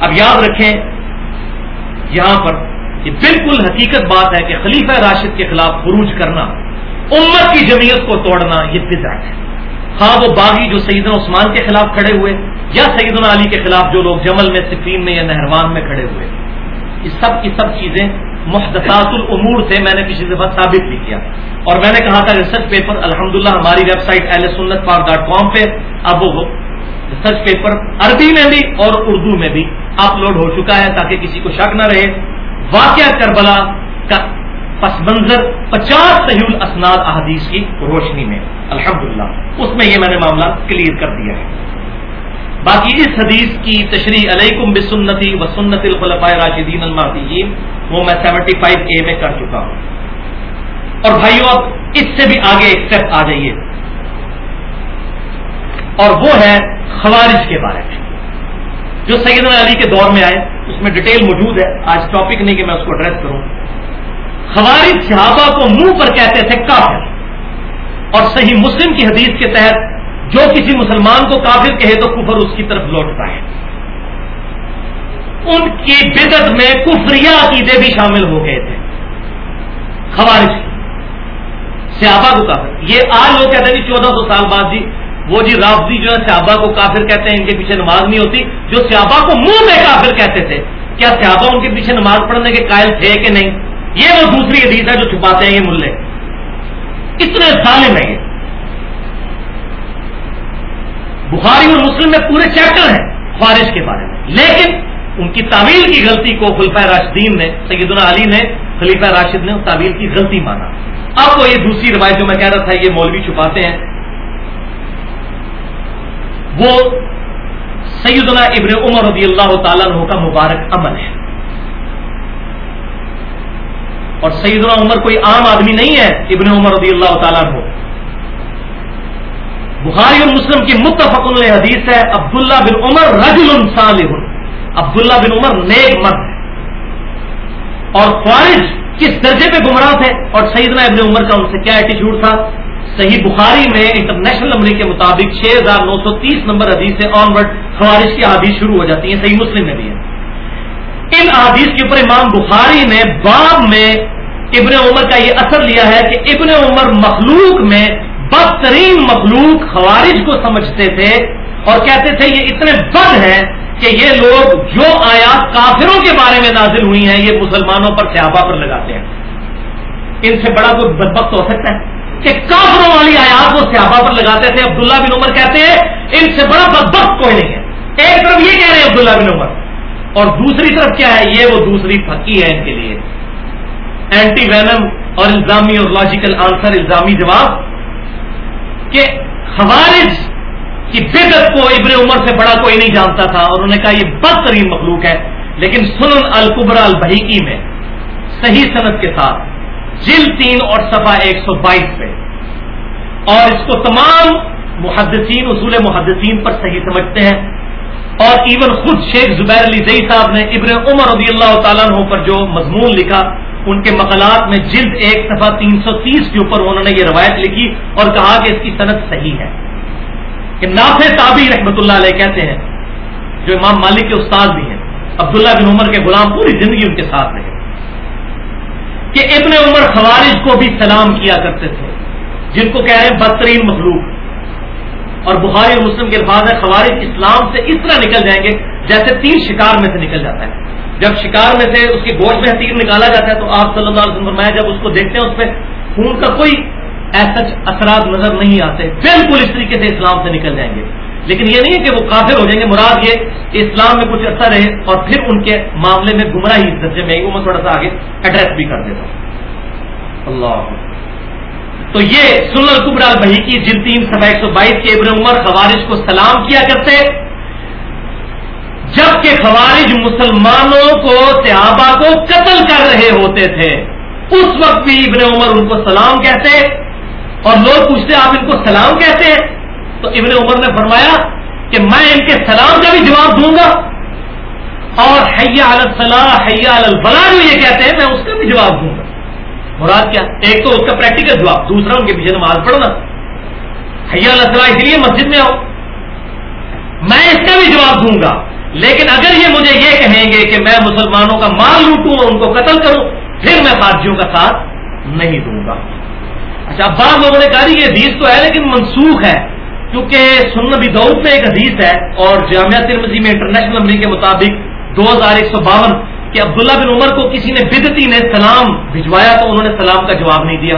اب یاد رکھیں، یہاں پر یہ بالکل حقیقت بات ہے کہ خلیفہ راشد کے خلاف خروج کرنا، امت کی جمعیت کو توڑنا، یہ بدعت ہے۔ ہاں وہ باغی جو سیدنا عثمان کے خلاف کھڑے ہوئے، یا سیدنا علی کے خلاف جو لوگ جمل میں، سفین میں یا نہروان میں کھڑے ہوئے۔ یہ سب کی سب چیزیں محدثات العمور سے میں نے کسی دفعہ ثابت بھی کیا۔ اور میں نے کہا تھا ریسرچ پیپر، الحمدللہ ہماری ویب سائٹ اہل سنت پاک ڈاٹ کام پہ اب وہ ریسرچ پیپر عربی میں بھی اور اردو میں بھی اپلوڈ ہو چکا ہے تاکہ کسی کو شک نہ رہے۔ واقعہ کربلا کا پس منظر پچاس صحیح الاسناد احادیث کی روشنی میں، الحمدللہ۔ اس میں یہ میں نے معاملہ کلیئر کر دیا ہے۔ باقی اس حدیث کی تشریح علیکم بسنتی و سنت الخلفاء راشدین المحدین وہ میں سیونٹی فائیو اے میں کر چکا ہوں۔ اور بھائیو، اب اس سے بھی آگے ایک اسٹیپ آ جائیے۔ اور وہ ہے خوارج کے بارے میں۔ جو سیدنا علی کے دور میں آئے، اس میں ڈیٹیل موجود ہے۔ آج ٹاپک نہیں کہ میں اس کو ایڈریس کروں۔ خوارج صحابہ کو منہ پر کہتے تھے کافر۔ اور صحیح مسلم کی حدیث کے تحت جو کسی مسلمان کو کافر کہے تو کفر اس کی طرف لوٹتا ہے۔ ان کی بدت میں کفریہ عقیدے بھی شامل ہو گئے تھے۔ خوارج سیابا کو کافر۔ یہ آج لوگ کہتے ہیں جی چودہ سو سال بعد جی وہ جی رافضی جو ہے سیابا کو کافر کہتے ہیں، ان کے پیچھے نماز نہیں ہوتی۔ جو سیابا کو منہ میں کافر کہتے تھے، کیا سیابا ان کے پیچھے نماز پڑھنے کے قائل تھے کہ نہیں؟ یہ وہ دوسری حدیث ہے جو چھپاتے ہیں یہ ملے۔ اتنے ظالم ہیں۔ یہ بخاری اور مسلم میں پورے چیپٹر ہیں خارج کے بارے میں۔ لیکن ان کی تعویل کی غلطی کو خلفہ راشدین نے، سیدنا علی نے خلیفہ راشد نے تعویل کی غلطی مانا۔ اب وہ یہ دوسری روایت جو میں کہہ رہا تھا، یہ مولوی چھپاتے ہیں۔ وہ سیدنا ابن عمر رضی اللہ تعالیٰ عنہ کا مبارک عمل ہے۔ اور سیدنا عمر کوئی عام آدمی نہیں ہے، ابن عمر رضی اللہ تعالیٰ عنہ۔ بخاری اور مسلم کی متفق حدیث ہے، عبداللہ بن عمر رجل صالح۔ عبداللہ بن عمر نیک مرد ہے۔ اور خوارج کس درجے پہ گمراہ تھے؟ اور سیدنا ابن عمر کا ان سے کیا ایٹیچیوڈ تھا؟ صحیح بخاری میں انٹرنیشنل نمبر کے مطابق چھ ہزار نو سو تیس نمبر حدیث سے آن ورڈ خوارج کی حادیث شروع ہو جاتی ہیں، صحیح مسلم میں بھی ہے ان حادیث کے اوپر امام بخاری نے باب میں ابن عمر کا یہ اثر لیا ہے کہ ابن عمر مخلوق میں بدترین مخلوق خوارج کو سمجھتے تھے اور کہتے تھے یہ اتنے بد ہیں کہ یہ لوگ جو آیات کافروں کے بارے میں نازل ہوئی ہیں، یہ مسلمانوں پر صحابہ پر لگاتے ہیں۔ ان سے بڑا کوئی بدبخت ہو سکتا ہے کہ کافروں والی آیات وہ صحابہ پر لگاتے تھے۔ عبداللہ بن عمر کہتے ہیں، ان سے بڑا بدبخت کوئی نہیں ہے۔ ایک طرف یہ کہہ رہے ہیں عبداللہ بن عمر، اور دوسری طرف کیا ہے؟ یہ وہ دوسری پھکی ہے ان کے لیے۔ اینٹی وینم اور الزامی اور لاجیکل آنسر الزامی جواب۔ کہ خوارج کی بدت کو ابن عمر سے بڑا کوئی نہیں جانتا تھا اور انہوں نے کہا یہ بدترین مخلوق ہے، لیکن سنن القبرا البحیکی میں صحیح صنعت کے ساتھ جل تین اور صفحہ ایک سو بائیس پہ۔ اور اس کو تمام محدثین، اصول محدثین پر صحیح سمجھتے ہیں۔ اور ایون خود شیخ زبیر علی زئی صاحب نے ابن عمر رضی اللہ تعالیٰ عنہ پر جو مضمون لکھا ان کے مقالات میں جلد ایک صفحہ تین سو تیس کے اوپر انہوں نے یہ روایت لکھی اور کہا کہ اس کی صنعت صحیح ہے۔ کہ نافع تابی رحمت اللہ علیہ کہتے ہیں، جو امام مالک کے استاد بھی ہیں، عبداللہ بن عمر کے غلام پوری زندگی ان کے ساتھ رہے۔ کہ ابن عمر خوارج کو بھی سلام کیا کرتے تھے، جن کو کہہ رہے ہیں بدترین مخلوق۔ اور بخاری اور مسلم کے الفاظ ہے خوارج اسلام سے اس طرح نکل جائیں گے جیسے تین شکار میں سے نکل جاتا ہے۔ جب شکار میں سے اس کے گوشت میں تیر نکالا جاتا ہے تو آپ صلی اللہ علیہ وسلم فرمایا، جب اس کو دیکھتے ہیں، اس پہ خون کا کوئی ایسا اثرات نظر نہیں آتے۔ بالکل اس طریقے سے اسلام سے نکل جائیں گے۔ لیکن یہ نہیں ہے کہ وہ کافر ہو جائیں گے۔ مراد یہ کہ اسلام میں کچھ عرصہ رہے اور پھر ان کے معاملے میں گمراہی اس درجے میں وہ میں تھوڑا سا آگے ایڈریس بھی کر دیتا ہوں۔ اللہ۔ تو یہ سن القبر البحی کی جن تین سفا ایک سو بائیس کے ابن عمر خوارش کو سلام کیا کرتے۔ جبکہ خوارج مسلمانوں کو صحابہ کو قتل کر رہے ہوتے تھے۔ اس وقت بھی ابن عمر ان کو سلام کہتے اور لوگ پوچھتے، آپ ان کو سلام کہتے؟ ہیں تو ابن عمر نے فرمایا کہ میں ان کے سلام کا بھی جواب دوں گا۔ اور حیا الصلاح حیا البلا جو یہ کہتے ہیں، میں اس کا بھی جواب دوں گا۔ مراد کیا؟ ایک تو اس کا پریکٹیکل جواب، دوسرا ان کے پیچھے نماز پڑھنا حیا الصلاح اس لیے مسجد میں آؤ۔ میں اس کا بھی جواب دوں گا۔ لیکن اگر یہ مجھے یہ کہیں گے کہ میں مسلمانوں کا مال لوٹوں اور ان کو قتل کروں، پھر میں فارجیوں کا ساتھ نہیں دوں گا۔ اچھا بعض لوگوں نے کہا جی، یہ حدیث تو ہے لیکن منسوخ ہے، کیونکہ سن نبی دعود میں ایک حدیث ہے اور جامعہ ترمزی میں انٹرنیشنل نمبر کے مطابق دو ہزار ایک سو باون کہ عبداللہ بن عمر کو کسی نے بدتی نے سلام بھجوایا تو انہوں نے سلام کا جواب نہیں دیا۔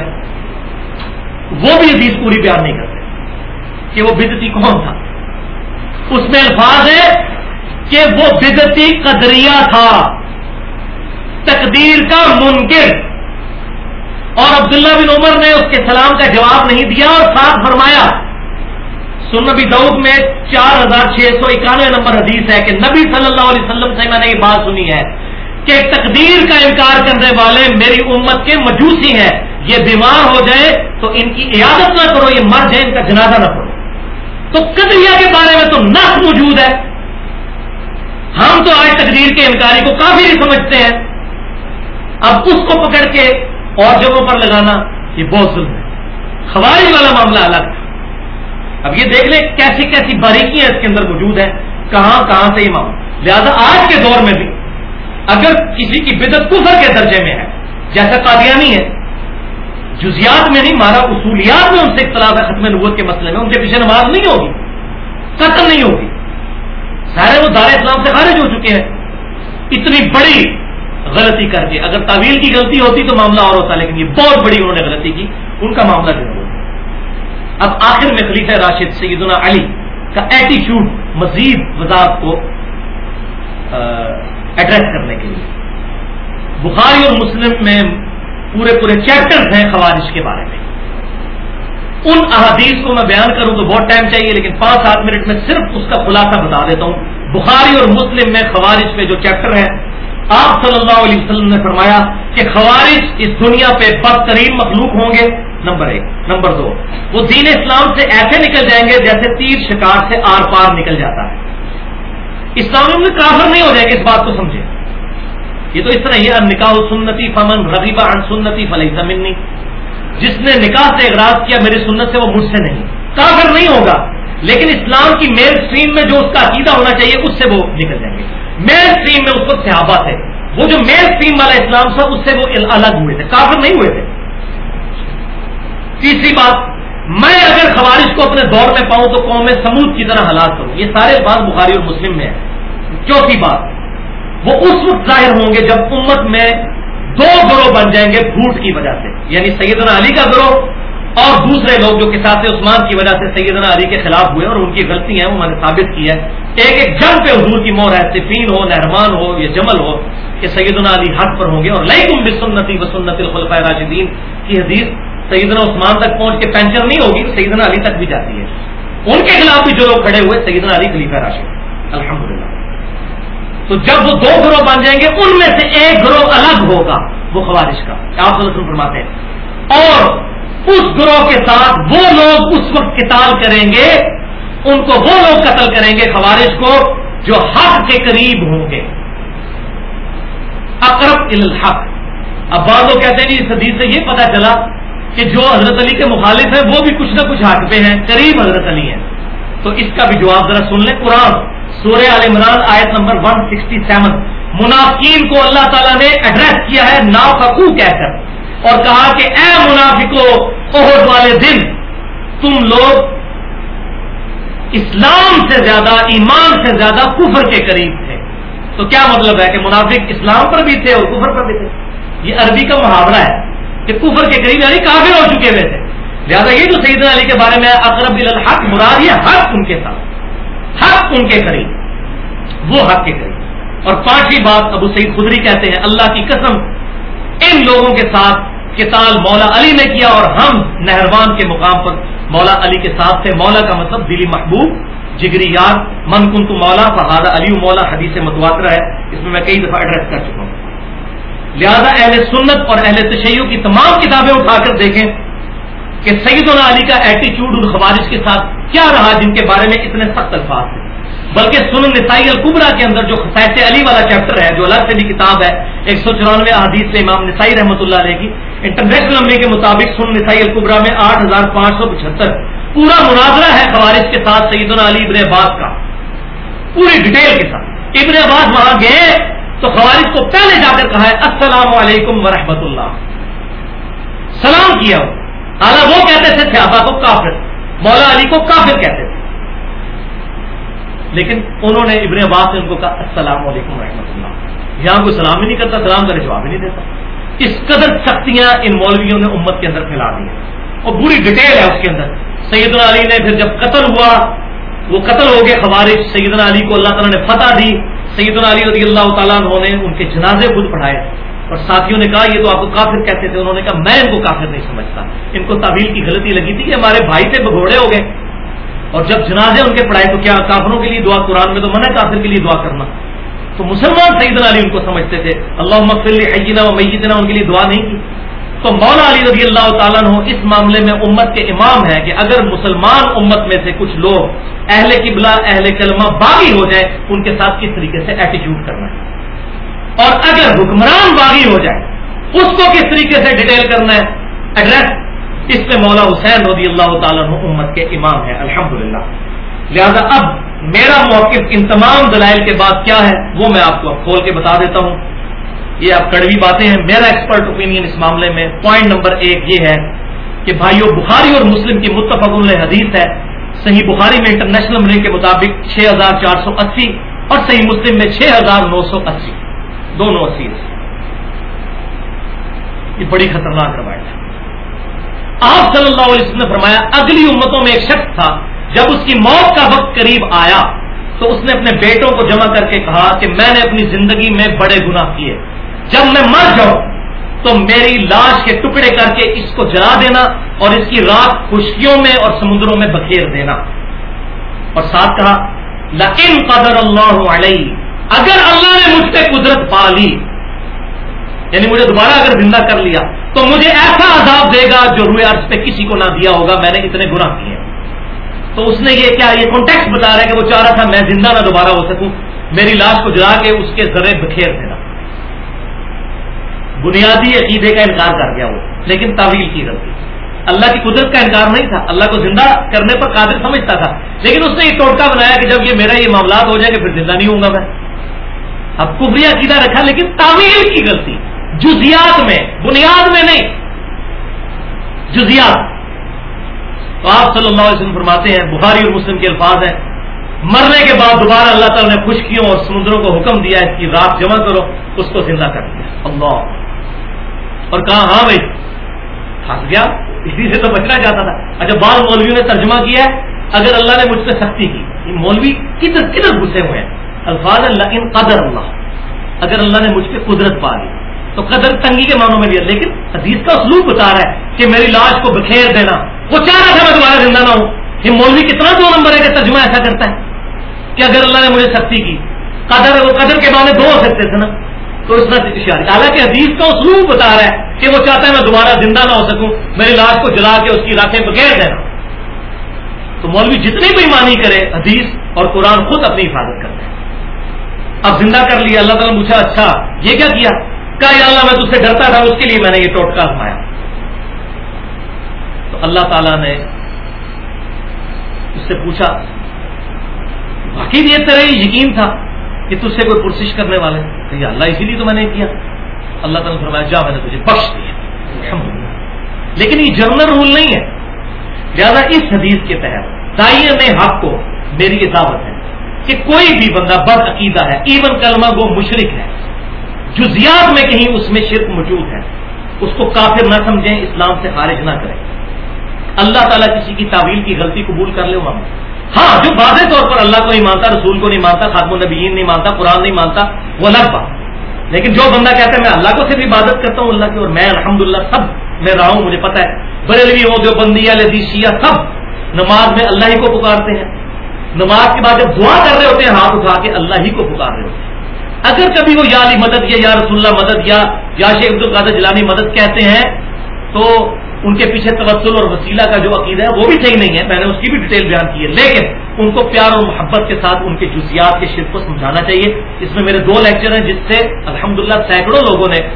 وہ بھی حدیث پوری بیان نہیں کرتے کہ وہ بدتی کون تھا۔ اس میں الفاظ ہے کہ وہ بدتی قدریہ تھا۔ تقدیر کا منکر۔ اور عبداللہ بن عمر نے اس کے سلام کا جواب نہیں دیا اور ساتھ فرمایا، سن نبی دعود میں چار ہزار چھ سو اکانوے نمبر حدیث ہے کہ نبی صلی اللہ علیہ وسلم سے میں نے یہ بات سنی ہے کہ تقدیر کا انکار کرنے والے میری امت کے مجوسی ہیں۔ یہ بیمار ہو جائے تو ان کی عیادت نہ کرو، یہ مر جائے، ان کا جنازہ نہ پڑو۔ تو قدریہ کے بارے میں تو نس موجود ہے۔ ہم تو آج تقدیر کے انکاری کو کافی سمجھتے ہیں۔ اب اس کو پکڑ کے اور جگہوں پر لگانا یہ بہت ظلم ہے۔ خوارج والا معاملہ الگ اب یہ دیکھ لیں کیسی کیسی باریکیاں اس کے اندر موجود ہیں، کہاں کہاں سے یہ معاملہ۔ لہذا آج کے دور میں بھی اگر کسی کی بدت کفر کے درجے میں ہے جیسا قادیانی ہے، جزیات میں نہیں، مارا اصولیات میں ان سے اختلاف ہے، ختم نبوت کے مسئلے میں، ان کے پیچھے نماز نہیں ہوگی، قتل نہیں ہوگی۔ ظاہر وہ دار اسلام سے خارج ہو چکے ہیں۔ اتنی بڑی غلطی کر کے اگر تعویل کی غلطی ہوتی تو معاملہ اور ہوتا، لیکن یہ بہت بڑی انہوں نے غلطی کی۔ ان کا معاملہ جو ہے اب آخر میں خلیفہ راشد سیدنا علی کا ایٹیچیوڈ مزید وضاحت کو ایڈریس کرنے کے لیے۔ بخاری اور مسلم میں پورے پورے چیپٹر ہیں خوارش کے بارے میں۔ ان احادیث کو میں بیان کروں تو بہت ٹائم چاہیے، لیکن پانچ سات منٹ میں صرف اس کا خلاصہ بتا دیتا ہوں۔ بخاری اور مسلم میں خوارش میں جو چیپٹر ہے آپ صلی اللہ علیہ وسلم نے فرمایا کہ خوارش اس دنیا پہ بدترین مخلوق ہوں گے۔ نمبر ایک۔ نمبر دو، وہ دین اسلام سے ایسے نکل جائیں گے جیسے تیر شکار سے آر پار نکل جاتا ہے۔ اسلام میں کافر نہیں ہو جائے گا اس بات کو سمجھے۔ یہ تو اس طرح یہ نکاح سنتی فمن رغیبہ ان سنتی فلحی سمنی جس نے نکاح سے اغراض کیا میری سنت سے وہ مجھ سے نہیں۔ کافر نہیں ہوگا۔ لیکن اسلام کی مین اسٹریم میں جو اس کا عقیدہ ہونا چاہیے، اس سے وہ نکل جائیں گے۔ مین اسٹریم میں اس کو صحابہ تھے۔ وہ جو مین اسٹریم والا اسلام تھا، اس سے وہ الگ ہوئے تھے۔ کافر نہیں ہوئے تھے۔ تیسری بات، میں اگر خوارش کو اپنے دور میں پاؤں تو قوم سمود کی طرح حالات کروں یہ سارے بات بخاری اور مسلم میں ہے چوتھی بات، وہ اس وقت ظاہر ہوں گے جب امت میں دو گروہ بن جائیں گے پھوٹ کی وجہ سے یعنی سیدنا علی کا گروہ اور دوسرے لوگ جو کسات عثمان کی وجہ سے سیدنا علی کے خلاف ہوئے اور ان کی غلطی ہیں، وہ میں نے ثابت کی ہے ایک ایک جنگ پہ حضور کی مور ہے صفین ہو نہرمان ہو، یا جمل ہو، کہ سیدنا علی حق پر ہوں گے۔ اور لئی تم بسنتی وسنت الخلفۂ راشدین کی حدیث سیدنا عثمان تک پہنچ کے پینچر نہیں ہوگی، سیدنا علی تک بھی جاتی ہے۔ ان کے خلاف بھی جو لوگ کھڑے ہوئے، سیدنا علی خلیفہ راشد۔ الحمدللہ۔ تو جب وہ دو گروہ بن جائیں گے، ان میں سے ایک گروہ الگ ہوگا، وہ خوارش کا۔ آپ فرماتے ہیں۔ اور اس گروہ کے ساتھ وہ لوگ اس وقت قتال کریں گے، ان کو وہ لوگ قتل کریں گے خوارش کو جو حق کے قریب ہوں گے۔ اقرب الحق۔ اب بعض لوگ کہتے ہیں کہ اس حدیث سے یہ پتا چلا کہ جو حضرت علی کے مخالف ہیں، وہ بھی کچھ نہ کچھ حق پہ ہیں، قریب حضرت علی ہیں۔ تو اس کا بھی جواب ذرا سن لیں، قرآن۔ سورہ عال عمران آیت نمبر 167 منافقین کو اللہ تعالیٰ نے ایڈریس کیا ہے نا فکو کہہ کر اور کہا کہ اے منافقو، عہد والے دن، تم لوگ اسلام سے زیادہ، ایمان سے زیادہ کفر کے قریب تھے۔ تو کیا مطلب ہے کہ منافق اسلام پر بھی تھے اور کفر پر بھی تھے؟ یہ عربی کا محاورہ ہے کہ کفر کے قریب یعنی کافر ہو چکے ہوئے تھے۔ لہٰذا یہ جو سیدنا علی کے بارے میں اقرب الحق، مراد یہ حق ان کے ساتھ۔ حق ان کے قریب۔ وہ حق کے قریب۔ اور پانچویں بات ابو سعید خدری کہتے ہیں، اللہ کی قسم، ان لوگوں کے ساتھ کتال مولا علی نے کیا اور ہم نہروان کے مقام پر مولا علی کے ساتھ تھے۔ مولا کا مطلب دلی محبوب، جگری یاد من کن تو مولا فہاد علی مولا، حدیث متواتر ہے۔ اس میں میں کئی دفعہ ایڈریس کر چکا ہوں۔ لہذا اہل سنت اور اہل تشیع کی تمام کتابیں اٹھا کر دیکھیں۔ کہ سعید اللہ علی کا ایٹیچیوڈ ان خوارج کے ساتھ کیا رہا جن کے بارے میں اتنے سخت الفاظ تھے بلکہ سن نسائی القبرا کے اندر جو خصائص علی والا چیپٹر ہے، جو الگ سے بھی کتاب ہے، ایک سو چورانوے حدیث سے امام نسائی رحمۃ اللہ علیہ کی انٹرنیشنل نمبر کے مطابق سن نسائی القبرا میں آٹھ ہزار پانچ سو پچہتر۔ پورا مناظرہ ہے خوارج کے ساتھ سعید علی ابن عباس کا۔ پوری ڈیٹیل کے ساتھ۔ ابن عباس وہاں گئے، تو خوارج کو پہلے جا کر کہا ہے، السلام علیکم ورحمۃ اللہ۔ سلام کیا حالانکہ وہ کہتے تھے صحابہ کو کافر، مولا علی کو کافر کہتے تھے۔ لیکن انہوں نے ابن عباس نے ان کو کہا، السلام علیکم رحمۃ اللہ۔ یہاں کوئی سلام ہی نہیں کرتا، سلام کا جواب ہی نہیں دیتا۔ اس قدر سختیاں ان مولویوں نے امت کے اندر پھیلا دی ہیں۔ اور پوری ڈیٹیل ہے اس کے اندر۔ سید علی نے پھر جب قتل ہوا، وہ قتل ہو گئے خوارج۔ سید علی کو اللہ تعالیٰ نے فتح دی۔ سید علی رضی اللہ تعالیٰ نے ان کے جنازے خود پڑھائے۔ اور ساتھیوں نے کہا، یہ تو آپ کو کافر کہتے تھے، انہوں نے کہا، میں ان کو کافر نہیں سمجھتا۔ ان کو تعویل کی غلطی لگی تھی کہ ہمارے بھائی سے بگوڑے ہو گئے۔ اور جب جنازے ان کے پڑھائے تو کیا کافروں کے لیے دعا، قرآن میں تو منع کافر کے لیے دعا کرنا۔ تو مسلمان سعید علی ان کو سمجھتے تھے۔ اللہ مغفر حجینہ و میتنا، ان کے لیے دعا نہیں کی۔ تو مولا علی رضی اللہ تعالیٰ عنہ اس معاملے میں امت کے امام ہے کہ اگر مسلمان امت میں سے کچھ لوگ اہل قبلہ، اہل کلمہ باغی ہو جائے، ان کے ساتھ کس طریقے سے ایٹیچیوڈ کرنا ہے؟ اور اگر حکمران باغی ہو جائے، اس کو کس طریقے سے ڈیٹیل کرنا ہے؟ ایڈریس اس میں مولا حسین رضی اللہ تعالیٰ امت کے امام ہے الحمدللہ۔ لہذا اب میرا موقف ان تمام دلائل کے بعد کیا ہے، وہ میں آپ کو کھول کے بتا دیتا ہوں۔ یہ اب کڑوی باتیں ہیں۔ میرا ایکسپرٹ اوپینین اس معاملے میں پوائنٹ نمبر ایک یہ ہے کہ بھائیو، بخاری اور مسلم کی متفق حدیث ہے۔ صحیح بخاری میں انٹرنیشنل نمبر کے مطابق چھ ہزار چار سو اسی اور صحیح مسلم میں چھ ہزار نو سو اسی۔ دونوں اسیر یہ بڑی خطرناک روایت ہے۔ آپ صلی اللہ علیہ وسلم نے فرمایا، اگلی امتوں میں ایک شخص تھا، جب اس کی موت کا وقت قریب آیا، تو اس نے اپنے بیٹوں کو جمع کر کے کہا کہ میں نے اپنی زندگی میں بڑے گناہ کیے۔ جب میں مر جاؤں، تو میری لاش کے ٹکڑے کر کے اس کو جلا دینا اور اس کی رات خشکیوں میں اور سمندروں میں بکھیر دینا۔ اور ساتھ کہا لکن قدر اللہ علیہ اگر اللہ نے مجھ پہ قدرت پا لی یعنی مجھے دوبارہ اگر زندہ کر لیا، تو مجھے ایسا عذاب دے گا جو روئے عرض پہ کسی کو نہ دیا ہوگا، میں نے اتنے گناہ کیے۔ تو اس نے یہ کیا، یہ کانٹیکٹ بتا رہا ہے کہ وہ چاہ رہا تھا میں زندہ نہ دوبارہ ہو سکوں، میری لاش کو جلا کے اس کے ذرے بکھیر دینا۔ بنیادی عقیدے کا انکار کر گیا وہ، لیکن تعویل کی غلطی۔ اللہ کی قدرت کا انکار نہیں تھا، اللہ کو زندہ کرنے پر قادر سمجھتا تھا۔ لیکن اس نے یہ ٹوٹکا بنایا کہ جب یہ میرا یہ معاملات ہو جائے گا پھر زندہ نہیں ہوں گا میں۔ اب کبری عقیدہ رکھا لیکن تعویل کی غلطی۔ جزیات میں، بنیاد میں نہیں۔ جزیات۔ تو آپ صلی اللہ علیہ وسلم فرماتے ہیں، بخاری اور مسلم کے الفاظ ہیں۔ مرنے کے بعد دوبارہ اللہ تعالیٰ نے خشکیوں اور سمندروں کو حکم دیا اس کی رات جمع کرو، اس کو زندہ کر دیا۔ اللہ۔ اور کہا ہاں بھائی، پھنس گیا۔ اسی سے تو بچنا چاہتا تھا۔ اچھا بعض مولویوں نے ترجمہ کیا ہے، اگر اللہ نے مجھ سے سختی کی مولوی کدھر کدھر گھسے ہوئے ہیں؟ الفاظ اللہ ان قدر اللہ۔ اگر اللہ نے مجھ پہ قدرت پا لی تو قدر تنگی کے معنوں میں لیا لیکن حدیث کا اسلوب بتا رہا ہے کہ میری لاش کو بکھیر دینا۔ وہ چاہ رہا تھا میں دوبارہ زندہ نہ ہوں۔ یہ مولوی کتنا دو نمبر ہے کہ ترجمہ ایسا کرتا ہے کہ اگر اللہ نے مجھے سختی کی، قدر وہ قدر کے معنی دو ہو سکتے تھے نا۔ تو اس طرح حالانکہ حدیث کا اسلوب بتا رہا ہے کہ وہ چاہتا ہے میں دوبارہ زندہ نہ ہو سکوں، میری لاش کو جلا کے اس کی راکھیں بغیر دینا۔ تو مولوی جتنی بھی مانی کرے، حدیث اور قرآن خود اپنی حفاظت کرتا ہے۔ اب زندہ کر لیا، اللہ تعالیٰ نے پوچھا اچھا یہ کیا کیا؟ کہا، یا اللہ، میں تجھ سے ڈرتا تھا، اس کے لیے میں نے یہ ٹوٹکا اپنایا تو اللہ تعالیٰ نے اس سے پوچھا باقی بھی ایک طرح یقین تھا کہ تجھ سے کوئی پرسش کرنے والے؟ کہ اللہ، اسی لیے تو میں نے کیا۔ اللہ تعالیٰ نے فرمایا، جا، میں نے تجھے بخش دیا۔ لیکن یہ جنرل رول نہیں ہے۔ لہٰذا اس حدیث کے تحت تعین حق کو میری یہ دعوت ہے۔ کہ کوئی بھی بندہ بد عقیدہ ہے ایون کلمہ وہ مشرق ہے۔ جزیات میں کہیں اس میں شرک موجود ہے۔ اس کو کافر نہ سمجھیں، اسلام سے خارج نہ کریں۔ اللہ تعالیٰ کسی کی تعویل کی غلطی قبول کر لے، وہاں۔ ہاں جو واضح طور پر اللہ کو نہیں مانتا، رسول کو نہیں مانتا، خاتم النبیین نہیں مانتا، قرآن نہیں مانتا، وہ الگ بات لیکن جو بندہ کہتا ہے، میں اللہ کو صرف عبادت کرتا ہوں، اللہ کی اور میں الحمد سب میں رہا ہوں، مجھے پتا ہے۔ بریلوی ہو جو بندی لدیشیا سب نماز میں اللہ ہی کو پکارتے ہیں۔ نماز کے بعد جب دعا کر رہے ہوتے ہیں، ہاتھ اٹھا کے اللہ ہی کو پکار رہے ہوتے ہیں۔ اگر کبھی وہ یا علی مدد یا یا رسول اللہ مدد یا یا شیخ عبد القادر جلانی مدد کہتے ہیں، تو ان کے پیچھے تبسل اور وسیلہ کا جو عقیدہ ہے، وہ بھی صحیح نہیں ہے۔ میں نے اس کی بھی ڈیٹیل بیان کی ہے۔ لیکن ان کو پیار اور محبت کے ساتھ ان کے جزیات کے شرک کو سمجھانا چاہیے۔ اس میں میرے دو لیکچر ہیں، جس سے الحمدللہ سینکڑوں لوگوں نے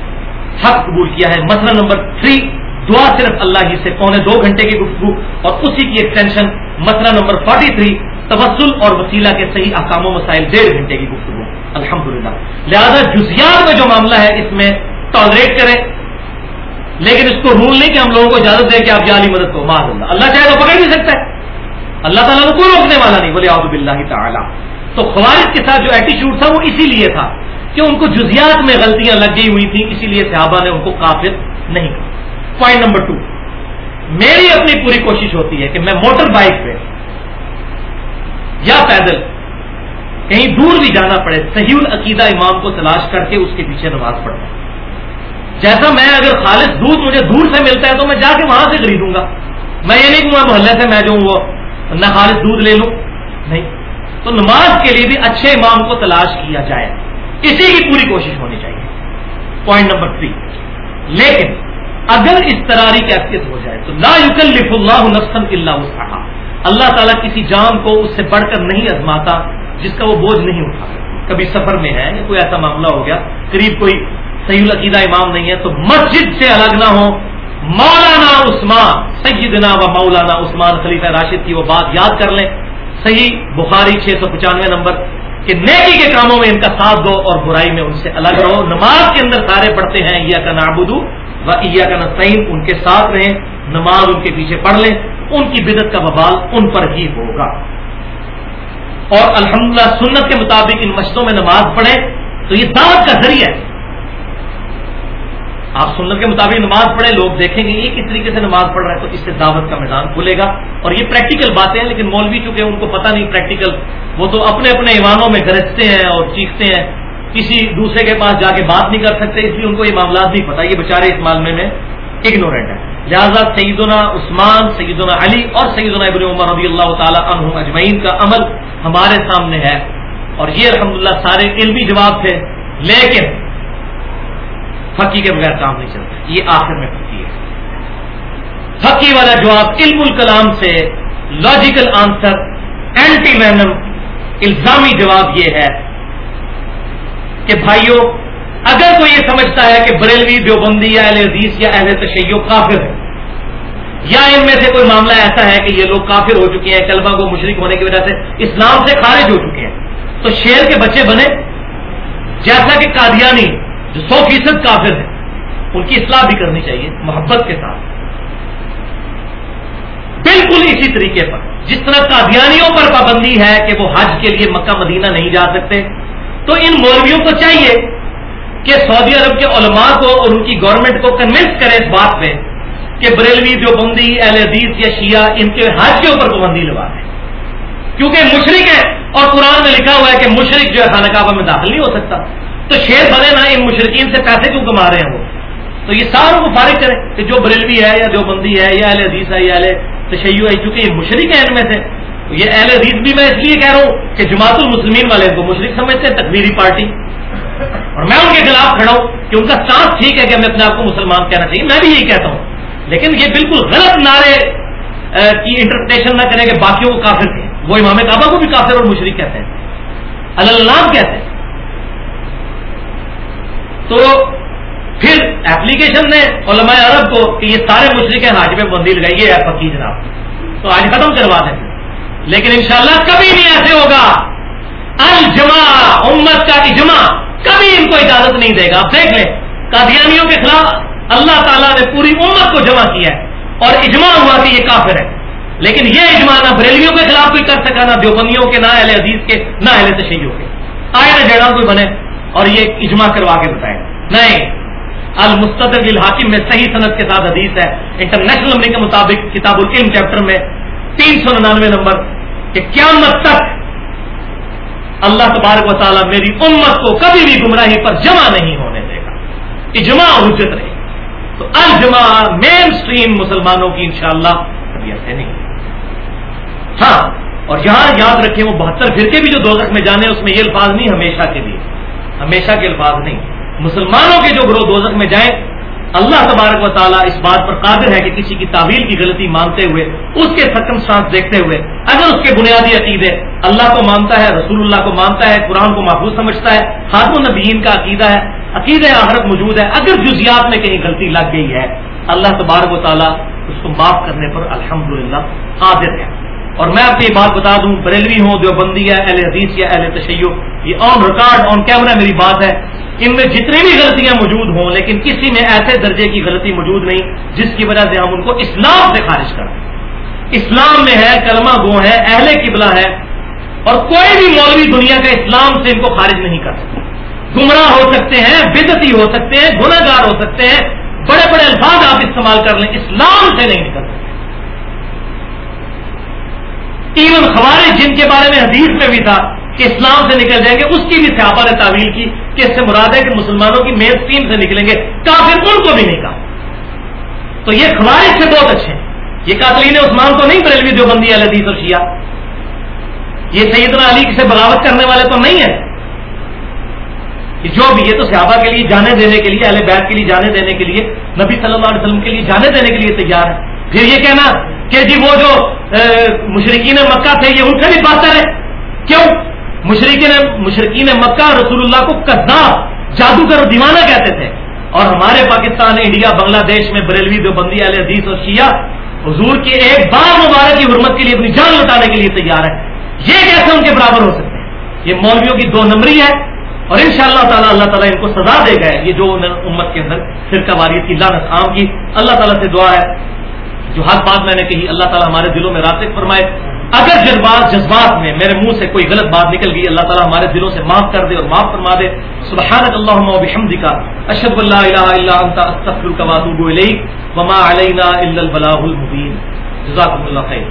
حق قبول کیا ہے۔ مسئلہ نمبر تھری دعا صرف اللہ ہی سے، پونے دو گھنٹے کی گفتگو اور اسی کی ایکسٹینشن مسئلہ نمبر فورٹی تھری تبسل اور وسیلہ کے صحیح احکام و مسائل ڈیڑھ گھنٹے کی گفتگو۔ الحمد للہ لہٰذا جزیات میں جو معاملہ ہے، اس میں ٹالریٹ کریں۔ لیکن اس کو رول نہیں کہ ہم لوگوں کو اجازت دیں کہ آپ جعلی مدد کو مار اللہ۔ اللہ چاہے تو پکڑ بھی سکتا ہے۔ اللہ تعالیٰ کو کوئی روکنے والا نہیں۔ بولے آب بلّہ تعالیٰ۔ تو خوارج کے ساتھ جو ایٹیچیوڈ تھا، وہ اسی لیے تھا کہ ان کو جزیات میں غلطیاں لگ گئی ہوئی تھیں۔ اسی لیے صحابہ نے ان کو کافر نہیں کہا۔ پوائنٹ نمبر ٹو میری اپنی پوری کوشش ہوتی ہے کہ میں موٹر بائک پہ یا پیدل۔ کہیں دور بھی جانا پڑے، صحیح العقیدہ امام کو تلاش کر کے اس کے پیچھے نماز پڑھتا جیسا میں اگر خالص دودھ مجھے دور سے ملتا ہے تو میں جا کے وہاں سے خریدوں گا۔ میں یہ نہیں کہوں محلے سے میں جو وہ نہ خالص دودھ لے لوں۔ نہیں۔ تو نماز کے لیے بھی اچھے امام کو تلاش کیا جائے۔ اسی کی پوری کوشش ہونی چاہیے۔ پوائنٹ نمبر تھری لیکن اگر اس طرح کیفیت ہو جائے تو لا یکلف اللہ نفسن اللہ اللہ تعالیٰ کسی جان کو اس سے بڑھ کر نہیں ازماتا جس کا وہ بوجھ نہیں اٹھا۔ کبھی سفر میں ہے یا کوئی ایسا معاملہ ہو گیا، قریب کوئی صحیح العقیدہ امام نہیں ہے، تو مسجد سے الگ نہ ہو مولانا عثمان، سیدنا و مولانا عثمان خلیفہ راشد کی وہ بات یاد کر لیں۔ صحیح بخاری چھ سو پچانوے نمبر کہ نیکی کے کاموں میں ان کا ساتھ دو اور برائی میں ان سے الگ رہو۔ نماز کے اندر سارے پڑھتے ہیں یا کا نابودو و عیا کا نسعین ان کے ساتھ رہیں۔ نماز ان کے پیچھے پڑھ لیں۔ ان کی بدت کا ببال ان پر ہی ہوگا۔ اور الحمدللہ سنت کے مطابق ان مشتوں میں نماز پڑھیں تو یہ دعوت کا ذریعہ ہے۔ آپ سنت کے مطابق نماز پڑھیں، لوگ دیکھیں گے یہ کس طریقے سے نماز پڑھ رہا ہے تو اس سے دعوت کا میدان کھلے گا۔ اور یہ پریکٹیکل باتیں ہیں، لیکن مولوی چونکہ ان کو پتہ نہیں پریکٹیکل وہ تو اپنے اپنے ایوانوں میں گرجتے ہیں اور چیختے ہیں۔ کسی دوسرے کے پاس جا کے بات نہیں کر سکتے، اس لیے ان کو یہ معاملات نہیں پتا یہ بےچارے اس معاملے میں اگنورینٹ ہے لہٰذا سیدنا عثمان، سیدنا علی اور سیدنا ابن عمر رضی اللہ تعالیٰ عنہ اجمعین کا عمل ہمارے سامنے ہے۔ اور یہ الحمدللہ سارے علمی جواب تھے، لیکن فقی کے بغیر کام نہیں چلتا۔ یہ آخر میں فقی ہے۔ فقی والا جواب علم الکلام سے لاجیکل آنسر اینٹی وینم الزامی جواب یہ ہے کہ بھائیوں اگر کوئی یہ سمجھتا ہے کہ بریلوی دیوبندی یا اہل عزیز یا اہل تشیع کافر ہے یا ان میں سے کوئی معاملہ ایسا ہے کہ یہ لوگ کافر ہو چکے ہیں کلبہ کو مشرق ہونے کی وجہ سے اسلام سے خارج ہو چکے ہیں، تو شیر کے بچے بنے۔ جیسا کہ قادیانی جو سو فیصد کافر ہیں، ان کی اصلاح بھی کرنی چاہیے، محبت کے ساتھ۔ بالکل اسی طریقے پر، جس طرح قادیانیوں پر پابندی ہے کہ وہ حج کے لیے مکہ مدینہ نہیں جا سکتے، تو ان مولویوں کو چاہیے کہ سعودی عرب کے علماء کو اور ان کی گورنمنٹ کو کنوینس کرے اس بات پہ کہ بریلوی جو بندی، اہل حدیث یا شیعہ، ان کے حج کے اوپر پابندی لگا دیں۔ کیونکہ مشرق ہے اور قرآن میں لکھا ہوا ہے کہ مشرق جو ہے خانہ کعبہ میں داخل نہیں ہو سکتا۔ تو شیر بنے نا ان مشرقین سے پیسے کیوں کما رہے ہیں وہ تو یہ ساروں کو فارغ کریں کہ جو بریلوی ہے یا جو بندی ہے یا اہل حدیث ہے یا اہل تشیع ہے، چونکہ یہ مشرق ہے ان میں سے۔ یہ اہل حدیث بھی میں اس لیے کہہ رہا ہوں کہ جماعت المسلمین والے کو مشرق سمجھتے ہیں تقبیری پارٹی۔ اور میں ان کے خلاف کھڑا ہوں کہ ان کا چانس ٹھیک ہے کہ ہمیں اپنے آپ کو مسلمان کہنا چاہیے، میں بھی یہی کہتا ہوں۔ لیکن یہ بالکل غلط نعرے کی انٹرپریٹیشن نہ کریں کہ باقیوں کو کافر تھے وہ امام کعبہ کو بھی کافر اور مشرق کہتے ہیں۔ اللہ کہتے ہیں۔ تو پھر ایپلیکیشن نے علماء عرب کو کہ یہ سارے مشرق ہیں حاج میں بندی لگائیے ہے پکی جناب۔ تو آج ختم کروا دیں۔ لیکن انشاءاللہ کبھی نہیں ایسے ہوگا۔ الجما امت کا اجماع۔ کبھی ان کو اجازت نہیں دے گا۔ آپ دیکھ لیں، قادیانیوں کے خلاف اللہ تعالیٰ نے پوری امت کو جمع کیا ہے اور اجماع ہوا کہ یہ کافر ہے۔ لیکن یہ اجماع نہ بریلیوں کے خلاف کوئی کر سکا، نہ دیوبندیوں کے، نہ اہل عزیز کے، نہ اہل تشیعوں کے۔ آئے نہ جڑا کوئی بنے اور یہ اجماع کروا کے بتائے۔ نہیں، المستدر الحاکم میں صحیح صنعت کے ساتھ حدیث ہے۔ انٹرنیشنل نمبر کے مطابق کتاب العلم چیپٹر میں تین سو ننانوے نمبر کہ قیامت تک اللہ تبارک و تعالیٰ میری امت کو کبھی بھی گمراہی پر جمع نہیں ہونے دے گا۔ اجماع حجت رہے۔ تو الجماع مین سٹریم مسلمانوں کی انشاءاللہ کبھی ایسے نہیں۔ ہاں اور یہاں یاد رکھیں وہ بہتر فرقے بھی جو دوزخ میں جانے اس میں یہ الفاظ نہیں ہمیشہ کے لیے۔ ہمیشہ کے الفاظ نہیں۔ مسلمانوں کے جو گروہ دوزخ میں جائیں اللہ تبارک و تعالیٰ اس بات پر قادر ہے کہ کسی کی تعویل کی غلطی مانتے ہوئے، اس کے سرکمسٹانس دیکھتے ہوئے، اگر اس کے بنیادی عقیدے اللہ کو مانتا ہے، رسول اللہ کو مانتا ہے، قرآن کو محفوظ سمجھتا ہے، خاتم النبیین کا عقیدہ ہے عقید آخرت موجود ہے، اگر جزیات میں کہیں غلطی لگ گئی ہے، اللہ تبارک و تعالیٰ اس کو معاف کرنے پر الحمد للہ قادر ہے۔ اور میں آپ کو یہ بات بتا دوں، بریلوی ہوں، دیوبندی ہے، اہل حدیث یا اہل تشیع۔ یہ آن ریکارڈ آن کیمرہ میری بات ہے۔ ان میں جتنی بھی غلطیاں موجود ہوں، لیکن کسی میں ایسے درجے کی غلطی موجود نہیں، جس کی وجہ سے ہم ان کو اسلام سے خارج کریں۔ اسلام میں ہے، کلمہ گو ہے، اہل قبلہ ہے۔ اور کوئی بھی مولوی دنیا کا اسلام سے ان کو خارج نہیں کر سکتا۔ گمراہ ہو سکتے ہیں بدتی ہو سکتے ہیں گناہ گار ہو سکتے ہیں۔ بڑے بڑے الفاظ آپ استعمال کر لیں، اسلام سے نہیں نکل سکتے ایون خوارج جن کے بارے میں حدیث میں بھی تھا کہ اسلام سے نکل جائیں گے، اس کی بھی صحابہ نے تعویل کی کہ اس سے مراد ہے کہ مسلمانوں کی مین اسٹریم سے نکلیں گے کافر ان کو بھی نہیں کہا۔ تو یہ خوارج سے بہت اچھے۔ ہیں یہ قاتلین عثمان تو نہیں بریلوی جو بندی الدیز اور شیعہ۔ یہ سیدنا علی سے بغاوت کرنے والے تو نہیں ہیں۔ جو بھی، یہ تو صحابہ کے لیے جانے دینے کے لیے، اہل بیت کے لیے جانے دینے کے لیے، نبی صلی اللہ علیہ وسلم کے لیے جانے دینے کے لیے تیار ہے پھر یہ کہنا کہ جی وہ جو مشرقین مکہ تھے، یہ ان سے بھی بہتر ہے۔ کیوں؟ مشرقین مشرقین مکہ رسول اللہ کو کذاب جادوگر، دیوانہ کہتے تھے۔ اور ہمارے پاکستان، انڈیا، بنگلہ دیش میں بریلوی جو بندی علیہ حدیث اور شیعہ حضور کے ایک بار مبارک کی حرمت کے لیے اپنی جان لٹانے کے لیے تیار ہے یہ کیسے ان کے برابر ہو سکتے ہیں؟ یہ مولویوں کی دو نمبری ہے اور ان شاء اللہ تعالیٰ اللہ تعالیٰ ان کو سزا دے گئے یہ جو امت کے اندر فرقہ واریت کی لانت عام کی، اللہ تعالیٰ سے دعا ہے۔ جو ہر بات میں نے کہی، اللہ تعالیٰ ہمارے دلوں میں راسک فرمائے۔ اگر جذبات جذبات میں میرے منہ سے کوئی غلط بات نکل گئی، اللہ تعالیٰ ہمارے دلوں سے معاف کر دے اور معاف فرما دے۔ سبحانك اللهم وبحمدك اشهد ان اللہ الہ الا انت استغفرك واتوب اليك وما علینا الا البلاغ المبین۔ جزاکم اللہ خیر۔